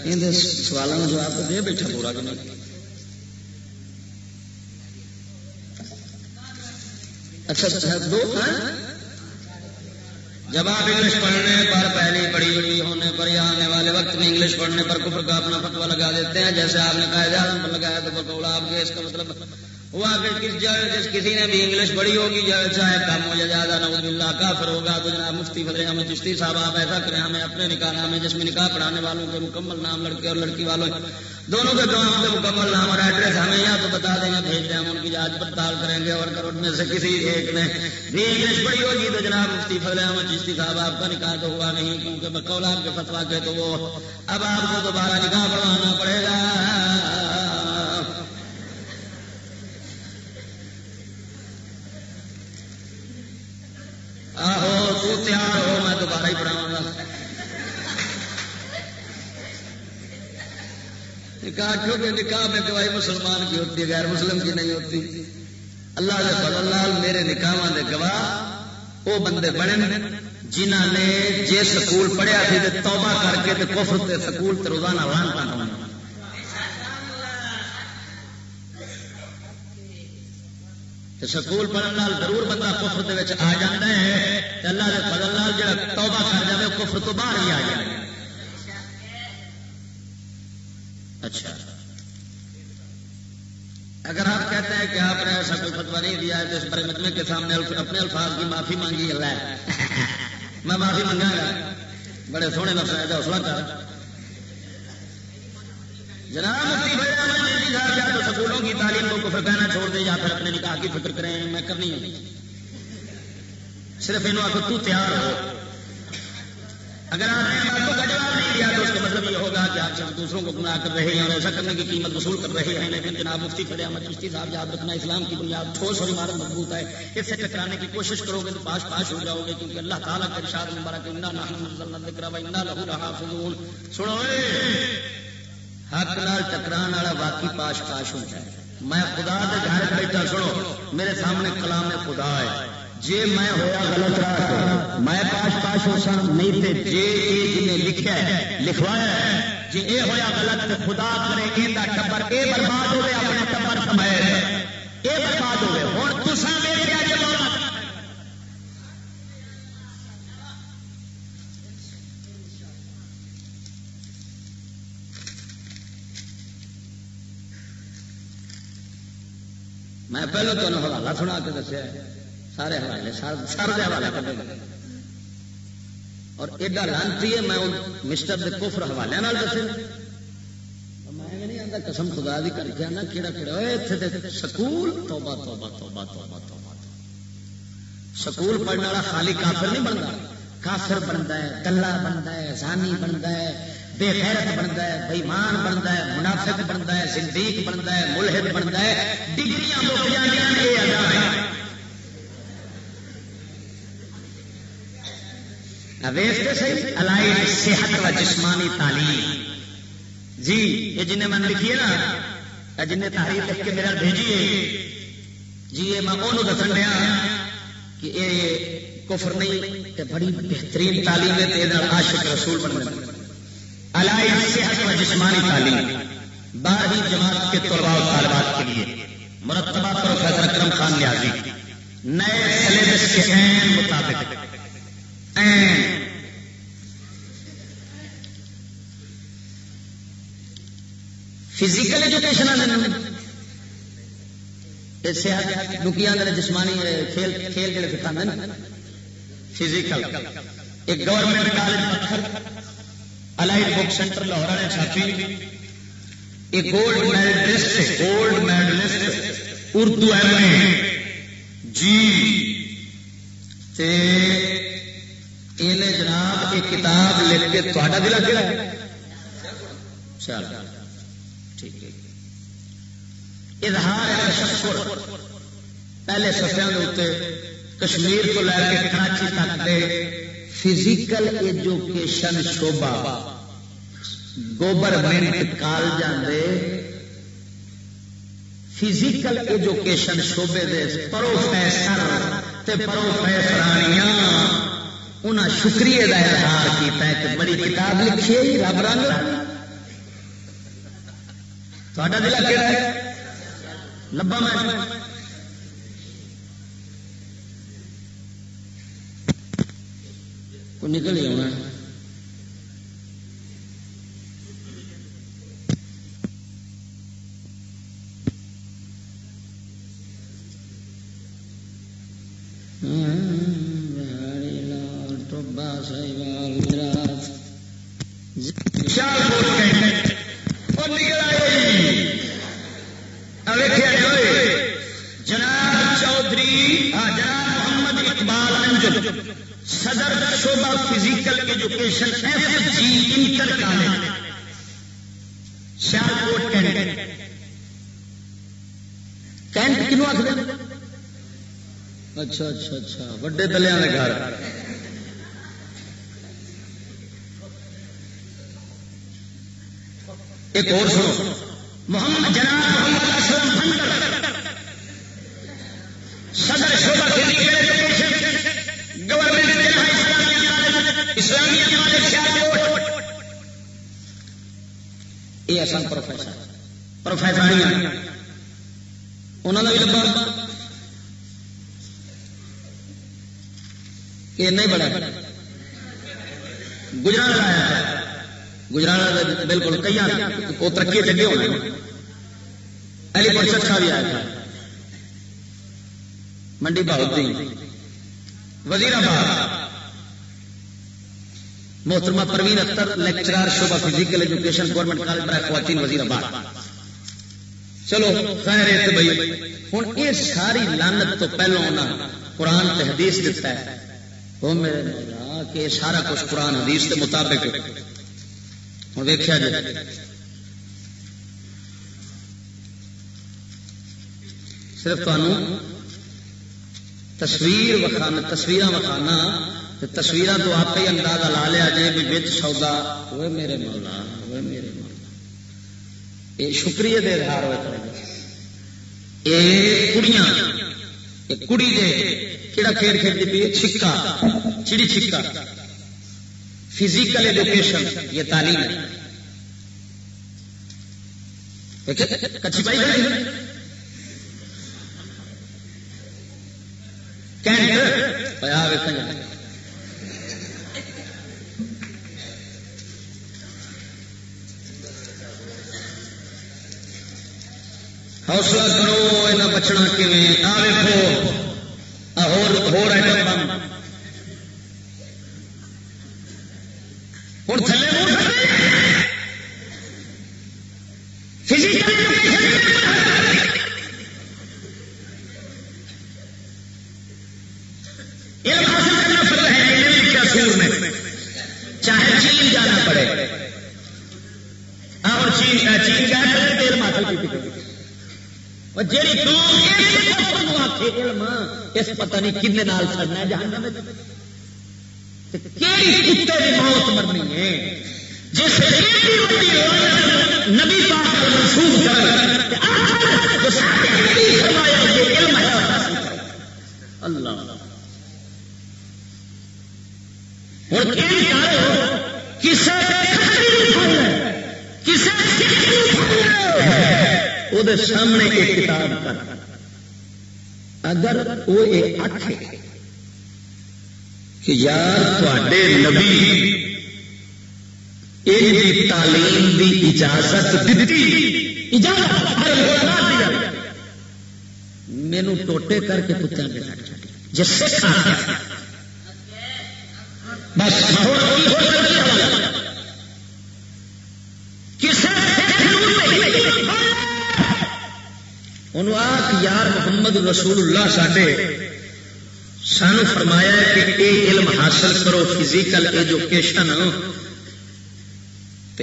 یہ سوالوں کا جواب تو دے بیٹھا پورا کہ اچھا،, اچھا اچھا دو جب آپ انگلش پڑھنے پر پہلی بڑی بڑی ہونے پر یا آنے والے وقت میں انگلش پڑھنے پر کفر کا اپنا فتوا لگا دیتے ہیں، جیسے آپ نے کہا پر لگایا تو بقول آپ کے اس کا مطلب وہ کس جس کسی نے بھی انگلش پڑھی ہوگی چاہے کم ہو یا زیادہ نوز اللہ کافر ہوگا، تو جناب مفتی فضل ہمیں چشتی صاحب، آپ ایسا کریں، ہمیں اپنے نکاح نام جس میں نکاح پڑھانے والوں کے مکمل نام، لڑکے اور لڑکی والوں دونوں کے گاؤں کے مکمل نام اور ایڈریس ہمیں یا تو بتا دیں گے بھیج دیں، ہم ان کی جانچ پڑتال کریں گے اور ان میں سے کسی ایک نے بھی انگلش پڑھی ہوگی، تو جناب مفتی فضل احمد چشتی صاحب، آپ کا نکاح تو ہوا نہیں، کیونکہ بقول آپ کے فتوا کے تو وہ اب آپ کو دوبارہ نکاح پڑھوانا پڑے گا۔ ہاں، آہو تو تیار ہو، میں دوبارہ ہی پڑھاؤں گا۔ نکاح کیونکہ نکاح میں گواہی مسلمان کی ہوتی ہے، غیر مسلم کی نہیں ہوتی۔ اللہ کے فضل لال میرے نکاح دے گواہ وہ بندے بنے جنہ نے جے سکول پڑھیا تھی توبہ کر کے کفر تے سکول تے روزانہ لانتا ہونا سکول پڑھنے ضرور بندہ کفر آ جاتا ہے اللہ کے فضل لال جا توبہ کر جائے کفر تو باہر ہی آ جائے۔ اچھا۔ اگر آپ کہتے ہیں کہ آپ نے ایسا کوئی فتوا نہیں دیا ہے تو اس پر مجمے کے سامنے اپنے الفاظ کی معافی مانگی اللہ میں معافی منگا گا بڑے سونے لفظ ہے حوصلہ کر۔ جناب مفتی صاحب یا تو سکولوں کی تعلیم کو کفر کہنا چھوڑ دیں یا پھر اپنے نکاح کی فکر کریں، میں کرنی ہے صرف انہوں کو تو تیار ہو۔ اگر آپ نے باتوں کا جواب نہیں دیا تو اس کا مطلب یہ ہوگا کہ آپ صرف دوسروں کو گمراہ کر رہے ہیں اور ایسا کرنے کی قیمت وصول کر رہے ہیں، لیکن جناب مفتی کھڑے احمد چشتی صاحب، یاد رکھنا، اسلام کی بنیاد ٹھوس اور عمارت مضبوط ہے۔ اس سے ٹکرانے کی کوشش کرو گے تو پاس پاس ہو جاؤ گے، کیونکہ اللہ تعالیٰ کا ارشاد مبارک انا نحن و انا لہو لحافظون۔ سنو۔ حق نال ٹکران والا واقعی پاش پاش ہوتا ہے۔ میں خدا دے گھر بیٹھا، سنو، میرے سامنے کلام خدا ہے۔ جی میں ہوا غلط راہ میں پاش پاش ہو سا نہیں تے جے جنہیں لکھا ہے، لکھوایا ہے۔ جی اے ہویا غلط تے خدا کرے اے ٹبر، اے برباد ہوئے، اپنے ٹبر سمائے اے برباد ہوئے ہوں تسا ویکیا جی میں پہلے تو حوالہ سنا کے دسیا سارے حوالے سر حوالے کٹے گئے اور ایڈا لانتی ہے، میں مسٹر کے کوفر حوالے دسے۔ میں نہیں آتا قسم خدا دی کر کے آنا کہڑا کہڑا سکول، توبہ توبہ توبہ توبہ توبہ۔ سکول پڑھنے والا خالی کافر نہیں بنتا کافر بنتا ہے کلا بنتا ہے، زانی بنتا ہے۔ بے غیرت بنتا ہے بےمان بنتا ہے، منافق بنتا ہے، صدیق بنتا ہے، ملحد بنتا ہے، ڈگریاں صحیح صحت و جسمانی تعلیم۔ جی یہ جنہیں میں لکھی ہے نا جن تحریر لکھ کے میرا بھیجیے جی یہ میں وہ دسن دیا کہ یہ کفر نہیں بڑی بہترین تعلیم ہے عاشق رسول بن علائی صحت و جسمانی تعلیم، بارہویں جماعت کے طلباء و طالبات کے لیے مرتبہ پروفیسر اکرم خان نیازی، نئے سلیبس کے عین مطابق فزیکل ایجوکیشن صحت دکیا جسمانی کھیل کھیل جڑے سکھا فزیکل ایک گورنمنٹ کالج پتھر۔ الائٹ بک سینٹر لاہور نے چھاپی ایک gold medalist gold medalist Urdu M A جی تے جناب ایک کتاب لکھ کے تا دلا کہڑا ہے چل ٹھیک ہے اظہار تشکر پہلے سفیا کے کشمیر کو لے کے کراچی تک دے فزیکل ایجوکیشن شوبہ گوبرمنٹ کالج فزیکل ایجوکیشن شعبے دے پروفیسر تے پروفیسرانیاں، انہاں شکریہ کا اظہار کیتا ہے کہ بڑی کتاب لکھی ہے، رب رنگ۔ تھوڑا دل کہڑا ہے؟ لبا میں۔ کو نکل ہی آنا جناب چودھری جناب محمد اقبال انجل صدر شعبہ physical education F G inter college Sialkot cantt cantt کنو آخر اچھا اچھا اچھا۔ وڈے دلیا کے گھر۔ ایک اور سنو۔ محمد جناب محمد اسلم بھنڈر صدر شعبہ گورنمنٹ اسلامیہ کالج یہ اصل پروفیسر۔ پروفیسر انہوں نے بھی لبا۔ کہ نہیں بڑا گجرات آیا گجرات بالکل کئی وہ ترقی چگے ہونے علی پور چرچا بھی آیا تھا۔ منڈی بہت وزیر آباد۔ محترمہ پروین اختر لیکچرار شعبہ فزیکل ایجوکیشن گورنمنٹ کالج برائے خواتین وزیر آباد۔ چلو خیر ہے بھائی ہوں یہ ساری لانت تو پہلو ہونا قرآن حدیث دیتا ہے۔ وہ میرے مولا کہ سارا کچھ قرآن حدیث کے مطابق ہوں دیکھا جائے۔ صرف تمہوں تصویر وکھانا تصویر وکھانا تصویر تو آپ ہی اندازہ لا لیا جائے بھی بچ سودا ہوئے میرے مولا ہوئے میرے مولا۔ یہ شکریہ دے اظہار ہوئے یہ کڑیاں یہ کڑی دے۔ کہڑا کھیل کھیلتی پی؟ چھکا۔ چڑی چھکا۔ فزیکل ایجوکیشن یہ تعلیم ہے۔ کچھ پائی حوصلہ کرو یہ بچنا کیون آ ویکو ہو آئٹم ہوں تھلے چاہے چین جانا پڑے اور چین چین کیا کرے تیل ماتل کی جیڑی علم اس پتہ نہیں کن نال سڑنا جہنم کیڑی کتے کی موت مرنی ہے۔ جس نبی پاک منسوخ کر اللہ۔ ہوں کسی وہ سامنے ایک کتاب کر اگر وہ یہ آخ کہ یار تے نبی یہ تعلیم دی اجازت دیتی مینو ٹوٹے کر کے کتوں کے جس سے بس انہوں آخ یار محمد رسول اللہ ساڈے سانو فرمایا ہے کہ یہ علم حاصل کرو فزیکل ایجوکیشن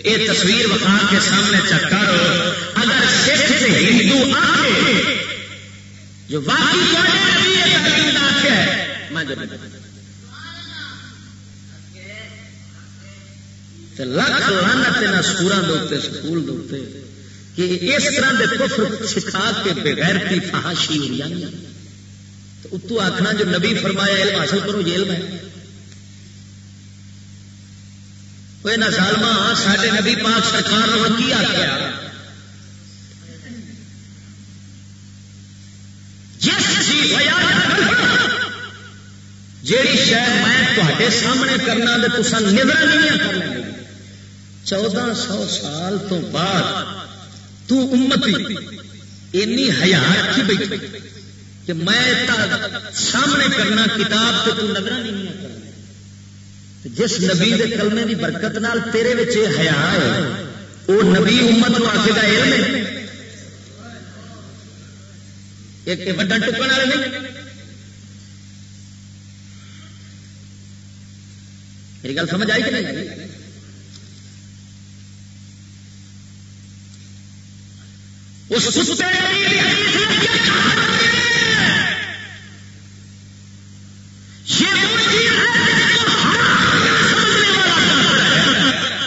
یہ تصویر وقا کے سامنے چکر اگر سکھ سے ہندو آئے جو واقعی ہے، میں لکھ لانا تین سورا دے سکول دے کہ اس طرح کے کفر سکھا کے بغیر کی فہاشی ہو جانی تو اتو آخنا جو نبی فرمایا، علم حاصل کرو، یہ علم ہے۔ وہ نہ سالما سڈے نبی پاک سرکار نے کی آخیا جیڑی شاید میں تے سامنے کرنا تو نظر نہیں کر لیں چودہ سو سال تو بعد تو امتی اینی حیا رکھی بیٹھی کہ میں سامنے کرنا کتاب تو تو نظر نہیں کرنا۔ جس نبی دے کلمے دی برکت نال تیرے وچ حیا ہے وہ نبی امت نو آکے دا علم ایک وڈا ٹکن والے نہیں۔ میری گل سمجھ آئی کہ نہیں؟ اس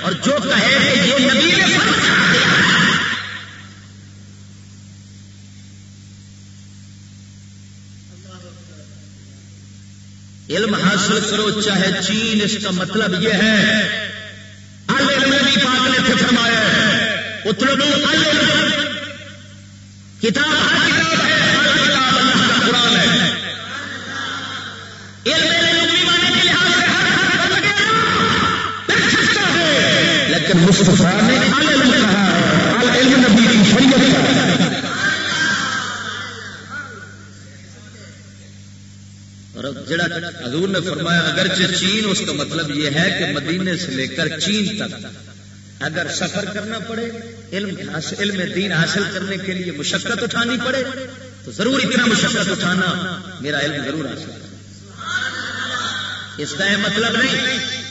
اور جو کہے کہ یہ نبی نے علم حاصل کرو، چاہے چین، اس کا مطلب یہ ہے نبی پاک نے فرمایا اتر کتاب ہر کتاب ہے، ہر کتاب اللہ کا قرآن ہے۔ لیکن مصطفیٰ نے علم نبی کی شریعت جڑا حضور نے فرمایا، اگرچہ چین، اس کا مطلب یہ ہے کہ مدینے سے لے کر چین تک اگر سفر کرنا پڑے علم علم دین حاصل کرنے کے لیے مشقت اٹھانی پڑے، تو ضرور اتنا مشقت اٹھانا میرا علم ضرور حاصل اس کا یہ مطلب نہیں۔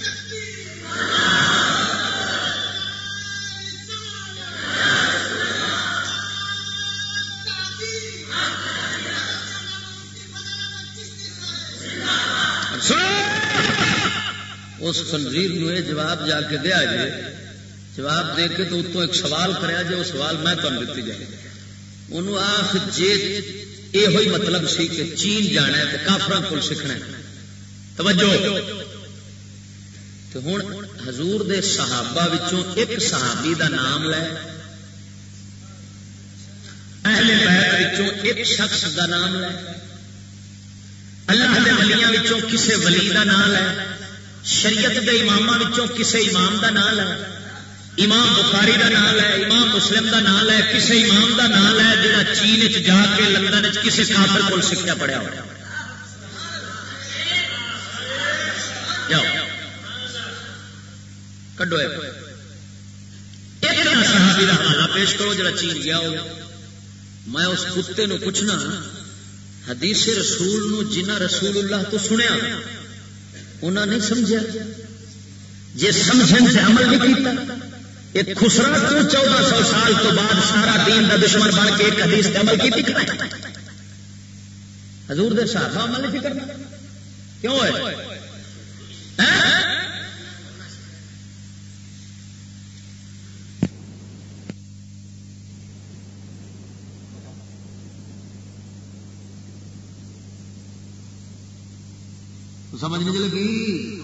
اس خنزیر یہ جواب جا کے دیا جائے۔ جواب دے کے تو اتوں ایک سوال کرا جی وہ سوال میں تمہیں دیتی جائے انہوں آخ جی یہ ہوئی مطلب سی کہ چین جانا ہے تو کافر کو سیکھنا توجہ۔ تو ہوں حضور دے صحابہ وچوں ایک صحابی دا نام لے۔ اہل بیت وچوں ایک شخص دا نام لے۔ اللہ دے ولیاں وچوں کسے ولی دا نام لے۔ شریعت دے اماماں وچوں کسے امام دا نام لے۔ امام بخاری دا نام ہے، امام مسلم دا نام ہے کسی امام دا نام ہے جہاں چین جا کے لندن کسی کافر کو سیکھا پڑیا ہوا کڈو صحابی کا حوالہ پیش کرو جڑا چین گیا ہو میں اس کتے نو پوچھنا، حدیث رسول نو جنہ رسول اللہ تو سنیا انہوں نے سمجھا جی سمجھن سے عمل نہیں کیتا۔ ایک خسرا تو چودہ سو سال تو بعد سارا دین کا دشمن بن کے ایک حدیث عمل کی فکر ہے۔ حضور دے ساتھ عمل نہیں کرنا کیوں ہے؟ سمجھ نہیں لگی؟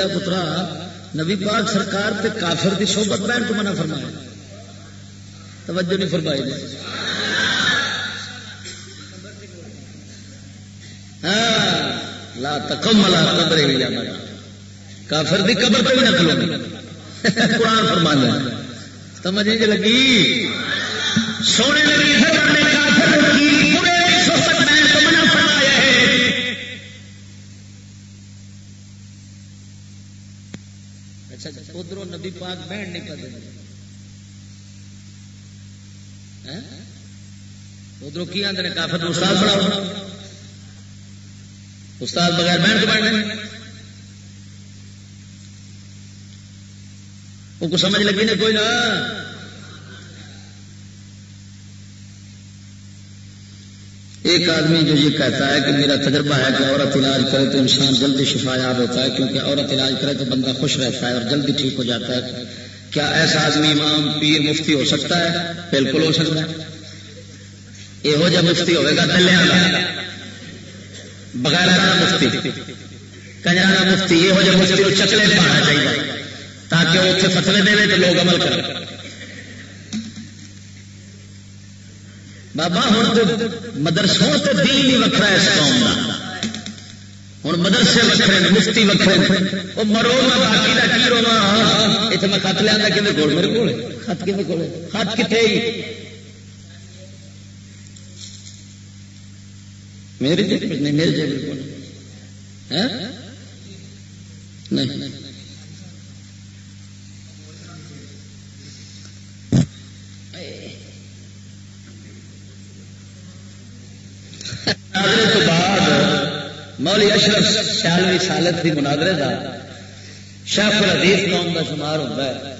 فرمایا پترا، نبی پاک سرکار تے کافر دی صحبت بہن تو منع فرمایا۔ توجہ نہیں فرمائی۔ جائے لا تکم لا قبر ہی کافر دی قبر تو بھی نہ کھلو قرآن فرمایا سمجھ جی لگی؟ سونے لگی کافر کی ادھر نبی پاک بہن نہیں پہ ادھر کی آدھے کافر استاد بڑھاؤ استاد بغیر بہن کے بہن وہ کو سمجھ لگی نے کوئی نہ ایک آدمی جو یہ کہتا ہے کہ میرا تجربہ ہے کہ عورت علاج کرے تو انسان جلدی شفا یاب ہوتا ہے، کیونکہ عورت علاج کرے تو بندہ خوش رہتا ہے اور جلدی ٹھیک ہو جاتا ہے۔ کیا ایسا آدمی امام، پیر، مفتی ہو سکتا ہے؟ بالکل ہو سکتا ہے۔ یہو جہ مفتی ہوئے گا دلیا بغیر مفتی۔ کنجرانا مفتی، یہو جہ مفتی چکلے پانا چاہیے، تاکہ وہ اتنے فتوے دے تو لوگ عمل کریں۔ بابا ہوں تو مدرسوں تو دین ہی وکرا اس قوم کا ہوں مدرسے وکرے مفتی وکرے وہ مرو میں باقی کا کی روا اتنے میں خط لیا کہ کول؟ میرے کو خط کھے کول؟ خط کتنے میری جیب؟ نہیں میری جیب نہیں۔ مناظرے تو بعد مولی اشرف سیالوی سالت کی مناظرے کا شیخ الحدیث قوم کا شمار ہوتا ہے۔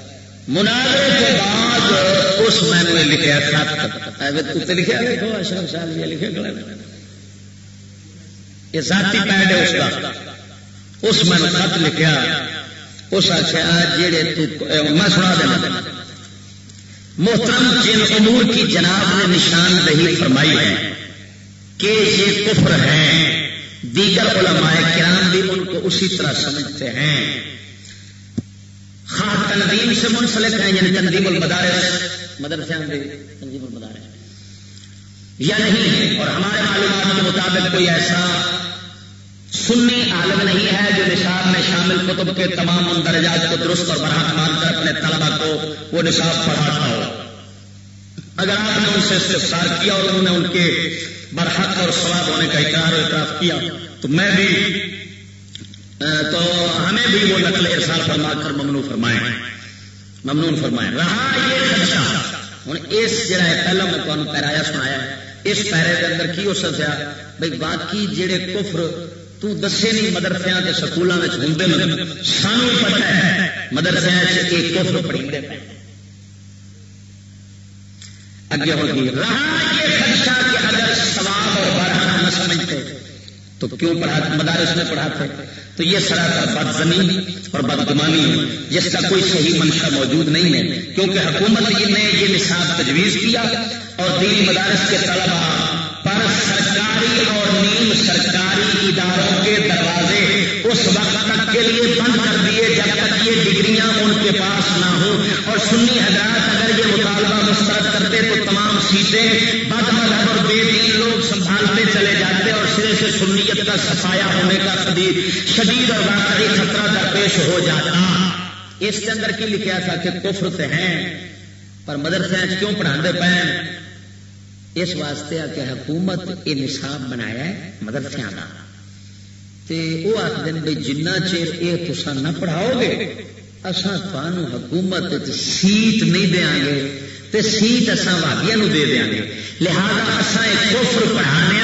مناظرے کے بعد اس میں نے لکھا خط۔ لکھا دیکھو اشرف سیالوی لکھے گلے یہ ذاتی پیڈ ہے اس کا اس میں خط لکھا اس آخیا جہے میں سنا دینا۔ محترم جن امور کی جناب نے نشاندہی فرمائی ہے کہ یہ کفر ہیں۔ دیگر علماء کرام بھی ان کو اسی طرح سمجھتے ہیں۔ خاص تنظیم سے منسلک ہیں یعنی تنظیم المدارس مدرسے تنظیم المدارس۔ یا نہیں ہے اور ہمارے معلومات کے مطابق کوئی ایسا سنی عالم نہیں ہے جو نصاب میں شامل کتب کے تمام درجات کو درست اور برحق مان کر اپنے طلبا کو وہ نصاب پڑھاتا ہو۔ اگر آپ نے ان سے استفسار کیا اور انہوں نے ان کے برحق اور سواب ہونے کا اقرار و اعتراف کیا، تو میں بھی تو ہمیں بھی وہ نقل ارسال فرما کر ممنوع فرمائے۔ ممنون فرمائے۔ رہا یہ خدشہ۔ ہوں اس جڑا ہے، پہلا میں تمہیں پیرایا سنایا اس پیرے کے اندر کی ہو سکیا بھائی باقی جڑے کفر تو دسے نہیں مدرسے کے سکولوں میں ہوں سانو پتا ہے مدرسے ایک کفر پڑی اگے ہوگی رہا یہ خدشہ کہ اگر سواب اور بارہ نہ سمجھتے، تو کیوں پڑھا مدارس میں پڑھاتے۔ تو یہ سراسر بد زمین اور بدگمانی ہے، جس کا کوئی صحیح منشا موجود نہیں ہے۔ کیونکہ حکومت نے یہ نصاب تجویز کیا اور دینی مدارس کے طلبا پر سرکاری اور نیم سرکاری اداروں کے دروازے اس وقت تک کے لیے بند کر دیے، جب تک یہ ڈگریاں ان کے پاس نہ ہوں۔ اور سنی حضرات تو سیٹیں بد مذہب اور بے دین لوگ سنبھالتے چلے جاتے اور سرے سے سنیت کا سفایا ہونے کا شدید شدید اور واقعی خطرہ درپیش ہو جاتا۔ اس کے اندر کی لکھا تھا کہ کفر سے ہیں، پر مدرسے کیوں پڑھا پے؟ اس واسطے آ کہ حکومت یہ نصاب بنایا ہے مدرسے کا وہ آخر بھائی جنہ چیر یہ تصا نہ پڑھاؤ گے اصا تمہوں حکومت سیٹ نہیں دیا گے۔ تے سیٹ اصا واگیا دے دیا گے۔ لہذا اصا ایک کوفر پڑھانے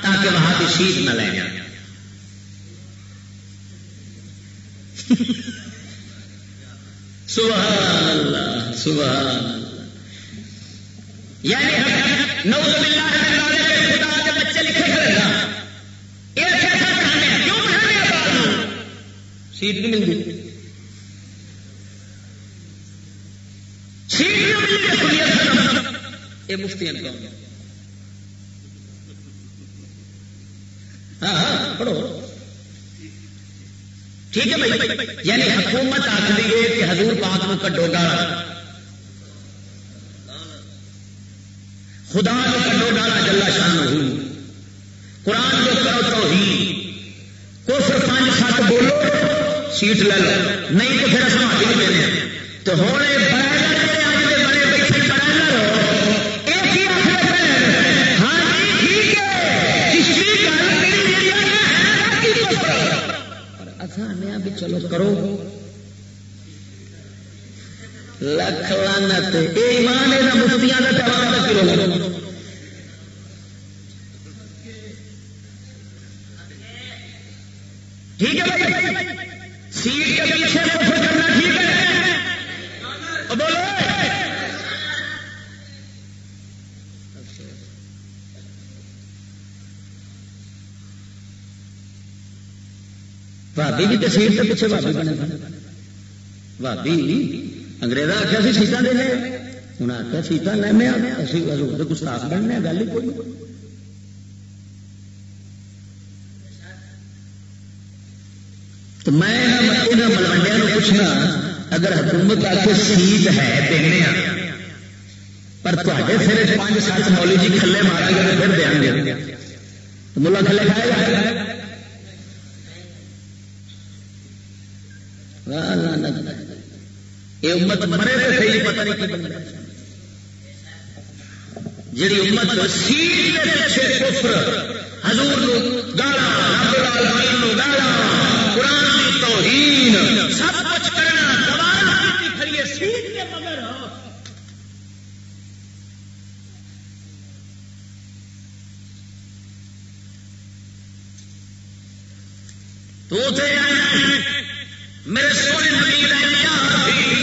تاکہ وہاں کی سیٹ نہ لے جائیں سبحان اللہ سبحان اللہ۔ یعنی باللہ خدا بچے لکھے کھڑے کیسا کیوں سیٹ نہیں ملتی سیٹ نہیں ملتی سنیت یہ مفتی ہاں،, ہاں پڑھو۔ ٹھیک ہے بھائی یعنی حکومت آخری ہے کہ حضور پاک میں کڈو گالا۔ خدا نے کڈو گالا جلا شان ہوں قرآن جو کرو تو ہی کفر پانچ سات بولو، سیٹ لے لو۔ نہیں تو پھر اصل ہاتھ نہیں دینے۔ تو ہوں چلو کرو۔ لکھ لانت ایمان یہ مفتیاں کا جواب کرو۔ ٹھیک ہے بھائی؟ سیٹ کے پیچھے کرنا ٹھیک ہے بولو بھابی بھی تو کے پیچھے بھابی بنے بھابی انگریز آخیا سی سیٹان دے لے ہوں آخیا سیٹان لینے اصل گستاخ بننے گل ہی کوئی تو میں ملوڈیا پوچھنا اگر حکومت آ کے سیٹ ہے دینے پر تے سر پانچ سات مولی جی کھلے مارا گے پھر دیا گے ملا کھلے کھائے گا یہ امت مرے صحیح پتہ نہیں کی امت کفر۔ حضور گالا، رب العالمین گالا۔ توہین۔ سب کچھ کرنا کھڑی مگر۔ تو میرے سونے نبی کا